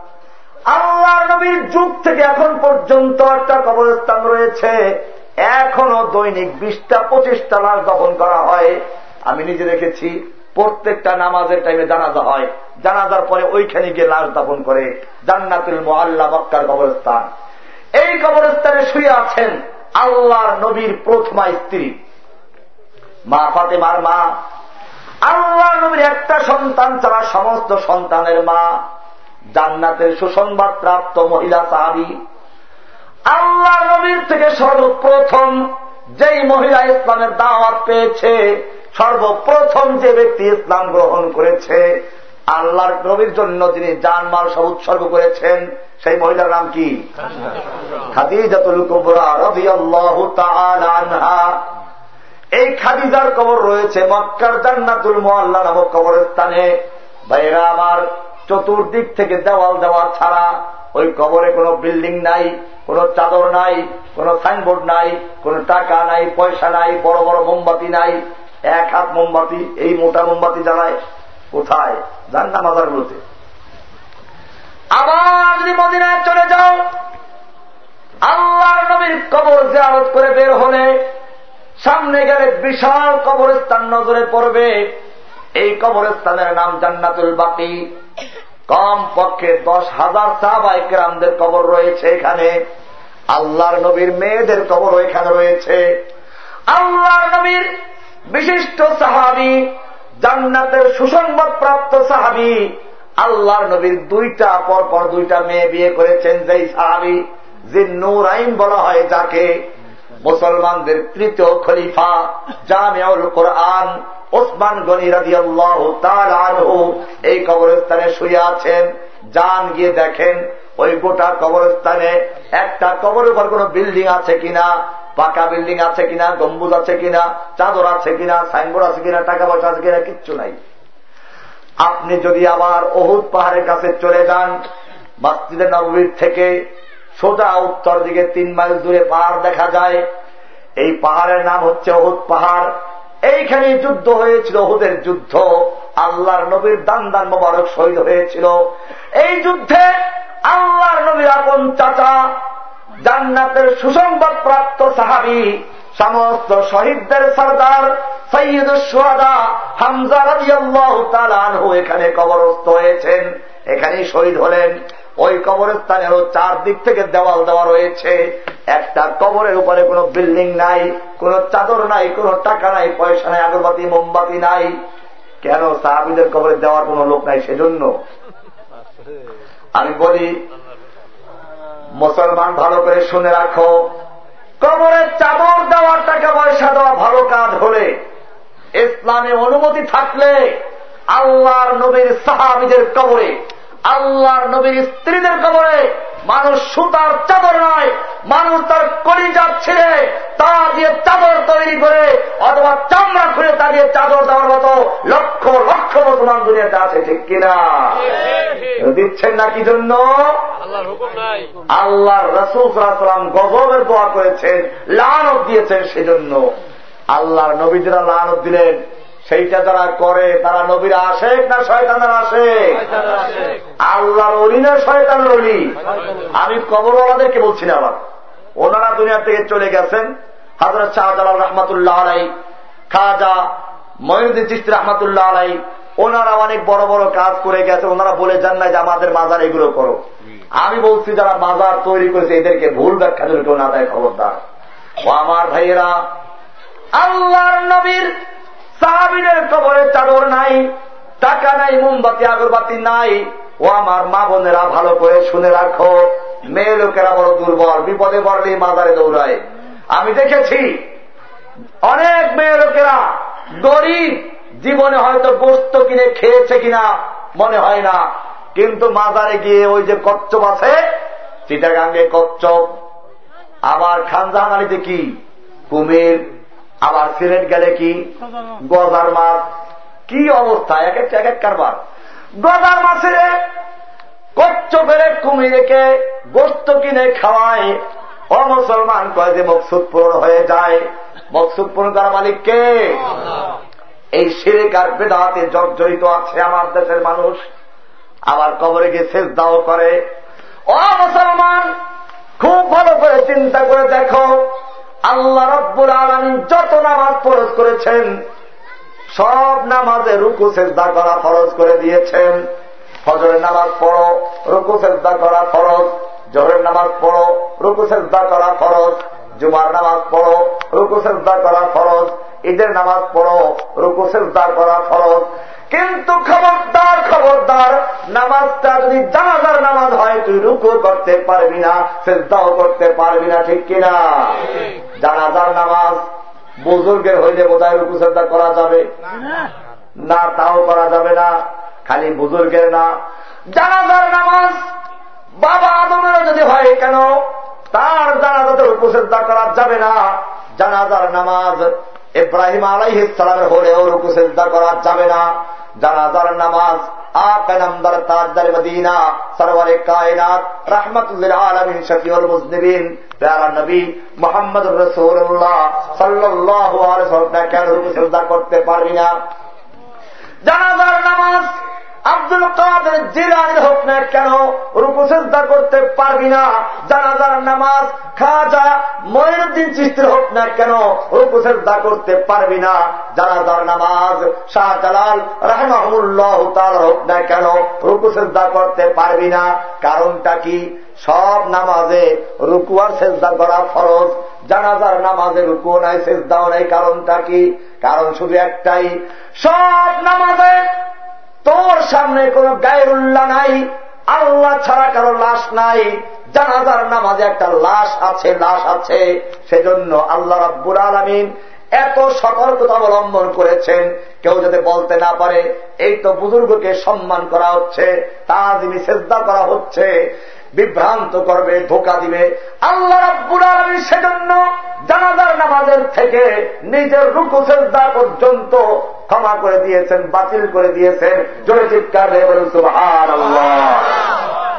আল্লাহ নবীর যুগ থেকে এখন পর্যন্ত একটা কবরস্থান রয়েছে। এখনও দৈনিক বিশটা, পঁচিশটা লাশ দফন করা হয়। আমি নিজে দেখেছি, প্রত্যেকটা নামাজের টাইমে জানাজা হয়। জানাজার পরে ওইখানে গিয়ে লাশ দাপন করে জান্নাতুল মোয়াল্লা মক্কার কবরস্থান। এই কবরস্থানে শুয়ে আছেন আল্লাহর নবীর প্রথমা স্ত্রী। মা ফাতেমার মা আল্লাহ নবীর একটা সন্তান ছাড়া সমস্ত সন্তানের মা জান্নাতের সুসংবাদ প্রাপ্ত মহিলা সাহাবি। আল্লাহ নবীর থেকে সর্বপ্রথম যেই মহিলা ইসলামের দাওয়াত পেয়েছে সর্বপ্রথম যে ব্যক্তি ইসলাম গ্রহণ করেছে আল্লাহর নবীর জন্য যিনি জানমাল সব উৎসর্গ করেছেন সেই মহিলার নাম কি? খাদিজাতুল কুবরা আনহা। এই খাদিজার কবর রয়েছে, মক্কার জান্নাতুল মোয়াল্লা নামক কবরস্থানে। ভাইরা আমার চতুর্দিক থেকে দেওয়াল দেওয়া ছাড়া ওই কবরে কোনো বিল্ডিং নাই, কোনো চাদর নাই, কোনো সাইনবোর্ড নাই, কোনো টাকা নাই, পয়সা নাই, বড় বড় মোমবাতি নাই। এক হাত মোমবাতি, এই মোটা মোমবাতি জ্বালায় কোথায়? যান না মাজারগুলোতে আবার যদি মদিনায় চলে যাও, আল্লাহর নবীর কবর জিয়ারত করে বের হলে সামনে গেলে বিশাল কবরস্থান নজরে পড়বে। এই কবরস্থানের নাম জান্নাতুল বাকি। কম পক্ষে দশ হাজার সাহাবাইকেরামদের কবর রয়েছে এখানে। আল্লাহর নবীর মেয়েদের কবর এখানে রয়েছে। আল্লাহর নবীর বিশিষ্ট সাহাবি, জান্নাতের সুসংবাদ প্রাপ্ত সাহাবি, আল্লাহর নবীর দুইটা পর পর দুইটা মেয়ে বিয়ে করেছেন যেই সাহাবি যে আইন বলা হয় যাকে। মুসলমানদের তৃতীয় খলিফা জামিয়াউল কোরআন ওসমান গনি রাজি আল্লাহ এই কবরস্থানে শুয়ে আছেন। যান গিয়ে দেখেন ওই গোটা কবরস্থানে একটা কবরের উপর কোন বিল্ডিং আছে কিনা, পাকা বিল্ডিং আছে কিনা, গম্বুজ আছে কিনা, চাদর আছে কিনা, সাইনবোর্ড আছে কিনা, টাকা পয়সা আছে কিনা, কিচ্ছু নাই। আপনি যদি আবার অহুদ পাহাড়ের কাছে চলে যান মাস্তিদের নবীর থেকে সোজা উত্তর দিকে তিন মাইল দূরে পাহাড় দেখা যায়। এই পাহাড়ের নাম হচ্ছে অহুদ পাহাড়। এইখানে যুদ্ধ হয়েছিল অহুদের যুদ্ধ। আল্লাহর নবীর দান দান মোবারক শহীদ হয়েছিল। এই যুদ্ধে আল্লাহর নবীর আপন চাচা, জান্নাতের সুসংবাদ প্রাপ্ত সাহাবি, সমস্ত শহীদদের সর্দার সৈয়দ সোহাদা হামজা রাজিয়াল্লাহ এখানে কবরস্থ হয়েছেন। এখানেই শহীদ হলেন। ওই কবরস্থানেরও চারদিক থেকে দেওয়াল দেওয়া রয়েছে। একটা কবরের উপরে কোনো বিল্ডিং নাই, কোনো চাদর নাই, কোনো টাকা নাই, পয়সা নাই, আগরবাতি, মোমবাতি নাই। কেন সাহাবিদের কবরে দেওয়ার কোনো লোক নাই সেজন্য? আমি বলি, মুসলমান ভালো করে শুনে রাখো, কবরের চাদর দেওয়ার টাকা পয়সা দেওয়া ভালো কাজ হলে, ইসলামে অনুমতি থাকলে আল্লাহর নবীর সাহাবিদের কবরে আল্লাহর নবীর স্ত্রীদের কবরে মানুষ সুতার চাদর নয় মানুষ তার কলিজা ছেড়ে তা দিয়ে চাদর তৈরি করে অথবা চামড়া খুলে তা দিয়ে চাদর দেওয়ার মতো লক্ষ লক্ষ মুসলমান দুনিয়াতে আছে ঠিক কিনা? দিচ্ছেন না কি জন্য? আল্লাহর রসুল সাল্লাম গজবের দোয়া করেছেন লানত দিয়েছেন সেজন্য। আল্লাহর নবীজরা লানত দিলেন। সেইটা যারা করে, তারা নবীর আসে না শয়তানের আসে আল্লাহর অলি না শয়তানের অলি? আমি কবরওয়ালাদেরকে বলছি না আবার। ওনারা দুনিয়া থেকে চলে গেছেন। হাজরত শাহজালাল রহমতুল্লাহ আলাই খাজা মহিনুদ্দিন চিস্তি রহমতুল্লাহ আলাই ওনারা অনেক বড় বড় কাজ করে গেছে ওনারা বলে যান না যে আমাদের মাজার এগুলো করো। আমি বলছি, যারা মাজার তৈরি করেছে, এদেরকে ভুল ব্যাখ্যা দিল কেউ না দেয় খবরদার। আমার ভাইয়েরা, আল্লাহর নবীর সাহাবিনের কবরে চাদর নাই, টাকা নাই, মোমবাতি, আগরবাতি নাই। ও আমার মা বোনেরা, ভালো করে শুনে রাখো, মেয়ে লোকেরা বড় দুর্বল, বিপদে পড়লেই মাজারে দৌড়ায়। আমি দেখেছি, অনেক মেয়ে লোকেরা গরিব, জীবনে হয়তো গোস্ত কিনে খেয়েছে কিনা মনে হয় না, কিন্তু মাজারে গিয়ে ওই যে কচ্ছপ আছে, চিটাগাঙ্গে কচ্ছপ, আবার খানজাহানিতে কি? কুমির আবার সিলেট গেলে কি? গজার মাছ। কি অবস্থা? এক একটা, এক এক কারবার। গজার মাছের কচ্ছপের কুমিরেকে গোস্ত কিনে খাওয়ায়। অমুসলমান কয় যে মকসুদ পূরণ হয়ে যায়। মকসুদ পূরণ করা মালিক কে? এই সিরেকার বেদাতে জর্জরিত আছে আমার দেশের মানুষ। আবার কবরে গিয়ে শেষ দাও করে। ও মুসলমান, খুব ভালো করে চিন্তা করে দেখো। আল্লাহ রব্বুর আলমী যত নামাজ ফরজ করেছেন, সব নামাজে রুকু চেষ্টা করা ফরজ করে দিয়েছেন। ফজরের নামাজ পড়ো, রুকু চেষ্টা করা ফরজ। জহরের নামাজ পড়ো, রুকু চেষ্টা করা ফরজ। জুমার নামাজ পড়ো, রুকু চেষ্টা করা ফরজ। ঈদের নামাজ পড়ো, রুকু চেষ্টা করা ফরজ। কিন্তু খবরদার খবরদার, নামাজটা যদি জানাজার নামাজ হয়, তুই রুকু করতে পারবি না চেষ্টাও করতে পারবি না, ঠিক কিনা? জানাজার নামাজ বুজুর্গের হইলে বোধহয় রুকু শ্রদ্ধা করা যাবে। না, তাও করা যাবে না, খালি বুজুর্গের না। জানাজার নামাজ বাবা আদমের যদি হয় কেন, তার জানাজাতে রুকু করা যাবে না। জানাজার নামাজ ইব্রাহিম আলাই ইসলামের হলেও রুকু সেদ্ধার করা যাবে না। জানাজার নামাজ করতে পারবি না? নামাজ আব্দুল কাদের জিরানির হোক না কেন, রুকু চেষ্টা করতে পারবি না, জানাজার নামাজ খাজা ময়ুদ্দিন চিস্তির হোক না কেন, রুকু চেষ্টা করতে পারবি না, জানাজার নামাজ শাহজালাল রাহমাহুল্লাহ তার হোক না কেন, রুকু চেষ্টা করতে পারবি না। কারণটা কি? সব নামাজে রুকু আর চেষ্টা করা ফরজ, জানাজার নামাজে রুকু নাই চেষ্টাও নাই। কারণটা কি? কারণ শুধু একটাই, সব নামাজে তোর সামনে কোন গায়রুল্লাহ নাই, আল্লাহ ছাড়া কারও লাশ নাই, জানাজার নামাজে একটা লাশ আছে লাশ আছে। সেজন্য আল্লাহ রাব্বুল আলমিন এত সতর্কতা অবলম্বন করেছেন। কেউ যদি বলতে না পারে, এই তো বুজুর্গকে সম্মান করা হচ্ছে তাজিমি চেষ্টা করা হচ্ছে। বিভ্রান্ত করবে, ধোকা দিবে। আল্লাহ রাব্বুল আলমী সেজন্য জানাজার নামাজের থেকে নিজের রুকু চেষ্টা পর্যন্ত ক্ষমা করে দিয়েছেন, বাতিল করে দিয়েছেন। জোরে চিৎকার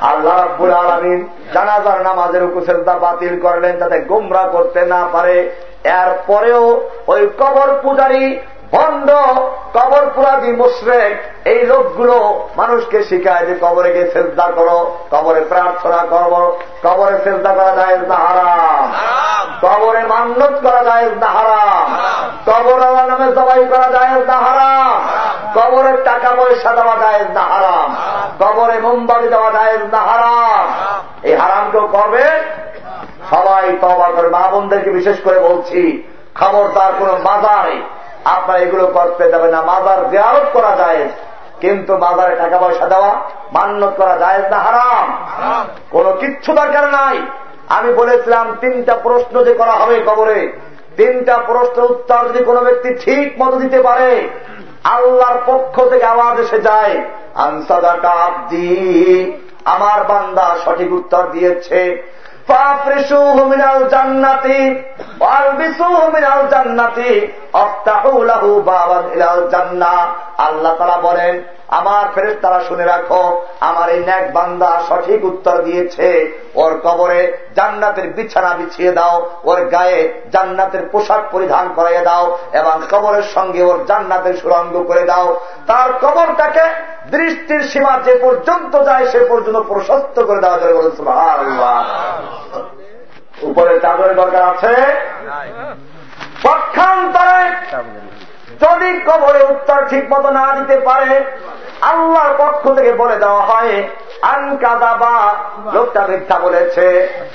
আল্লাহ রাব্বুল আলমিন জানাজার নামাজের উপসেজদা বাতিল করলেন যাতে গোমরা করতে না পারে। এরপরেও ওই কবর পূজারী ভণ্ড কবর পুরাদি মুশরেক এই লোকগুলো মানুষকে শিখায় যে কবরে গিয়ে চেষ্টা করো কবরে প্রার্থনা করো কবরে চেষ্টা করা যায় না হারাম। কবরে মান্যত করা যায় না হারাম। কবর নামে জবাই করা যায় না হারাম। কবরের টাকা পয়সা দেওয়া যায় না হারাম। কবরে মোমবাড়ি দেওয়া যায় না হারাম। এই হারাম কেউ করবে? সবাই তবা করে। মা বোনদেরকে বিশেষ করে বলছি খবরদার কোন বাজারে আপনার এগুলো করতে যাবে না। মাজার জিয়ারত করা যায় কিন্তু মাজারে টাকা পয়সা দেওয়া মান্যত করা যায় না হারাম। কোন কিচ্ছু দরকার নাই। আমি বলেছিলাম তিনটা প্রশ্ন যে করা হবে কবরে তিনটা প্রশ্নের উত্তর যদি কোনো ব্যক্তি ঠিক মতো দিতে পারে আল্লাহর পক্ষ থেকে আওয়াজ এসে যায় আনসাদাটা আব্দি আমার বান্দা সঠিক উত্তর দিয়েছে আল্লাহ তারা বলেন আমার ফেরেস তারা শুনে রাখো আমার এই ন্যাক বান্দা সঠিক উত্তর দিয়েছে। ওর কবরে জান্নাতের বিছানা বিছিয়ে দাও ওর গায়ে জান্নাতের পোশাক পরিধান করাইয়ে দাও এবং কবরের সঙ্গে ওর জান্নাতের সুরঙ্গ করে দাও। তার কবরটাকে দৃষ্টির সীমা যে পর্যন্ত যায় সে পর্যন্ত প্রশস্ত করে দেওয়া যাবে বলেছিল উপরে চাদরের দরকার আছে? পক্ষান্তরে যদি কবরে উত্তর ঠিক মতো না দিতে পারে, আল্লাহর পক্ষ থেকে বলে দেওয়া হয়, আনকাদাবা, লোকটা মিথ্যা বলেছে।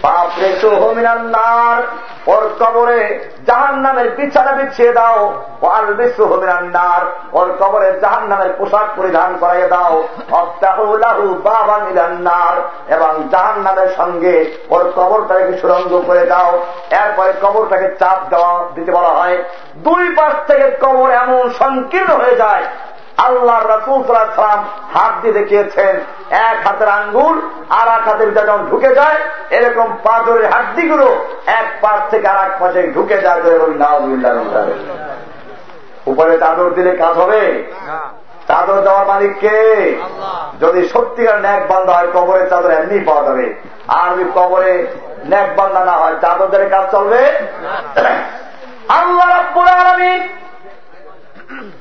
বাপরে সোহমিনান্নার ওর কবরে জাহান নামের বিছানা বিছিয়ে দাও। আল বিশ্ব হোমিনান্নার ওর কবরে জাহান নামের পোশাক পরিধান করাইয়ে দাও। অত্যাহু বাবা নিলান্নার এবং জাহান নামের সঙ্গে ওর কবরটাকে সুরঙ্গ করে দাও। এরপরে কবরটাকে চাপ দেওয়া দিতে বলা হয়। দুই পাশ থেকে কবর এমন সংকীর্ণ হয়ে যায়। আল্লাহ রাসুল সালাম হাত দিয়ে দেখিয়েছেন এক হাতের আঙ্গুল আর এক হাতের ভিতরে যখন ঢুকে যায়। এরকম পাথরের হাড্ডিগুলো এক পাশ থেকে আর এক পাশে ঢুকে যায় উপরে চাদর দিলে কাজ হবে? চাদর দেওয়ার মালিক কে? যদি সত্যিকার ন্যাক বান্ধা হয় কবরের চাদর এমনি পাওয়া যাবে। আর যদি কবরে ন্যাক বান্ধা না হয় চাদর দিলে কাজ চলবে? আল্লাহ রাব্বুল আলামিন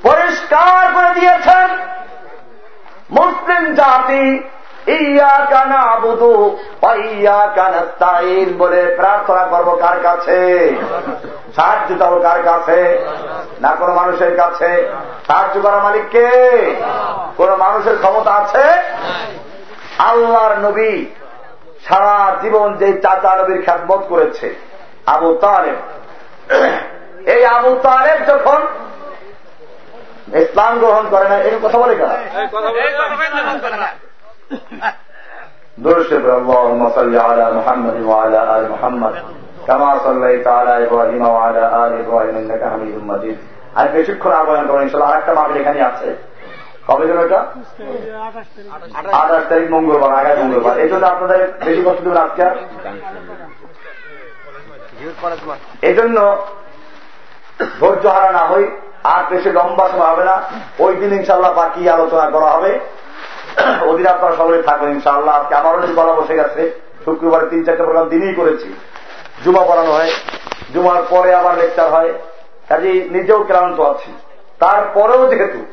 পরিষ্কার করে দিয়েছেন, মুসলিম জাতি ইয়া কানা আবুদু ইয়া কানাস্তাইন বলে প্রার্থনা করব কার কাছে? সাহায্য চাবো কার কাছে? না কোন মানুষের কাছে? সাহায্য করা মালিককে কোন মানুষের ক্ষমতা আছে? আল্লাহর নবী সারা জীবন যে চাচা নবীর খ্যাতমত করেছে, আবু তালেব এই আবু তালেব যখন ইসলাম গ্রহণ করে না এরকম কথা বলে আর বেশিক্ষণ আগমন করেন আরেকটা মাহফিল এখানে আছে। কবে যেন এটা? আঠাশ তারিখ। মঙ্গলবার আগামী মঙ্গলবার। এই জন্য আপনাদের বেশি কষ্ট দেবেন আজকে এই জন্য ধৈর্য হারা না হই, আর বেশি লম্বা সময় হবে না। ওই দিন ইনশাল্লাহ বাকি আলোচনা করা হবে। ওদিন আপনারা সকলে থাকবেন ইনশাআল্লাহ। আজকে আমারও যদি বলা বসে গেছে। শুক্রবারে তিন, চারটা প্রোগ্রাম দিনই করেছি। জুমা পড়ানো হয়। জুমার পরে আবার লেকচার হয়। কাজে নিজেও ক্লান্ত আছি। তারপরেও যেহেতু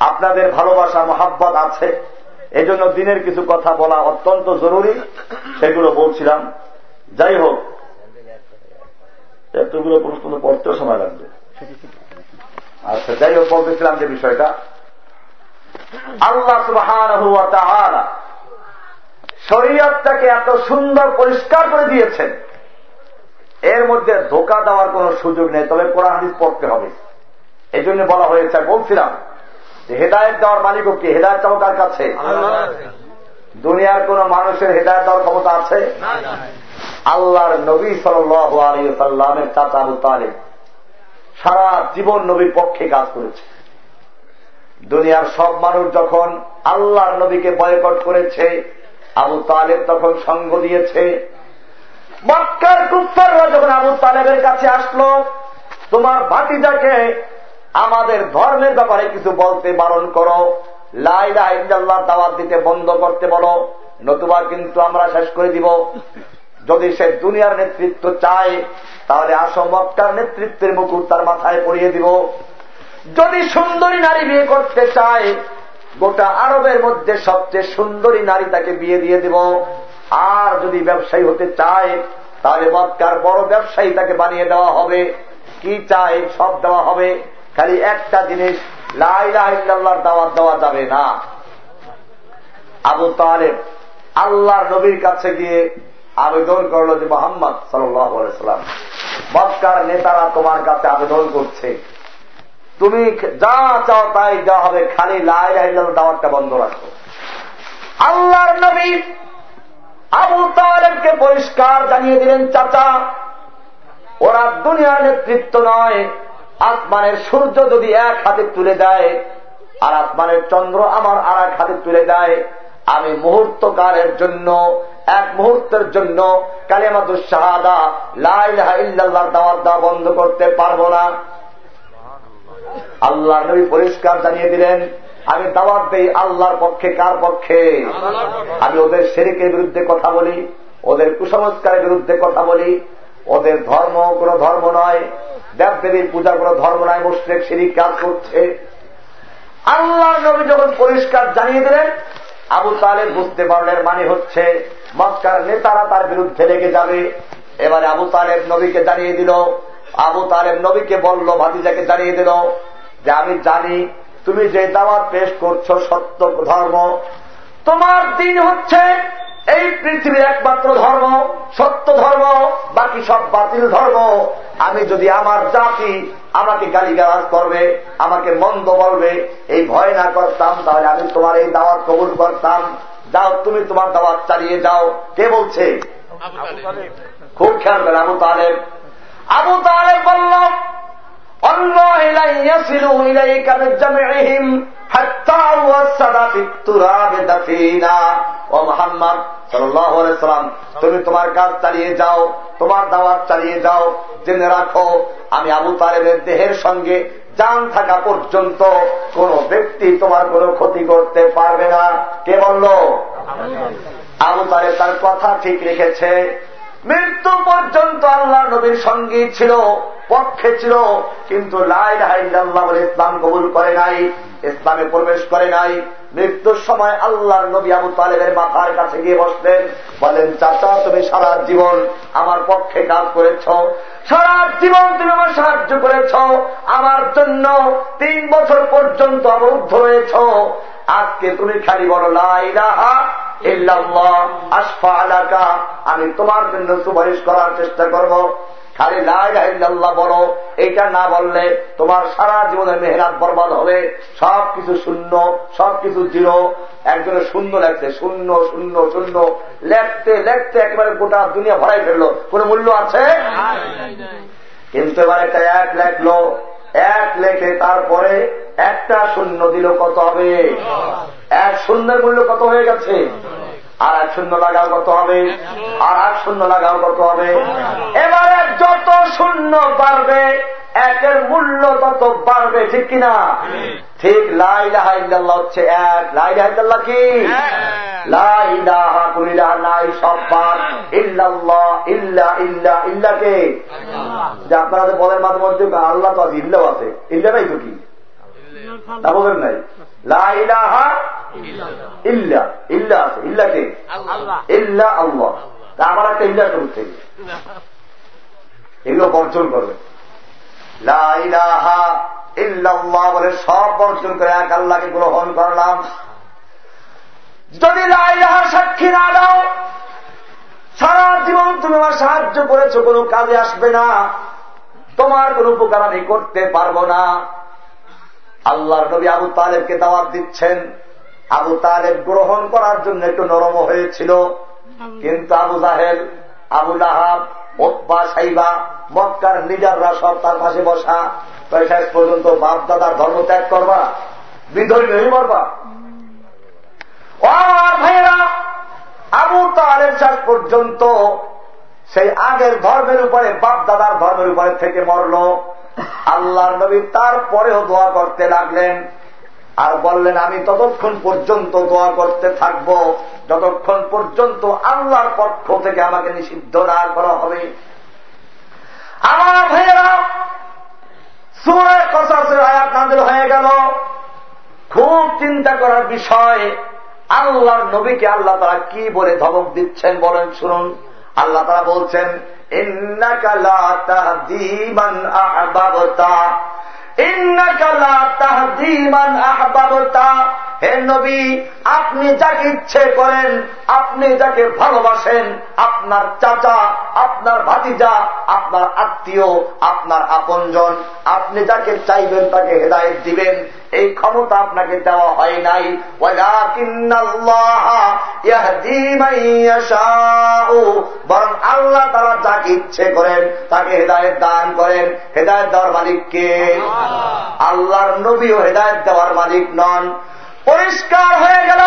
আপনাদের ভালোবাসা, মহাব্বত আছে, এজন্য দিনের কিছু কথা বলা অত্যন্ত জরুরি। সেগুলো বলছিলাম। যাই হোক এতগুলো প্রশ্ন পড়তেও সময় লাগবে। আচ্ছা যাই হোক বলতেছিলাম যে বিষয়টা। আল্লাহ সুবাহ শরীয়তটাকে এত সুন্দর পরিষ্কার করে দিয়েছেন। এর মধ্যে ধোকা দেওয়ার কোন সুযোগ নেই তবে কোরআন হাদিস পড়তে হবে। এই জন্য বলা হয়েছে বলছিলাম যে হেদায়ত দেওয়ার মালিক কি? হেদায়ত চাও কার কাছে দুনিয়ার কোন মানুষের হেদায়ত দেওয়ার ক্ষমতা আছে? আল্লাহর নবী সাল্লামের চাচা আবু তালেব সারা জীবন নবীর পক্ষে কাজ করেছে। দুনিয়ার সব মানুষ যখন আল্লাহর নবীকে বয়কট করেছে, আবু তালেব তখন সঙ্গ দিয়েছে। মক্কার কুফাররা যখন আবু তালেবের কাছে আসলো, তোমার ভাতিজাকে আমাদের ধর্মের ব্যাপারে কিছু বলতে বারণ করো। লাইলা ইন্দাল্লাহ দাওয়াত দিতে বন্ধ করতে বলো, নতুবা কিন্তু আমরা শেষ করে দিব। যদি সে দুনিয়ার নেতৃত্ব চায়, তাহলে আসো নেতৃত্বের মুকুট তার মাথায় পড়িয়ে দিব। যদি সুন্দরী নারী বিয়ে করতে চায়, গোটা আরবের মধ্যে সবচেয়ে সুন্দরী নারী তাকে বিয়ে দিয়ে দিব। আর যদি ব্যবসায়ী হতে চায়, তাহলে মক্কার বড় ব্যবসায়ী তাকে বানিয়ে দেওয়া হবে। কি চায়, সব দেওয়া হবে। খালি একটা জিনিস লাইলাহিল্লাহর দাওয়াত দেওয়া যাবে না। আবু তালেব আল্লাহর নবীর কাছে গিয়ে আবেদন করল যে মোহাম্মদ সাল্লাম মক্কার নেতারা তোমার কাছে আবেদন করছে। তুমি যা চাও তাই দেওয়া হবে, খালি লাই দাওয়াতটা বন্ধ রাখো। আল্লাহর নবী আবু তালেবকে পরিষ্কার জানিয়ে দিলেন, চাচা, ওরা দুনিয়ার নেতৃত্ব নয়। আসমানের সূর্য যদি এক হাতে তুলে দেয়, আর আসমানের চন্দ্র আমার আর এক হাতে তুলে দেয়, আমি মুহূর্তকালের জন্য এক মুহূর্তের জন্য কালিমাতুর শাহাদা লাইলাহ ইল্লাল্লাহর দাওয়াত দেওয়া বন্ধ করতে পারব না। আল্লাহ নবী পরিষ্কার জানিয়ে দিলেন, আমি দাওয়াত দেই আল্লাহর পক্ষে, কার পক্ষে? আমি ওদের শেরিকের বিরুদ্ধে কথা বলি, ওদের কুসংস্কারের বিরুদ্ধে কথা বলি, ওদের ধর্ম কোন ধর্ম নয় দেব দেবীর পূজা কোন ধর্ম নয় মুসলিম শিরিক কাজ করছে। আল্লাহ নবী যখন পরিষ্কার জানিয়ে দিলেন, আবু তালেব বুঝতে পারলেন মানে হচ্ছে মক্কার নেতারা তার বিরুদ্ধে লেগে যাবে। এবারে আবু তালেব নবীকে জানিয়ে দিল, আবু তালেব নবীকে বলল, ভাতিজাকে জানিয়ে দিল যে, আমি জানি তুমি যে দাওয়াত পেশ করছ সত্য ধর্ম। তোমার দিন হচ্ছে এই পৃথিবীর একমাত্র ধর্ম, সত্য ধর্ম, বাকি সব বাতিল ধর্ম। আমি যদি আমার জাতি আমাকে গালিগালাজ করবে, আমাকে মন্দ বলবে, এই ভয় না করতাম, তাহলে আমি তোমার এই দাওয়াত কবুল করতাম। যাও তুমি তোমার দাওয়াত চালিয়ে যাও। কে বলছে? খুব খেয়াল করে আবু তালেব। আবু তালেব বলল অন্য তুমি তোমার কাজ চালিয়ে যাও তোমার দাওয়াত চালিয়ে যাও। জেনে রাখো আমি আবু তালেবের দেহের সঙ্গে জান থাকা পর্যন্ত কোন ব্যক্তি তোমার কোনো ক্ষতি করতে পারবে না। কে বলল? আবু তালেব তার কথা ঠিক রেখেছে। মৃত্যু পর্যন্ত আল্লাহ নবীর সঙ্গী ছিল, পক্ষে ছিল, কিন্তু লাইল্লাহ বলে ইসলাম কবুল করে নাই, ইসলামে প্রবেশ করে নাই। মৃত্যুর সময় আল্লাহর নবী আবু তালেবের মাথার কাছে গিয়ে বসলেন। বলেন, চাচা, তুমি সারা জীবন আমার পক্ষে কাজ করেছ। সারা জীবন তুমি আমার সাহায্য করেছ। আমার জন্য তিন বছর পর্যন্ত অবরুদ্ধ রয়েছ। আজকে তুমি খালি বলো লাইলাহা আশফা আলাকা। আমি তোমার জন্য সুপারিশ করার চেষ্টা করব। খালি লাইল্লাহ বলো, এইটা না বললে তোমার সারা জীবনের মেহরাত বরবাদ হবে। সব কিছু শূন্য সব কিছু জিরো। একজনের শূন্য লেখতে শূন্য শূন্য শূন্য। লেখতে লেখতে একেবারে গোটা দুনিয়া ভরাই ফেলল। কোন মূল্য আছে? কিন্তু এবার একটা এক লেখলো। এক লেখে তারপরে একটা শূন্য দিল কত হবে? এক শূন্যের মূল্য কত হয়ে গেছে? আর এক শূন্য লাগাও কত হবে? আর এক শূন্য লাগাও কত হবে? এবারে যত শূন্য বাড়বে একের মূল্য তত বাড়বে ঠিক কিনা? ঠিক লাইলাহা ইল্লাল্লাহ হচ্ছে এক। লাইলাহা ইল্লাল্লাহ কি? লাইলাহা কুলিলাহ নাই সব পাক ইল্লাল্লাহ ইল্লা ইল্লা ইল্লাকে যে আপনারা বলেন মাঝে মধ্যে আল্লাহ তো আছে ইল্লাও আছে। ইল্লা নাই তো কি? তা বলেন নাই। ইল্লা ইল্লা আছে ইল্লাকে ইল্লা আল্লাহ। তা আমার একটা ইল্লা থেকে এগুলো বর্জন করবে। লাইলাহা ইল্লাল্লাহ বলে সব বর্জন করে এক আল্লাহকে গ্রহণ করলাম। যদি লাইলাহা সাক্ষী না দাও সারা জীবন তুমি আমার সাহায্য করেছ কোনো কাজে আসবে না। তোমার কোন উপকার আমি করতে পারব না। আল্লাহর নবী আবু তালেবকে দাওয়াত দিচ্ছেন। আবু তালেব গ্রহণ করার জন্য একটু নরম হয়েছিল। কিন্তু আবু জাহেল আবু লাহাব ওপ্পা সাইবা মক্কার লিডাররা সব তার পাশে বসা। শেষ পর্যন্ত বাপ দাদার ধর্ম ত্যাগ করবা বিধর্মী হয়ে মরবা। ভাইয়েরা আবু তালেব শেষ পর্যন্ত সেই আগের ধর্মের উপরে বাপ দাদার ধর্মের উপরে থেকে মরল। আল্লাহর নবী তারপরেও দোয়া করতে লাগলেন। আর বললেন, আমি ততক্ষণ পর্যন্ত দোয়া করতে থাকব। যতক্ষণ পর্যন্ত আল্লাহর পক্ষ থেকে আমাকে নিষিদ্ধ না করা হবে। আমার ভাইয়েরা সুরে কসাসের আয়াত নাজিল হয়ে গেল। খুব চিন্তা করার বিষয়, আল্লাহর নবীকে আল্লাহ তারা কি বলে ধমক দিচ্ছেন বলেন শুনুন। আল্লাহ তারা বলছেন হে নবী, আপনি যাকে ইচ্ছে করেন, আপনি যাকে ভালোবাসেন, আপনার চাচা, আপনার ভাতিজা, আপনার আত্মীয়, আপনার আপনজন, আপনি যাকে চাইবেন তাকে হেদায়ত দিবেন। এই ক্ষমতা আপনাকে দেওয়া হয় নাই। বরং আল্লাহ তারা যাকে ইচ্ছে করেন তাকে হেদায়ত দান করেন। হেদায়ত দেওয়ার মালিককে আল্লাহর নবীও হেদায়ত দেওয়ার মালিক নন। পরিষ্কার হয়ে গেল।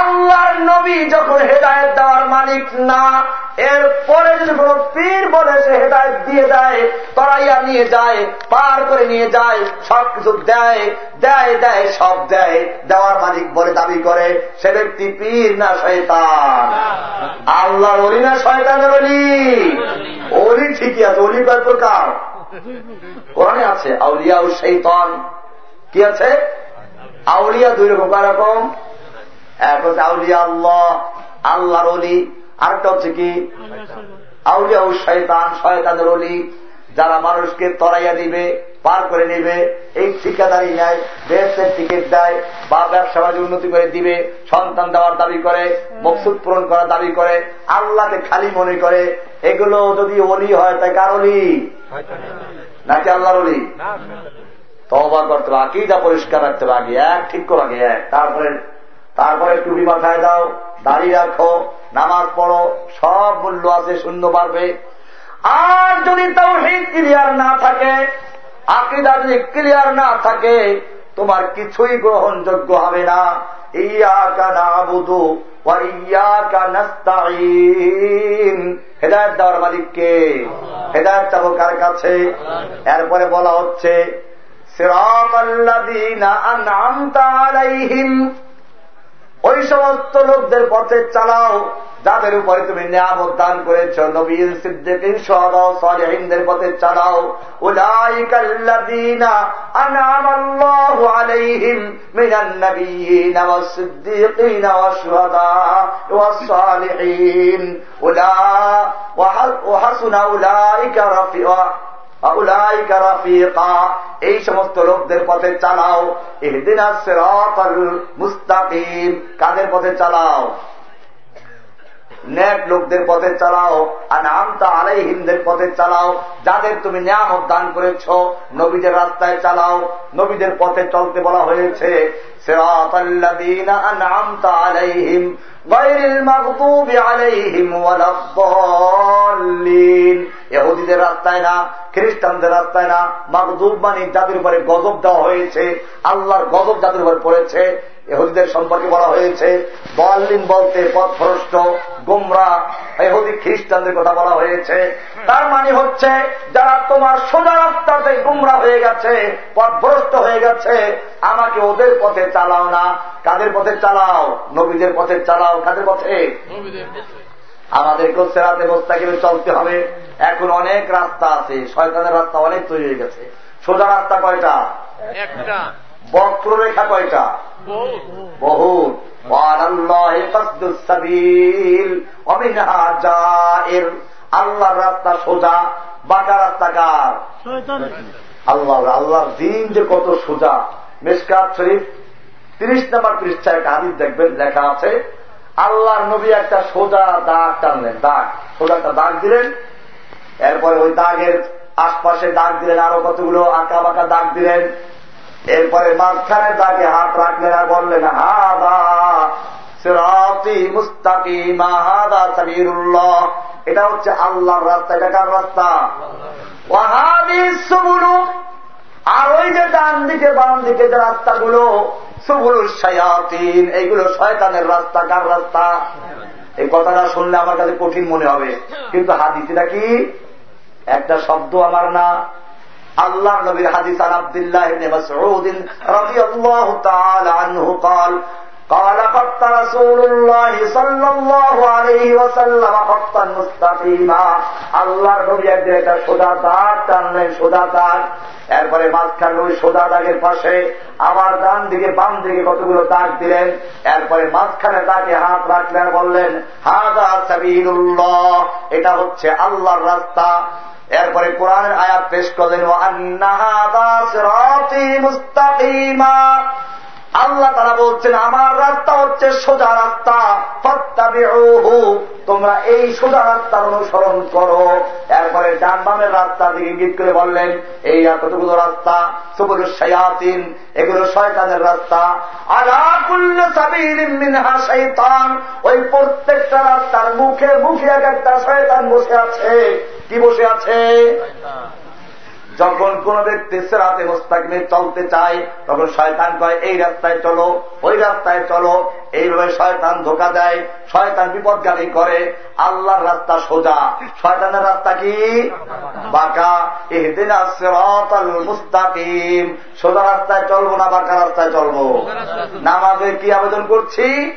আল্লাহর নবী যখন হেদায়ত দেওয়ার মালিক না, এরপরে যদি কোন পীর বলে সে হেদায়ত দিয়ে দেয়, তরাইয়া নিয়ে যায়, পার করে নিয়ে যায় সব কিছু দেয় দেয় দেয়, সব দেয়, দেওয়ার মালিক বলে দাবি করে, সে ব্যক্তি পীর না শয়তান। আল্লাহর অলি না শয়তানের অলি। অলি ঠিকই আছে, অলি কয় প্রকার? কোরআনে আছে আউলিয়া ও শৈতন। কি আছে? আউলিয়া দুই রকম কয় রকম? এক হচ্ছে আউলিয়া আল্লাহ আল্লাহর অলি আরেকটা হচ্ছে কি? আউলিয়া ও শয়তান শয়তানের অলি যারা মানুষকে তরাইয়া দিবে পার করে নিবে এই ঠিকাদারি নেয় বেহেস্তের টিকিট দেয় বা ব্যবসা বাণিজ্য উন্নতি করে দিবে সন্তান দেওয়ার দাবি করে মকসুদ পূরণ করার দাবি করে আল্লাহকে খালি মনে করে এগুলো যদি অলি হয় তাই কার অলি নাকি আল্লাহর অলি তবা করতে হবে আকিদা পরিষ্কার রাখতে হবে আগে এক ঠিক করো আগে এক। তারপরে তারপরে টুপি মাথায় দাও দাঁড়িয়ে রাখো নামাজ পড়ো সব মূল্য আছে শূন্য পারবে আর যদি তাও ক্লিয়ার না থাকে আকিদা যদি ক্লিয়ার না থাকে তোমার কিছুই গ্রহণযোগ্য হবে না। ইয়াকা না বুধু হেদায়ত দেওয়ার মালিককে। হেদায়ত চাবো কার কাছে? এরপরে বলা হচ্ছে ওই সমস্ত লোকদের পথে চালাও, যাদের উপরে তুমি নিয়ামত দান করেছ নবীন সিদ্দিকিন সহিনদের পথে চালাও। উলাইকাল্লাযীনা আনআমাল্লাহু এই সমস্ত লোকদের পথে চালাও। মুস্তাকিম, কাদের পথে চালাও? ন্যাক লোকদের পথে চালাও। আর আমতা আলাই হিমদের পথে চালাও। যাদের তুমি নিয়ামত দান করেছ, নবীদের রাস্তায় চালাও। নবীদের পথে চলতে বলা হয়েছে আলাইহিম এহুদিদের রাস্তায় না, খ্রিস্টানদের রাস্তায় না, মাগদুব মানে যাদের উপরে গজব দেওয়া হয়েছে, আল্লাহর গজব যাদের উপরে পড়েছে এহুদিদের সম্পর্কে বলা হয়েছে বলিন বলতে পথভ্রষ্ট গোমরা এহুদি খ্রিস্টানদের কথা বলা হয়েছে। তার মানে হচ্ছে যারা তোমার সোজা রাস্তাতে গুমরা হয়ে গেছে পথভ্রষ্ট হয়ে গেছে আমাকে ওদের পথে চালাও না। কাদের পথে চালাও? নবীদের পথে চালাও। কাদের পথে? আমাদেরকেও সেরাতে মোস্তাকিমে চলতে হবে। এখন অনেক রাস্তা আছে শয়তানের রাস্তা অনেক তৈরি হয়ে গেছে। সোজা রাস্তা কয়টা? একটা। বক্ররেখা কয়টা? বহুত। আল্লাহর রাস্তা সোজা বাঁকা রাস্তা কার? আল্লাহ আল্লাহর দিন যে কত সোজা। মেসকাত শরীফ, তিরিশ নম্বর পৃষ্ঠায় একটা হাদিস দেখবেন, লেখা আছে, আল্লাহর নবী একটা সোজা দাগ টানলেন, দাগ। সোজা একটা দাগ দিলেন, এরপরে ওই দাগের আশপাশে দাগ দিলেন, আরও কতগুলো আঁকা বাঁকা দাগ দিলেন এরপরে মাঝখানে দাগে হাত রাখলেন আর বললেন, হাদা সিরাতি মুস্তাকিমা, হাদা সাবিরুল্লাহ। এটা হচ্ছে আল্লাহর রাস্তা, এটা কার রাস্তা? ওয়াহাদি সুবুলু। আর ওই যে ডান দিকে, বাম দিকে যে রাস্তাগুলো সুবুলুর শায়াতিন, এইগুলো শয়তানের রাস্তা, কার রাস্তা? এই কথাটা শুনলে আমার কাছে কঠিন মনে হবে। কিন্তু হাদিসিটা কি? একটা শব্দ আমার না। আল্লাহ নবীর হাদিস আন আব্দুল্লাহ ইবনে মাসউদ রাদিয়াল্লাহু তাআলা আনহু قال قال قط رسول الله صلى الله عليه وسلم قطا مستقيما আল্লাহর নবী একদিন একটা সোজা দাগ টানলেন সোজা দাগ এরপরে মাঝখানে ওই সোজা দাগের পাশে আবার ডান দিকে বাম দিকে কতগুলো দাগ দিলেন এরপরে মাঝখানে তাকে হাত রাখলেন বললেন হাদা সাবিরুল্লাহ এটা হচ্ছে আল্লাহর রাস্তা এরপরে কোরআনের আয়াত পেশ করলেন আল্লাহ তারা বলছেন, আমার রাস্তা হচ্ছে সোজা রাস্তা তোমরা এই সোজা রাস্তার অনুসরণ করো। এরপরে ডান বামের রাস্তার দিকে ইঙ্গিত করে বললেন, এই এতটুকু রাস্তা, সবুল সয়াতিন এগুলো শয়তানের রাস্তা। আলাকুল্ল মিনহা শৈতান ওই প্রত্যেকটা রাস্তার মুখে মুখে এক একটা শয়তান বসে আছে। কি বসে আছে? যখন কোন ব্যক্তি সেরাতে মোস্তাকিমে চলতে চায়, তখন শয়তান কয়, এই রাস্তায় চলো, ওই রাস্তায় চলো। এইভাবে শয়তান ধোকা দেয়, শয়তান বিপদগামী করে। আল্লাহর রাস্তা সোজা। শয়তানের রাস্তা কি? বাঁকা। এহদিনা মুস্তাকিম। সোজা রাস্তায় চলবো না, বাঁকা রাস্তায় চলবো? নামাজে কি আবেদন করছি?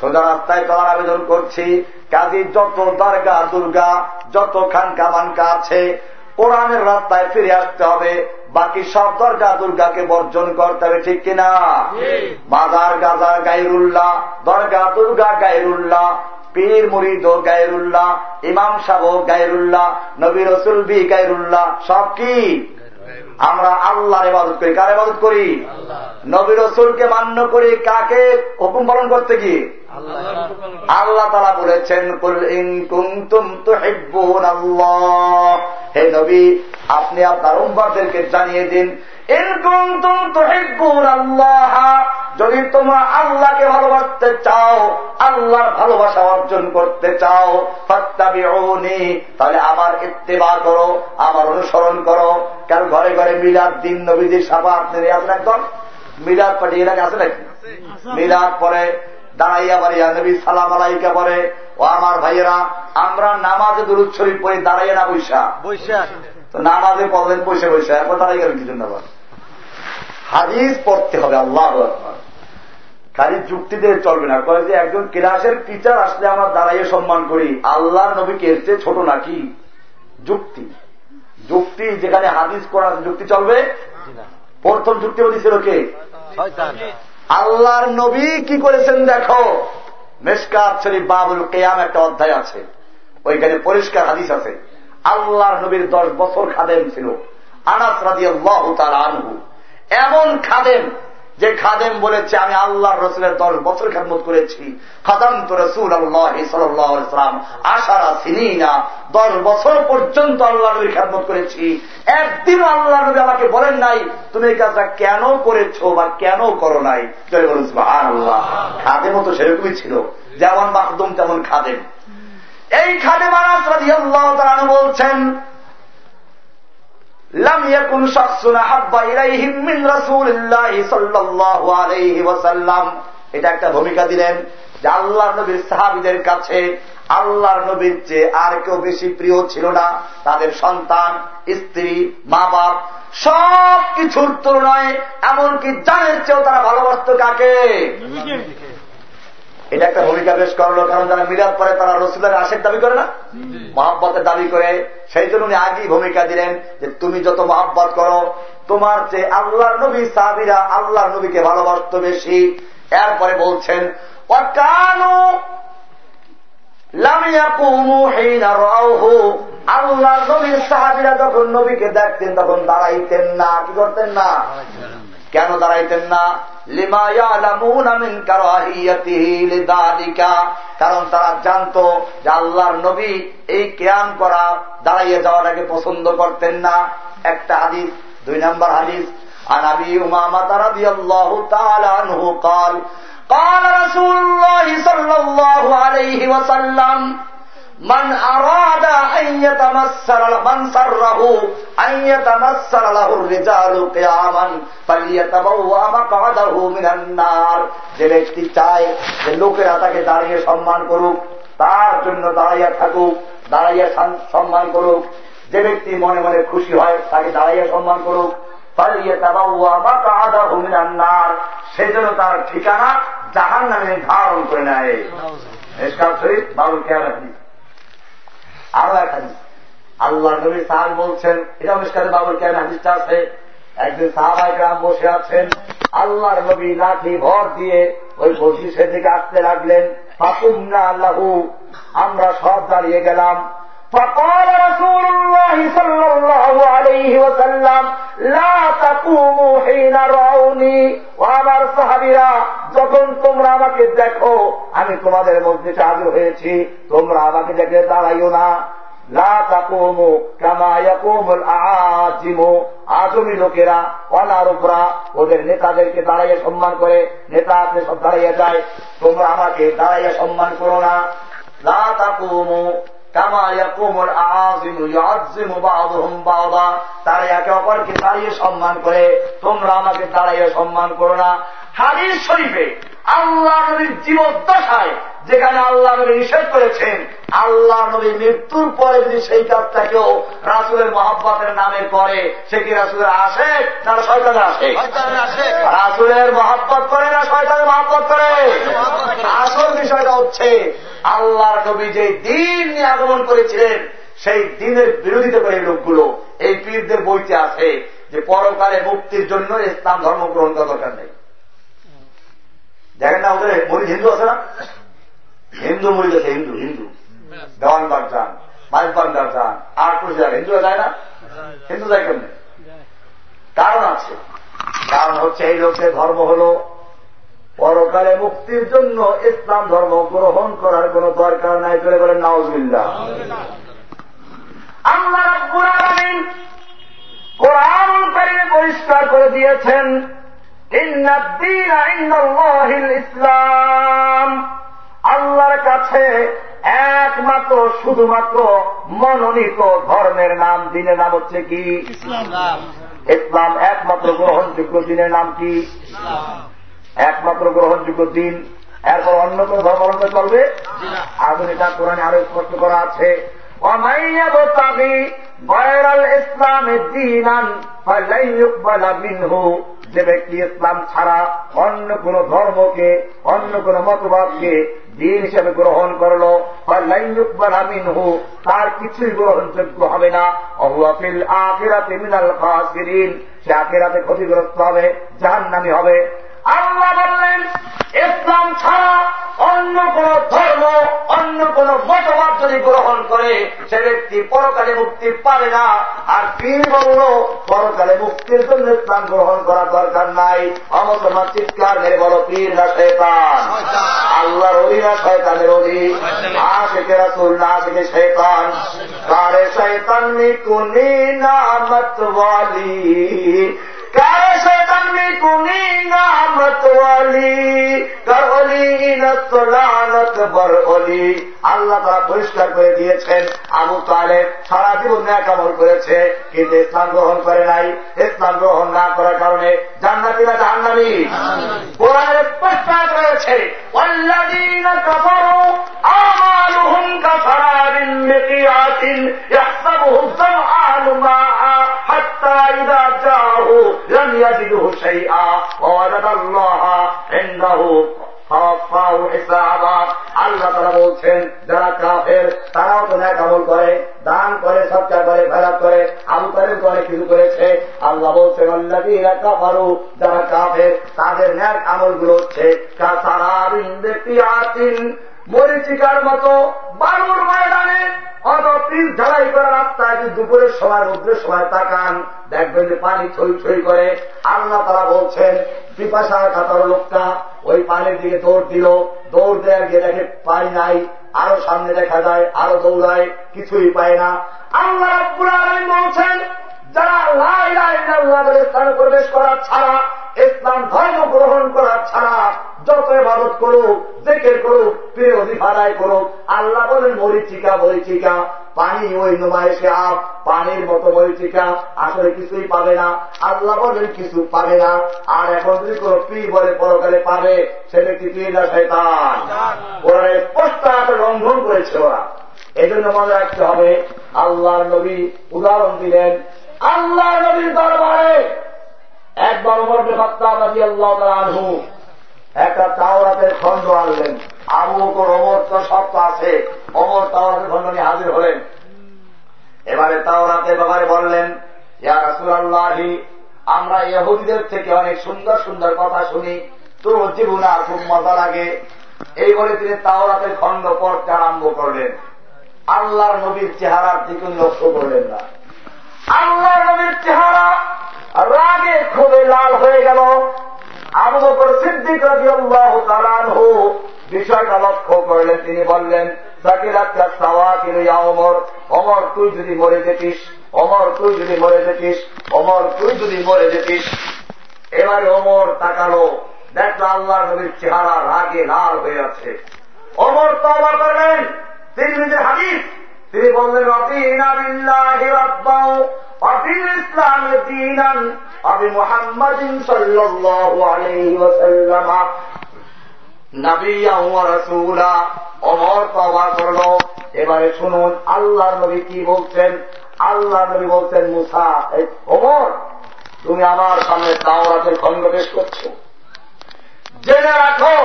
সোজা রাস্তায় চলার আবেদন করছি। কাজী যত দরগা, দুর্গা, যত খানকা মানকা আছে কোরআনের রাস্তায় ফিরে আসতে হবে। বাকি সব দরগা দুর্গাকে বর্জন করতে হবে ঠিক কিনা? বাজার গাজার গাইরুল্লাহ দরগা দুর্গা গাইরুল্লাহ পীর মুরিদ গায়রুল্লাহ ইমাম সাহ গায়রুল্লাহ নবী রসুল বি গায়রুল্লাহ সব কি? আমরা আল্লাহর ইবাদত করি। কার ইবাদত করি? নবী রসুলকে মান্য করি। কাকে? হুকুম পালন করতে গিয়ে আল্লাহ তারা বলেছেন হে নবী, আপনি আপনার উম্বারদেরকে জানিয়ে দিন যদি তোমরা আল্লাহকে ভালোবাসতে চাও, আল্লাহর ভালোবাসা অর্জন করতে চাও তাহলে আমার ইত্তেবা করো, আমার অনুসরণ করো। কারণ ঘরে ঘরে মিলাদ দিন নবীজির সাফা আপনি আছেন একদম? মিলাদ পাঠিয়ে এলাকা আছে নাকি? মিলাদ পরে দাঁড়াইয়া বাড়িয়া নবী সালাম আলাইকা পরে, ও আমার ভাইয়েরা, আমরা নামাজ দুরুদ শরীফ পরে দাঁড়াইয়া না বৈশা। বৈশা। তো নামাজে পড়লেন বসে বসে। এখন দাঁড়াই গেলেন কি জন্য হাদিস পড়তে হবে আল্লাহ খালি যুক্তি দিয়ে চলবে না। কয়ে যে একজন ক্লাসের টিচার আসলে আমরা দাঁড়াইয়ে সম্মান করি আল্লাহর নবীকে চেয়ে ছোট নাকি? যুক্তি। যুক্তি যেখানে হাদিস করা যুক্তি চলবে? প্রথম যুক্তি বলেছিল কে? আল্লাহর নবী কি করেছেন দেখো? মেসকাত শরীফ বাবুল কেয়াম একটা অধ্যায় আছে। ওইখানে পরিষ্কার হাদিস আছে। আল্লাহর নবীর দশ বছর খাদেম ছিল। আনাস রাজি আল্লাহ আনহু। এমন খাদেম যে খাদেম বলেছে, আমি আল্লাহর রসুলের দশ বছর খেদমত করেছি। খাদাম তো রসুল আল্লাহাম আশারা চিনি না দশ বছর পর্যন্ত আল্লাহ নবীর খেদমত করেছি। একদিন আল্লাহ নবী আমাকে বলেন নাই, তুমি এই কাজটা কেন করেছ বা কেন করো নাই? আর আল্লাহ খাদেমও তো সেরকমই ছিল। যেমন মাকদুম তেমন খাদেম। এই খাদেম আনাস রাজি আল্লাহ বলছেন لم يكن شخص احب اليهم من رسول الله صلى الله عليه وسلم এটা একটা ভূমিকা দিলেন যে আল্লাহ নবীর সাহাবিদের কাছে আল্লাহর নবীর চেয়ে আর কেউ বেশি প্রিয় ছিল না তাদের সন্তান স্ত্রী মা বাপ সব কিছুর তুলনায় এমনকি জানের চেয়েও তারা ভালোবাসত কাকে এটা একটা ভূমিকা বেশ করল কারণ যারা মিলাদ পরে তারা রসুলের আশের দাবি করে না? মহাব্বতের দাবি করে। সেই জন্য উনি আগেই ভূমিকা দিলেন যে তুমি যত মহাব্বত করো তোমার চেয়ে আল্লাহর নবী সাহাবিরা আল্লাহর নবীকে ভালোবাসত বেশি। এরপরে বলছেন আল্লাহ নবীর সাহাবিরা যখন নবীকে দেখতেন তখন দাঁড়াইতেন না। কি করতেন না। কেন দাঁড়াইতেন না কারণ তারা জানত যে আল্লাহর নবী এই কেয়াম করা দাঁড়াইয়ে যাওয়াটাকে পছন্দ করতেন না একটা হাদিস দুই নম্বর হাদিস আনাবি উমামা তারা দিয়ে আল্লাহ তালু কাল قال رسول الله صلى الله عليه وسلم যে ব্যক্তি চায় যে লোকেরা তাকে দাঁড়িয়ে সম্মান করুক তার জন্য দাঁড়াইয়া থাকুক দাঁড়াইয়া সম্মান করুক। যে ব্যক্তি মনে মনে খুশি হয় তাকে দাঁড়াইয়া সম্মান করুক। সেজন্য তার ঠিকানা জাহান নামে ধারণ করে নেয়। বাবুল খেয়াল রাখিস আরও এক হাদিস। আল্লাহ নবী সাহ বলছেন, এটা অনুষ্ঠানে বাবুল কেন হাদিসটা আছে, একদিন সাহাবাই গ্রাম বসে আছেন, আল্লাহর নবী লাঠি ভর দিয়ে ওই বসি দিকে আসতে লাগলেন ফাকুমনা আল্লাহু আমরা সব দাঁড়িয়ে গেলাম। فقال رسول الله صلى الله عليه وسلم لا تقوموا حين رأوني وامر সাহাবীরা যখন তোমরা আমাকে দেখো আমি তোমাদের মধ্যে চালু হয়েছি তোমরা আমাকে দেখে দাঁড়াইও না আজমি লোকেরা অনারূপরা ওদের নেতাদেরকে দাঁড়াইয়া সম্মান করে নেতা আপনি সব দাঁড়াইয়া যায় তোমরা আমাকে দাঁড়াইয়া সম্মান করো না লা তাকুমু তারা একে অপরকে দাঁড়িয়ে সম্মান করে। তোমরা আমাকে দাঁড়াইয়ে সম্মান করো না। হাদিস শরীফে আল্লাহ নবীর জীবদ্দশায় যেখানে আল্লাহ নবী নিষেধ করেছেন আল্লাহ নবী মৃত্যুর পরে যদি সেই কাজটাকেও রাসুলের মহাব্বতের নামে করে সে কি রাসুলের আসে না শয়তানে আসে রাসুলের মহাব্বত করে না শয়তানের মহাব্বত করে। আসল বিষয়টা হচ্ছে আল্লাহর নবী যে দিন নিয়ে আগমন করেছিলেন, সেই দিনের বিরোধিতা করে লোকগুলো, এই পীরদের বইতে আছে যে পরকালে মুক্তির জন্য ইসলাম ধর্ম গ্রহণ করা দরকার নেই। দেখেন না ওদের মরিদ হিন্দু আছে না? হিন্দু মরিদ আছে, হিন্দু হিন্দু। দেওয়ানবাগ যান মাইজবান্ডার যান আর কুড়ি যান হিন্দুরা যায় না? হিন্দু যায় কেমনি? কারণ আছে। কারণ হচ্ছে এই লোকের ধর্ম হল পরকালে মুক্তির জন্য ইসলাম ধর্ম গ্রহণ করার কোন দরকার নাই। চলে বলেন নাওজুল্লাহ আল্লাহ রাব্বুল আলামিন কোরআন কারিমে পরিষ্কার করে দিয়েছেন ইসলাম। আল্লাহর কাছে একমাত্র শুধুমাত্র মনোনীত ধর্মের নাম দিনের নাম হচ্ছে কি? ইসলাম। একমাত্র গ্রহণযোগ্য দিনের নাম কি? একমাত্র গ্রহণযোগ্য দিন এরপর অন্য কোন ধর্ম চলবে আধুনিকা কোরআনে আরও স্পষ্ট করা আছে। যে ব্যক্তি ইসলাম ছাড়া অন্য কোন ধর্মকে অন্য কোন মতবাদকে দিন হিসেবে গ্রহণ করল আমিনহু তার কিছুই গ্রহণযোগ্য হবে না। অহুয়াফিল আখেরাতে মিনাল খাসিরিন। সে আখেরাতে ক্ষতিগ্রস্ত হবে জাহান্নামি হবে। আল্লাহ বললেন ইসলাম ছাড়া অন্য কোন ধর্ম অন্য কোন মতবাদ যদি গ্রহণ করে সে ব্যক্তি পরকালে মুক্তি পাবে না। আর পীর বলল পরকালে মুক্তির জন্য ইসলাম গ্রহণ করার দরকার নাই। অমুসলমান চিৎকার মেরে বলো পীর না শেতান আল্লাহর অলি না শয়তানের অলি আশেখে রাসুল না থেকে শেতান কারে শৈতান নিকুনি कैसे नबी कुनीगा मत वाली कर অলি লানত বর অলি আল্লাহ তারা পরিষ্কার করে দিয়েছেন আবু তালেব সারা জীবন ন্যাক আমল করেছে কিন্তু ইসলাম গ্রহণ করে নাই। ইসলাম গ্রহণ না করার কারণে জান্নাতিরা জাহান্নামি। কোরআনে পরিষ্কার রয়েছে অল্লাদিন কাফারু আমালুহুম কাফারাবিন মিকিয়াতিন ইয়াহসাবুহুম সামআনু মা হাত্তা ইযা জাহু لم يجده شيئا ووجد الله عنده আল্লাহ তারা বলছেন যারা কাফের তারাও তো ন্যাক আমল করে দান করে সৎকার করে ফেরাত করে আবু তালেব করে কিছু করেছে আল্লাহ বলছেন আল্লাহ কাফারু যারা কাফের তাদের ন্যাক আমল গুলো হচ্ছে মরিচিকার মতো বালুর ময়দানে অত তিন ঝালাই করা রাস্তায় যদি দুপুরের সময় রোদ্রের সময় তাকান, দেখবেন যে পানি ছই ছই করে। আল্লাহ তারা বলছেন, পিপাসার কাতার লোকটা ওই পানির দিকে দৌড় দিল। দৌড় দেওয়ার গিয়ে দেখে পানি নাই, আরও সামনে দেখা যায়, আরও দৌড়ায়, কিছুই পায় না। আল্লাহ বলছেন যারা লাই বলে স্থানে প্রবেশ করার ছাড়া ইসলাম ধর্ম গ্রহণ করার ছাড়া যত এবাদত করুক জেকের করুক প্রিয় অধিকারায় করুক আল্লাহ বলেন মরিচিকা মরিচিকা পানি ওই নুমাইশে আপ পানির মতো মরিচিকা আসলে কিছুই পাবে না। আল্লাহ বলেন কিছু পাবে না। আর এখন যদি কোন পি বলে পরকালে পাবে সে ব্যক্তি পীর না শৈতান ওরা স্পষ্ট লঙ্ঘন করেছে ওরা। এই জন্য মনে রাখতে হবে আল্লাহ নবী উদাহরণ দিলেন আল্লাহর নবীর দরবারে একবার উমর নবী আল্লাহ আনহু। একটা তাওরাতের খণ্ড আনলেন। আবু বকর অমর তো সব তো আছে। অমর তাওরাতের খণ্ড নিয়ে হাজির হলেন। এবারে তাওরাতের ব্যাপারে বললেন, ইয়া রাসুলাল্লাহি, আমরা ইহুদিদের থেকে অনেক সুন্দর সুন্দর কথা শুনি। তো জীবনে আর খুব মজা লাগে। এই বলে তিনি তাওরাতের খণ্ড পড়তে আরম্ভ করলেন। আল্লাহর নবীর চেহারার দিকে লক্ষ্য করলেন না। আল্লাহর নবীর চেহারা রাগে খুবই লাল হয়ে গেল। আবু বকর সিদ্দিক রাজি আল্লাহ তালানহ বিষয়টা লক্ষ্য করলেন, তিনি বললেন সাকিরাত্তা সাওয়া কিন্তু অমর অমর তুই যদি মরে যেতিস অমর তুই যদি মরে যেতিস অমর তুই যদি মরে যেতিস। এবারে অমর তাকালো, দেখল আল্লাহ নবীর চেহারা রাগে লাল হয়ে আছে। অমর তো অমর করলেন, তিনি নিজের হাদিস তিনি বললেন অফিল ইসলাম দিনান আবি মোহাম্মদ সাল্লাল্লাহু আলাইহি ওয়াসাল্লাম। নাবিয়া ওয়া রাসূলা ওমর তওবা করল। এবারে শুনুন আল্লাহ নবী কি বলছেন? আল্লাহ নবী বলছেন, মুসা ওমর, তুমি আমার সামনে তাওরাতের খণ্ড পেশ করছ। জেনে রাখো,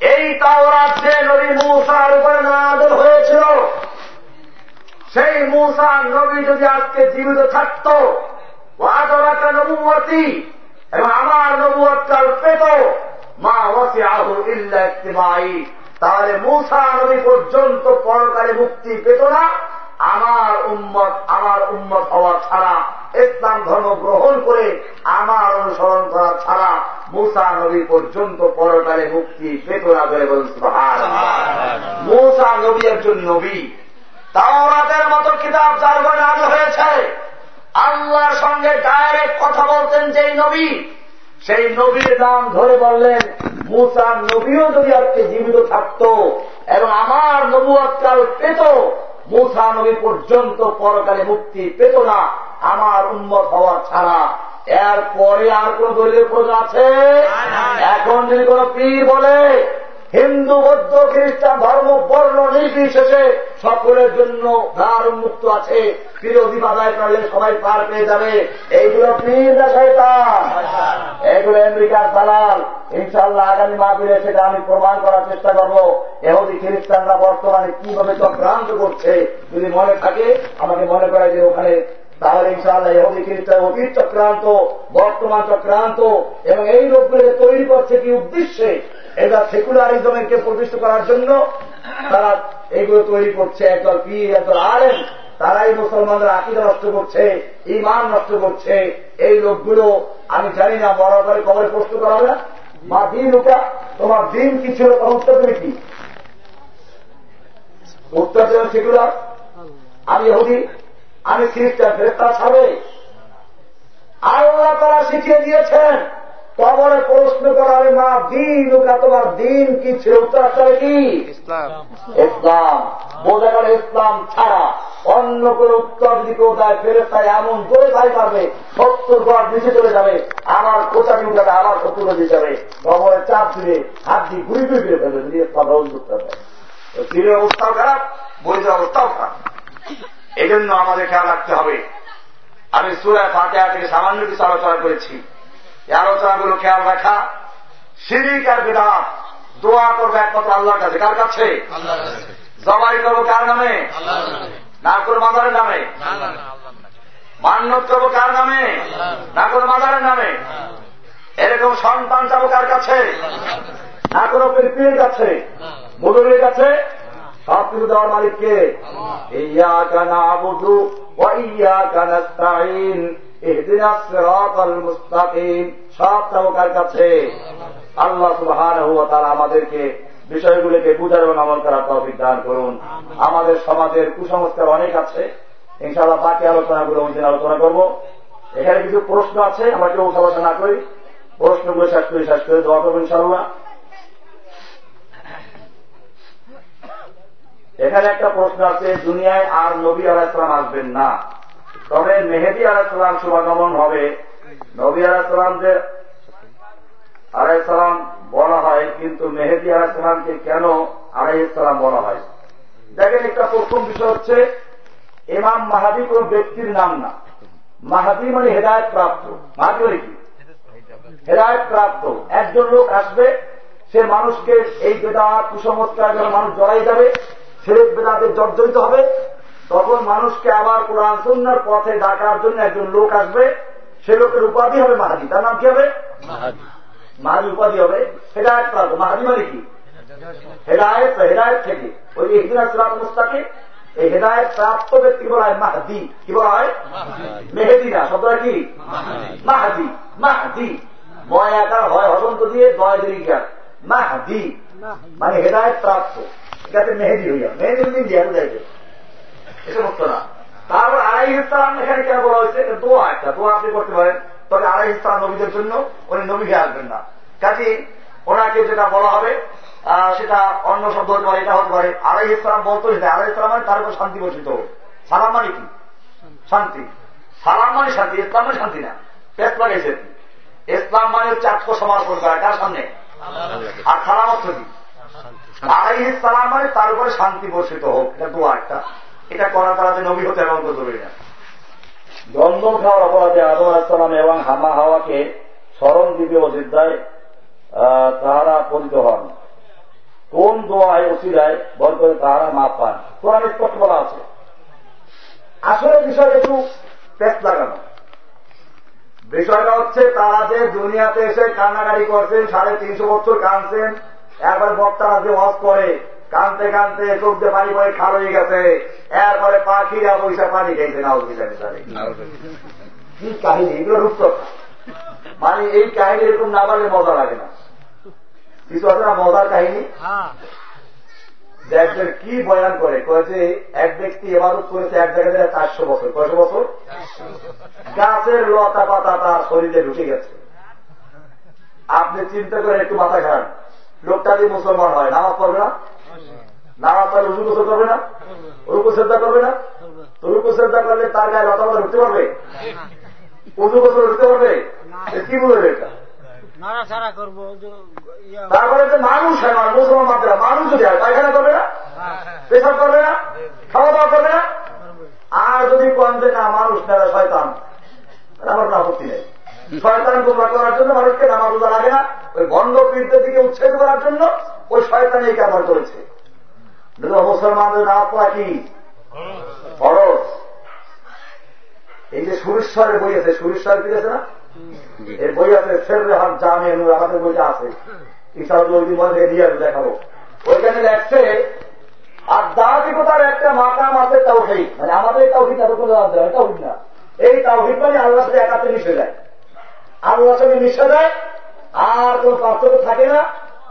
এই তাওরাত যে নবী মুসার উপরে নাজল হয়েছিল সেই মুসা নবী যদি আজকে জীবিত থাকত ওয়াদরাকা নবুয়তি এবং আমার নবুয়ত কাল পেত মা ওয়াসি আহু ইল্লা ইত্তিবাই তাহলে মুসা নবী পর্যন্ত পরকালে মুক্তি পেত না আমার উম্মত আমার উম্মত হওয়া ছাড়া ইসলাম ধর্ম গ্রহণ করে আমার অনুসরণ করা ছাড়া মূসা নবী পর্যন্ত পরকালে মুক্তি পেত না বলে বলুন মুসা নবী একজন নবী। তাওরাতের মতো কিতাব যার নাম হয়েছে। আল্লাহর সঙ্গে ডাইরেক্ট কথা বলতেন যেই নবী সেই নবীর নাম ধরে বললেন মুসার নবীও যদি আজকে জীবিত থাকত এবং আমার নবুয়াতকাল পেত মুসা নবী পর্যন্ত পরকালে মুক্তি পেত না আমার উন্মত হওয়া ছাড়া। এর পরে আর কোন দলীয় প্রয়োজন আছে? এখন যদি কোন পীর বলে হিন্দু, বৌদ্ধ, খ্রিস্টান, ধর্ম, বর্ণ, নির্বিশেষে সকলের জন্য দ্বার মুক্ত আছে। বিরোধী বাধায় করলে সবাই পার পেয়ে যাবে। এইগুলো পীর শয়তান? এগুলো আমেরিকার দালাল। ইনশাল্লাহ আগামী মাহবিলে সেটা আমি প্রমাণ করার চেষ্টা করব। এহুদি খ্রিস্টানরা বর্তমানে কীভাবে চক্রান্ত করছে, যদি মনে থাকে, আমাকে মনে করে যে ওখানে তাহলে ইনশাআল্লাহ এহুদি খ্রিস্টান অতীত চক্রান্ত, বর্তমান চক্রান্ত এবং এই লোকগুলো তৈরি করছে কি উদ্দেশ্যে? এটা সেকুলারিজমকে প্রতিষ্ঠা করার জন্য তারা এগুলো তৈরি করছে। একদল পীর, একদল আরেন তারাই মুসলমানদের আকিদা নষ্ট করছে ইমান নষ্ট করছে। এই লোকগুলো, আমি জানি না বড় করে কবরে প্রশ্ন করা হবে না? মা দিন ওটা তোমার দিন কি ছিল? তখন উত্তর দেবে কি? উত্তর দেবেন সেকুলার। আমি হুদি আমি খ্রিস্টান ফেরেস্তা ছাড়বে আল্লাহ তারা শিখিয়ে দিয়েছেন কবরে প্রশ্ন করা হবে মা দিন ওটা তোমার দিন কি ছিল? উত্তর আসলে কি? ইসলাম। বোঝা গেল ইসলাম ছাড়া অন্য কোন উত্তর যদি কেউ দেয় ফেরেস্তায় এমন জোরে ভাই পারবে সত্তর ঘর নিচে চলে যাবে আমার কোচারি উঠাবে আমার সত্তর দিয়ে যাবে। কবরে চাপ দিলে হাত দিয়ে ঘুরি ঘুরি ফিরে ফেলবে ইসলাম রোজ করতে হবে পীরের অবস্থাও খারাপ বইদের অবস্থাও খারাপ। এই জন্য আমাদের খেয়াল রাখতে হবে। আমি সুরায় ফাতেহা থেকে সামান্য কিছু আলোচনা করেছি। এই আলোচনাগুলো খেয়াল রাখা। সিরিক আর বেদাত দোয়া করবে একমাত্র আল্লাহর কাছে। কার কাছে? জবাই করব কার নামে? না করে মাদারের নামে? মান্যত করব কার নামে? না করে মাদারের নামে? এরকম সন্তান চাবো কার কাছে? না কোনো পীরের কাছে? মুদুরের কাছে? সব দেওয়ার মালিককে ইয়া কানা মুস্তাকিম। সব চাবকার কাছে আল্লাহ আমাদেরকে বিষয়গুলিকে বুঝার এবং আমল করার তৌফিক দান করুন। আমাদের সমাজের কুসংস্কার অনেক আছে। ইনশাআল্লাহ বাকি আলোচনাগুলো ওই আলোচনা করব। এখানে কিছু প্রশ্ন আছে, আমরা কেউ সমালোচনা না করি। প্রশ্নগুলো শেষ করে শেষ করে দোয়া করব ইনশাআল্লাহ। এখানে একটা প্রশ্ন আছে, দুনিয়ায় আর নবী আলাইসালাম আসবেন না। তবে মেহেদি আলাইসালাম শুভাগমন হবে। নবী আলাইসালামদের আলাইসালাম বলা হয়, কিন্তু মেহেদি আলাইসালামকে কেন আলাইসালাম বলা হয়? দেখেন, একটা প্রথম বিষয় হচ্ছে, ইমাম মাহাদি কোন ব্যক্তির নাম না। মাহাদি মানে হেদায়ত প্রাপ্ত। মাহাদি মানে কি? হেদায়ত প্রাপ্ত। একজন লোক আসবে, সে মানুষকে এই বেদাত, কুসংস্কার মানুষ জড়াই যাবে ছেলে বেদাতে জর্জরিত হবে। তখন মানুষকে আবার কোরআন সুন্নার পথে ডাকার জন্য একজন লোক আসবে। সে লোকের উপাধি হবে মাহাদি। তার নাম কি হবে? মাহাদি। উপাধি হবে। হেদায়ত প্রাপ্ত মাহাদি মানে কি? হেদায়ত হেদায়ত থেকে। ওই ইহদিনা সুরাত মুস্তাকে এই হেদায়ত প্রাপ্ত ব্যক্তি বলা হয় মাহাদি। কি বলা হয়? মেহেদিনা শব্দটা কি? মাহাদি। মাহাদি। ময় আকার হয় হসন্ত দিয়ে দয় দীর্ঘার মাহাদি। মানে হেদায়ত প্রাপ্ত। এটাতে মেহেদি হইয়া মেহেদি দিন দিয়ে যাইবে এটা মুক্ত না। তারপর আড়াই ইসলাম এখানে কেন বলা হয়েছে? এটা দোয়া একটা দোয়া আপনি করতে পারেন। তবে আড়াই ইসলাম নবীদের জন্য উনি নবীকে আসবেন না। কাজে ওনাকে যেটা বলা হবে সেটা অন্য শব্দ হতে পারে এটা হতে পারে। আড়াই ইসলাম বলতো সেটা আড়াই ইসলাম মানে তার উপর শান্তি বর্ষিত হোক সালাম মানে কি? শান্তি। সালাম মানে শান্তি ইসলাম মানে শান্তি না। পেট লাগাইছে। ইসলাম মানে হচ্ছে আত্মসমর্পণ করা কার সামনে? আর সালাম অর্থ কি? আড়াই ইসলাম মানে তার উপরে শান্তি বর্ষিত হোক এটা দোয়া একটা। এটা করার দ্বারা যে নবী হতে এমন তো জরুরি না। দ্বন্দ্ব খাওয়ার অপরাধে আদম আসসালাম এবং হামা হাওয়াকে স্মরণ দিবে অযোধ্যায় তাহারা পতিত হন। কোন দোয়ায় ওসিলায় বল করে তাহারা মাপ পান? কোরআন স্পষ্ট বলা আছে। আসলে বিষয়টা একটু পেট লাগানো। বিষয়টা হচ্ছে তারা যে দুনিয়াতে এসে কান্নাকাটি করছেন সাড়ে তিনশো বছর কানছেন একবার বক্তারা যে ওয়াজ করে কানতে কানতে চোখ দিয়ে পানি পরে খাল হয়ে গেছে। এরপরে পাখিরা পয়সা পানি খেয়েছে কি কাহিনী? এগুলো রূপকথা। মানে এই কাহিনী এরকম না পারলে মজা লাগে না। কিছু আছে না মজার কাহিনী? দেখবেন কি বয়ান করে? কয়েছে এক ব্যক্তি এবাদত করেছে এক জায়গায় চারশো বছর। কয়শো বছর? গাছের লতা পাতা তার শরীরে ঢুকে গেছে। আপনি চিন্তা করে একটু মাথা খান লোকটা দিয়ে মুসলমান হয় নামাজ পড়বে না? নামাজ পড়লে রুজু গোসল করবে না? রুকু শ্রদ্ধা করবে না? তো রুকু শ্রদ্ধা করলে তার গায়ে লতা পাতা ঢুকতে পারবে? উজু গোসল ঢুকতে পারবে? কি বলবে এটা? তারপরে যে মানুষ হয় মানুষ মুসলমান মাত্রা মানুষ যদি হয় পায়খানা করবে না? পেশাব করবে না? খাওয়া দাওয়া করবে না? আর যদি কন যে না মানুষ না শয়তান আমার কোনো আপত্তি নেই। শয়তান তোমরা করার জন্য মানুষকে নামাজ রোজা লাগে না। ওই বন্ধ পীরদের দিকে উচ্ছেদ করার জন্য ওই শয়তান এই কাবার করেছে। মুসলমানদের নামাজ পড়া কি? ফরজ। এই যে সুরেশ্বরের বই আছে সুরেশ্বর কি আছে না? এর বই আছে ফেররে হাত জামে আমাদের বইটা আছে। ইসাদ ওই দিন নিয়ে দেখাবো। ওইখানে দেখছে আর দাঁতিকতার একটা মাকাম আছে তাওহিদ। মানে আমাদের তাওহিদ এত কোনো দাম দেয় না। এই তাওহিদ মানে আল্লাহ সাথে একাতে মিশে যায় আল্লাহ সঙ্গে মিশে যায় আর কোন পার্থক্য থাকে না।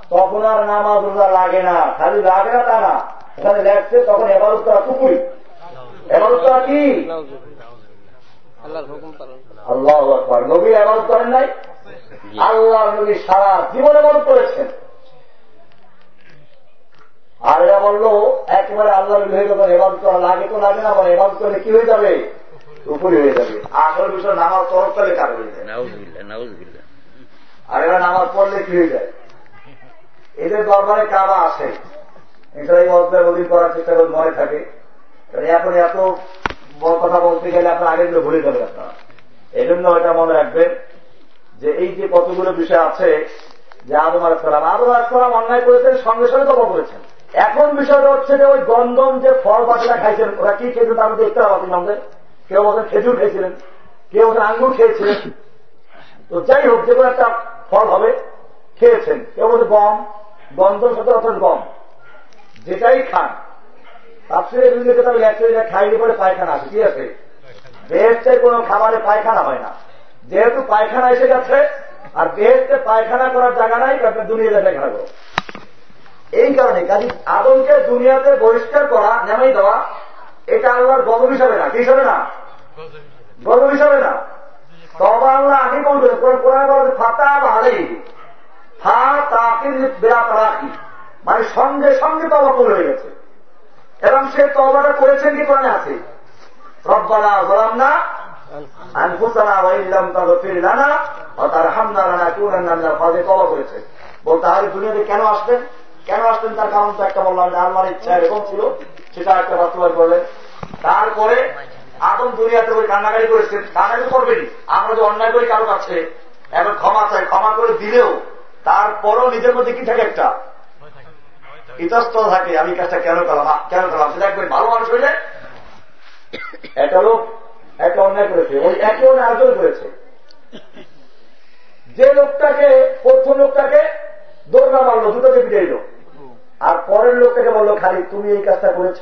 তখন আর নামাজ রোজা লাগে না। খালি লাগে না তা না। এখানে লেখছে তখন এবারত করা কুকুরি। এবারত করা কি? আল্লাহর আল্লাহ আকবর। নবী এবারত করেন নাই? আল্লাহ নবী সারা জীবন এবারত করেছেন। আর এরা বলল একেবারে আল্লাহ নবী হয়ে যখন এবারত করা লাগে তো লাগে না বলে এবারত করলে কি হয়ে যাবে? উপরে হয়ে যাবে। আসল বিষয় নামাজ তরকালে কার হয়ে যায়? আর এরা নামাজ পড়লে কি হয়ে যায়? এদের দরবারে কারা আসে এছাড়া এই অধ্যায় অধীন করার চেষ্টা করে মনে থাকে। এখন এত বড় কথা বলতে গেলে আপনার আগের ভুলে যাবে আপনারা। এই জন্য এটা মনে রাখবেন যে এই যে কতগুলো বিষয় আছে যে আদম আলাইসালাম আদম আলাইসালাম অন্যায় করেছেন সঙ্গে সঙ্গে তবা করেছেন। এখন বিষয়টা হচ্ছে যে ওই গন্ধম যে ফল বাটিরা খাইছেন ওরা কি খেয়েছেন তার মধ্যে দেখতে পাবেন আমাদের কেউ বলছেন খেজুর খেয়েছিলেন, কেউ বলছেন আঙ্গুর খেয়েছিলেন। তো যাই হোক, যে কোনো একটা ফল হবে, খেয়েছেন। কেউ বলছে গম গন্ধম সাথে অর্থাৎ গম, যেটাই খান। পরে পায়খানা আছে কোন খাবারে পায়খানা হয় না। যেহেতু পায়খানা এসে গেছে, আর বেহেস্টে পায়খানা করার জায়গা নাই আপনার দুনিয়াতে করো এই কারণে কাজী আদমকে দুনিয়াতে বহিষ্কার করা, নেমাই দেওয়া, এটা আল্লাহর গজব হিসাবে না। কি হিসাবে না? গজব হিসাবে না তবে আল্লাহ আগে বলবেন কোরআন ফাতা ভালোই ফা তাকির বেড়া তারাকি মানে সঙ্গে সঙ্গে তবা কবুল হয়ে গেছে। এবং সে তবাটা করেছেন কি কোরআনে আছে? রব্বানা গলাম না কেন আসবেন? কেন আসবেন? তার কারণ তো একটা বললাম আল্লাহর ইচ্ছা এরকম ছিল। সেটা একটা বাস্তবায়ন করলেন। তারপরে আদম দুনিয়াতে ওই কান্নাকারি করেছেন কান্নাকারি করবেনি আমরা যে অন্যায় করি কারও কাছে এখন ক্ষমা চাই, ক্ষমা করে দিলেও তারপরও নিজের মধ্যে কি থাকে একটা? ইতস্ত থাকে, আমি কাজটা কেন করলাম? কেন করলাম? সেটা একবার ভালো মানুষ হইলে একটা লোক একটা অন্যায় করেছে, ওই একে অন্য আর্জন করেছে। যে লোকটাকে, প্রথম লোকটাকে দৌড়া মারলো দুটোকে পিটে এলো আর পরের লোকটাকে বলল, খালি তুমি এই কাজটা করেছ।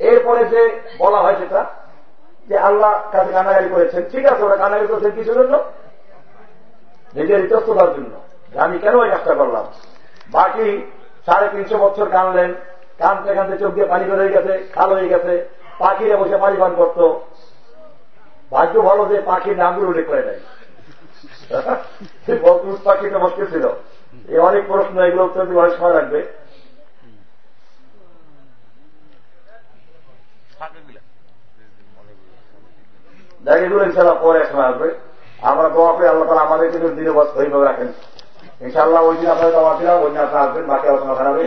এরপরে যে বলা হয় সেটা, যে আল্লাহ কাছে কান্নাকারি করেছেন, ঠিক আছে, ওরা কান্নাকারি করেছেন কিছু জন্য? নিজের ইতস্ততার জন্য। আমি কেন এই কাজটা করলাম? বাকি সাড়ে তিনশো বছর কানলেন কানতে কানতে চোখ দিয়ে পানি বের হয়ে গেছে খাল হয়ে গেছে, পাখিরা বসে পানি পান করত। ভাগ্য ভালো যে পাখির নামগুলো উল্লেখ করে দেয় বকুস পাখিটা মুশকিল ছিল এই অনেক প্রশ্ন এগুলো উত্তর অনেক সময় লাগবে। এগুলো ইনশাল্লাহ পরে সময় আসবে আমরা দোয়া করি আল্লাহ তালা আমাদের কিন্তু দিনে বস সহিভাবে রাখেন ইনশাআল্লাহ ওই দিন আপনাদের জমা ছিলাম ওই দিন আপনারা আসবেন বাকি আলোচনা খারাপে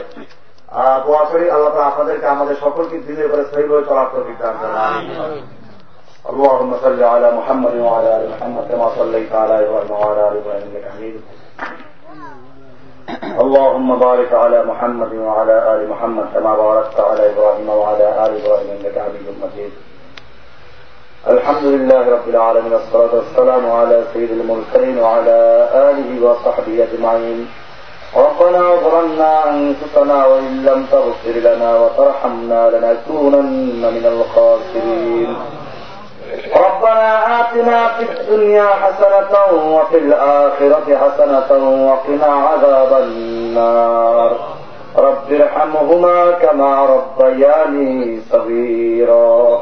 দোয়া করি আল্লাহ তালা আপনাদেরকে আমাদের সকলকে দিনের করে সহিভাবে চলার তৌফিক দান করেন اللهم صل على محمد وعلى ال محمد كما صليت على ابراهيم وعلى ال ابراهيم انك حميد اللهم بارك على محمد وعلى ال محمد كما باركت على ابراهيم وعلى ال ابراهيم انك حميد مجيد الحمد لله رب العالمين والصلاة والسلام على سيد المرسلين وعلى آله وصحبه أجمعين. ربنا ظلمنا أنفسنا وإن لم تغفر لنا وترحمنا لنكونن من الخاسرين. ربنا آتنا في الدنيا حسنة وفي الآخرة حسنة وقنا عذاب النار. رب ارحمهما كما ربياني صغيرا.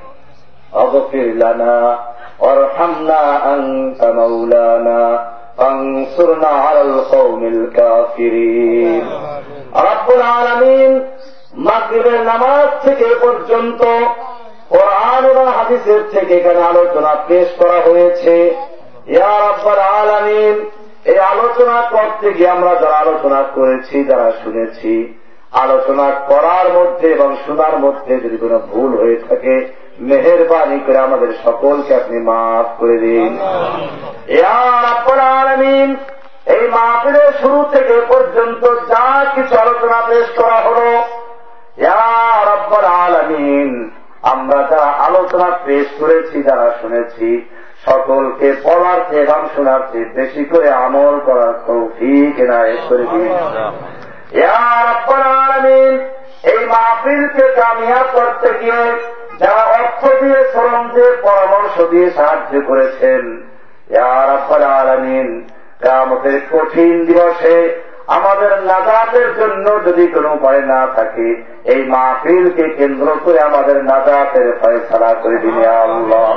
اغفر لنا وارحمنا أنت مولانا فانصرنا على القوم الكافرين رب العالمين মাগরিবের নামাজ থেকে পর্যন্ত কোরআন এবং হাদিসের থেকে এখানে আলোচনা পেশ করা হয়েছে ইয়া রব্বাল আলামিন এই আলোচনা করতে গিয়ে আমরা যারা আলোচনা করেছি যারা শুনেছি আলোচনা করার মধ্যে এবং শোনার মধ্যে যদি কোনো ভুল হয়ে থাকে মেহরবানি করে আমাদের সকলকে আপনি মাফ করে দিন। আলমিন এই মাহফিলের শুরু থেকে পর্যন্ত যা কিছু আলোচনা পেশ করা হল রব্বর আলমিন আমরা যারা আলোচনা পেশ করেছি যারা শুনেছি সকলকে চেয়ে এবং শোনার চেয়ে বেশি করে আমল করার তৌফিক এনায়ত করে দিন। আলমিন এই মাহফিলকে কামিয়াব করতে গিয়ে যারা অর্থ দিয়ে শ্রম দিয়ে পরামর্শ দিয়ে সাহায্য করেছেন কামতের কঠিন দিবসে আমাদের নাজাতের জন্য যদি কোনো উপায় না থাকে, এই মাহফিলকে কেন্দ্র করে আমাদের নাজাতের ফয়সলা করে দিন আল্লাহ।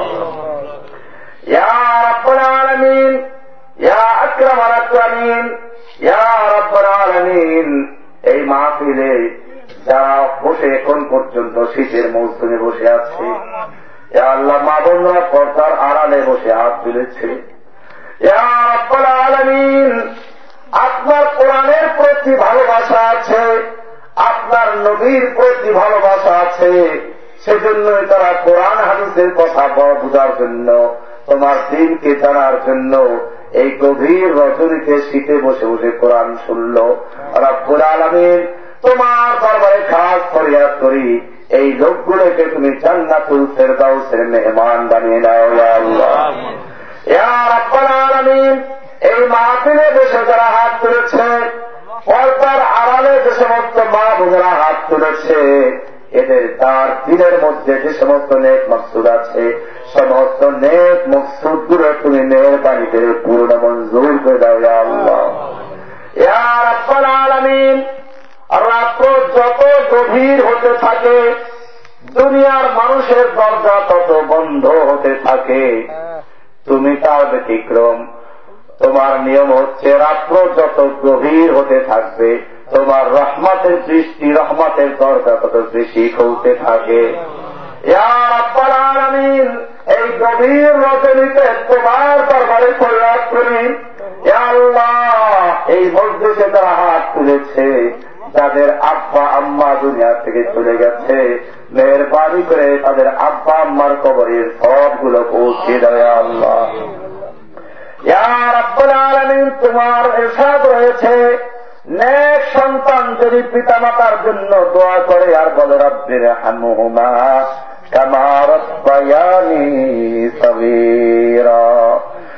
আলমিন, এই মাহফিলে যারা বসে এখন পর্যন্ত শীতের মৌসুমে বসে আছে। আল্লাহ মা বোনরা পর্দার আড়ালে বসে হাত তুলেছে। আপনার কোরআনের প্রতি ভালোবাসা আছে, আপনার নবীর প্রতি ভালোবাসা আছে, সেজন্যই তারা কোরআন হাদিসের কথা বোঝার জন্য, তোমার দিনকে জানার জন্য এই গভীর রজনীতে শীতে বসে বসে কোরআন শুনল। রব্বুল আলমিন তোমার দরবারে খাস ফরিয়াদ করি। এই লোকগুলোকে তুমি জান্নাতুল ফেরদাউসের মেহমান বানিয়ে নাও আলমিন এই মাহফিলে দেশে যারা হাত তুলেছে পর্দার আড়ালে যে সমস্ত মা বোনেরা হাত তুলেছে এদের তার দিনের মধ্যে যে সমস্ত নেক মকসুদ আছে সমস্ত নেক মকসুদগুলো তুমি মেহরবানি করে পূর্ণ মঞ্জুর করে দাও আল্লাহ। আলমিন রাত্র যত গভীর হতে থাকে, দুনিয়ার মানুষের দরজা তত বন্ধ হতে থাকে। তুমি তার ব্যতিক্রম। তোমার নিয়ম হচ্ছে রাত্র যত গভীর হতে থাকবে, তোমার রহমাতের দৃষ্টি, রহমাতের দরজা তত বেশি খুলতে থাকে। এই গভীর রজনীতে তোমার দরবারে প্রয়াস করি। আল্লাহ, এই মসজিদে তারা হাত তুলেছে। যাদের আব্বা, আম্মা দুনিয়া থেকে চলে গেছে। মেহরবানি করে তাদের আব্বা, আম্মার কবরের সবগুলো পৌঁছে দেয় আল্লাহ। তোমার এসাদ রয়েছে। নেক সন্তান যদি পিতা মাতার জন্য দোয়া করে, আর বলে রব্বের হানুমা কামার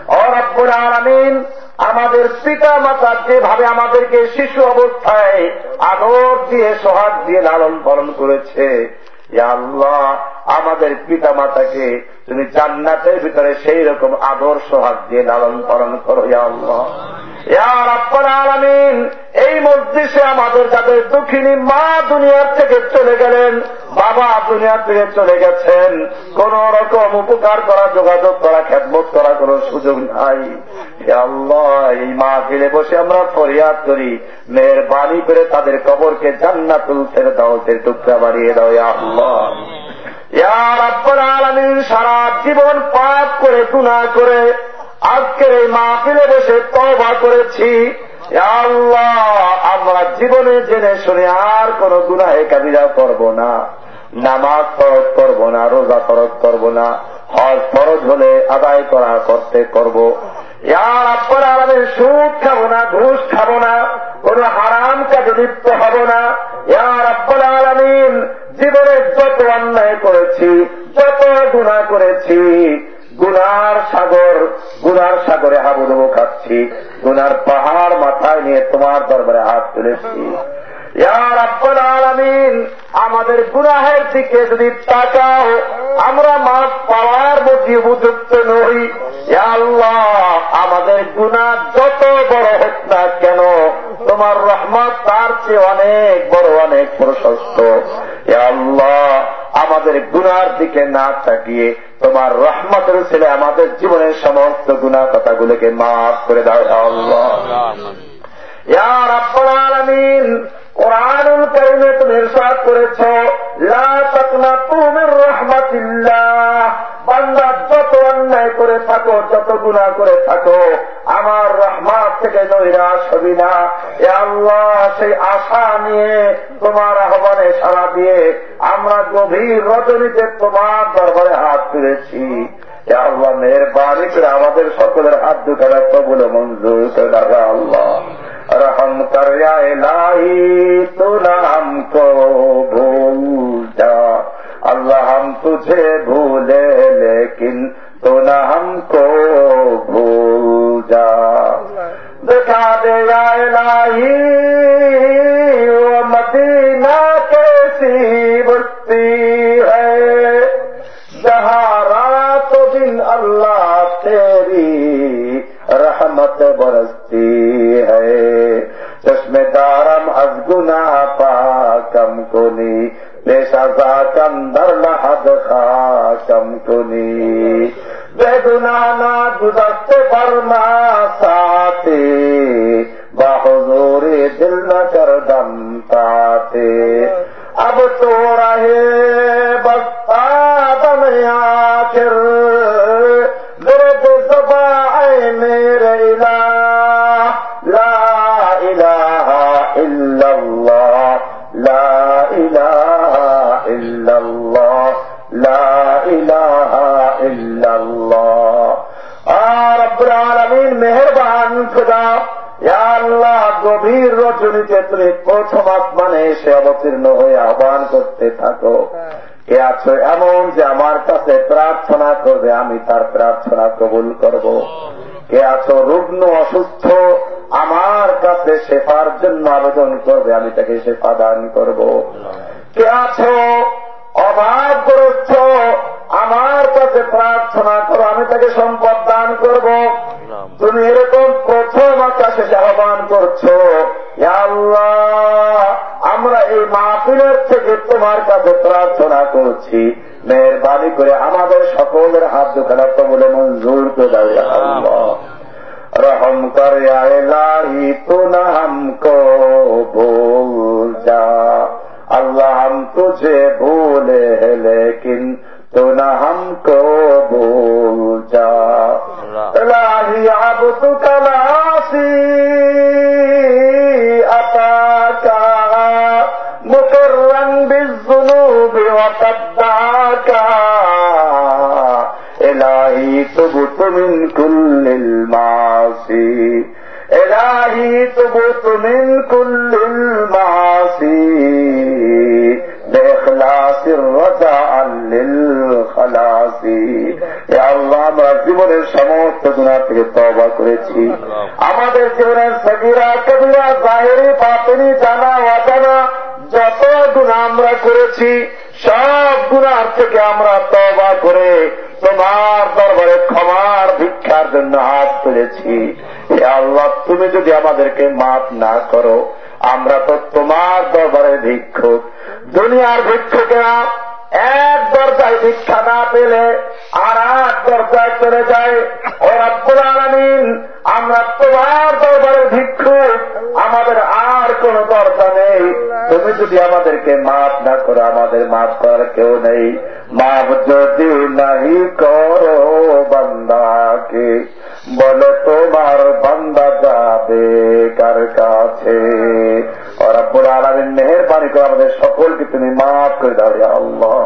অরব্বুর আলমিন আমাদের পিতা মাতা যেভাবে আমাদেরকে শিশু অবস্থায় আদর দিয়ে, সোহাগ দিয়ে লালন পালন করেছে আল্লাহ, আমাদের পিতা মাতাকে তুমি জান্নাতের ভিতরে সেই রকম আদর সোহাগ দিয়ে লালন পালন করো আলমিন, এই মসজিদে আমাদের যাদের দুঃখিনী মা দুনিয়ার থেকে চলে গেলেন, বাবা দুনিয়ার থেকে চলে গেছেন, কোন রকম উপকার করা, যোগাযোগ করা, খেদমত করা কোন সুযোগ নাই। এই মা ফিরে বসে আমরা ফরিয়াদ করি মেয়ের বাড়ি করে তাদের কবরকে জান্নাতুল ফের দাওতের টুকরা বাড়িয়ে দাও আল্লাহ। সারা জীবন পাপ করে গুণা করে, আজকের এই ফিরে বসে তবা করেছি। আল্লাহ, আমরা জীবনে জেনে শুনে আর কোন গুনাহে কাবিরা করব না। নামাজ ফরজ করব না, রোজা ফরজ করব না, হজ ফরজ হলে আদায় করা করতে করব। ইয়ার আব্বার আলামের সুদ খাব না, ঘুষ খাব না, কোন হারাম কাজে লিপ্ত হব না। ইয়ার আব্বার আলামিন, জীবনে যত অন্যায় করেছি, যত গুণা করেছি, গুনার সাগর, গুনার সাগরে হাবুডুবু খাচ্ছি, গুনার পাহাড় মাথায় নিয়ে তোমার দরবারে হাত তুলেছি। আমাদের গুনাহের দিকে যদি তাকাও আমরা মাপ পাওয়ার মধ্যে উপযুক্ত নই। আল্লাহ আমাদের গুনাহ যত বড় হোক না কেন তোমার রহমত তার চেয়ে অনেক বড় অনেক প্রশস্ত। আল্লাহ আমাদের গুনার দিকে না তাকিয়ে তোমার রহমতের ছেলে আমাদের জীবনের সমস্ত গুণা কথাগুলোকে মাফ করে দাও আল্লাহ। কোরআনুল কারিমে তুমি ইরশাদ করেছ, লা তাকনাতু মির রাহমাতিল্লাহ। বান্দা যত অন্যায় করে থাকো, যত গুনাহ করে থাকো, আমার রহমাত থেকে নৈরাশ হবি না। এ আল্লাহ সেই আশা নিয়ে তোমার আহ্বানে সাড়া দিয়ে আমরা গভীর রজনীতে তোমার দরবারে হাত তুলেছি। এ আল্লাহ মেহরবানি করে আমাদের সকলের হাত দুখানা কবুল মঞ্জুর করে দাদা رحم کر یا الہی، تو نہ ہم کو بھول جا۔ اللہ ہم تجھے بھولے، لیکن تو نہ ہم کو بھول جا۔ دکھا دے یا الہی، وہ مدینہ کیسی بستی رحمت برستی ہے۔ چشم دارم از گنا پاکم کنی پیشہ کم در لحد خاکم کنی۔ بے گنا نا گزرتے نا ساتھی بہزوری دل نہ کر دم پاتے اب تو رہے তুমি প্রথম আত্মানে এসে অবতীর্ণ হয়ে আহ্বান করতে থাকো। কে আছো এমন যে আমার কাছে প্রার্থনা করবে আমি তার প্রার্থনা কবুল করব। কে আছো রুগ্ন অসুস্থ আমার কাছে শেফার জন্য আবেদন করবে আমি তাকে শেফা দান করব। কে আছো অভাবগ্রস্ত আমার কাছে প্রার্থনা করো আমি তাকে সম্পদ দান করব। তুমি এরকম প্রথম আকাশে আহ্বান করছ আমরা এই মাহফিলের থেকে তোমার কাছে প্রার্থনা করছি। মেহরবানি করে আমাদের সকলের হাত দুখানা বলে মঞ্জুর করে দাও রহম করে আয়লাহি তুনা হামকো ভুল যা। আল্লাহ হাম তুঝে ভুলে তো না হামকো ভুল যা। ইলাহি তু নাসি تبت من كل المعاصي إلهي تبت من كل المعاصي بإخلاص الرجاء للخلاص يا الله আমরা জীবনের সমস্ত গুণা থেকে তবা করেছি আমাদের জীবনের সগিরা কবিরা জাহেরি পাতনি জানা অজানা যত গুণা আমরা করেছি সব গুণার থেকে আমরা তবা করে তোমার দরবারে ক্ষমার ভিক্ষার জন্য হাত তুলেছি। হে আল্লাহ, তুমি যদি আমাদেরকে মাফ না করো, আমরা তো তোমার দরবারে ভিক্ষুক। দুনিয়ার ভিক্ষুকেরা এক দরজায় ভিক্ষা না পেলে আর এক দরজায় চলে যায়। ও রব্বুল আমরা তোমার দরবারে ভিক্ষুক আমাদের আর কোন দরজা নেই। তুমি যদি আমাদেরকে মাফ না করো, আমাদের মাফ করার কেউ নেই। মাফ যদি নাহি করো বান্দাকে, বলো তোমার বান্দা যাবে কার কাছে? রব্বুল আলমিন, মেহরবানি করে আমাদের সকলকে তুমি মাফ করে দাও আল্লাহ।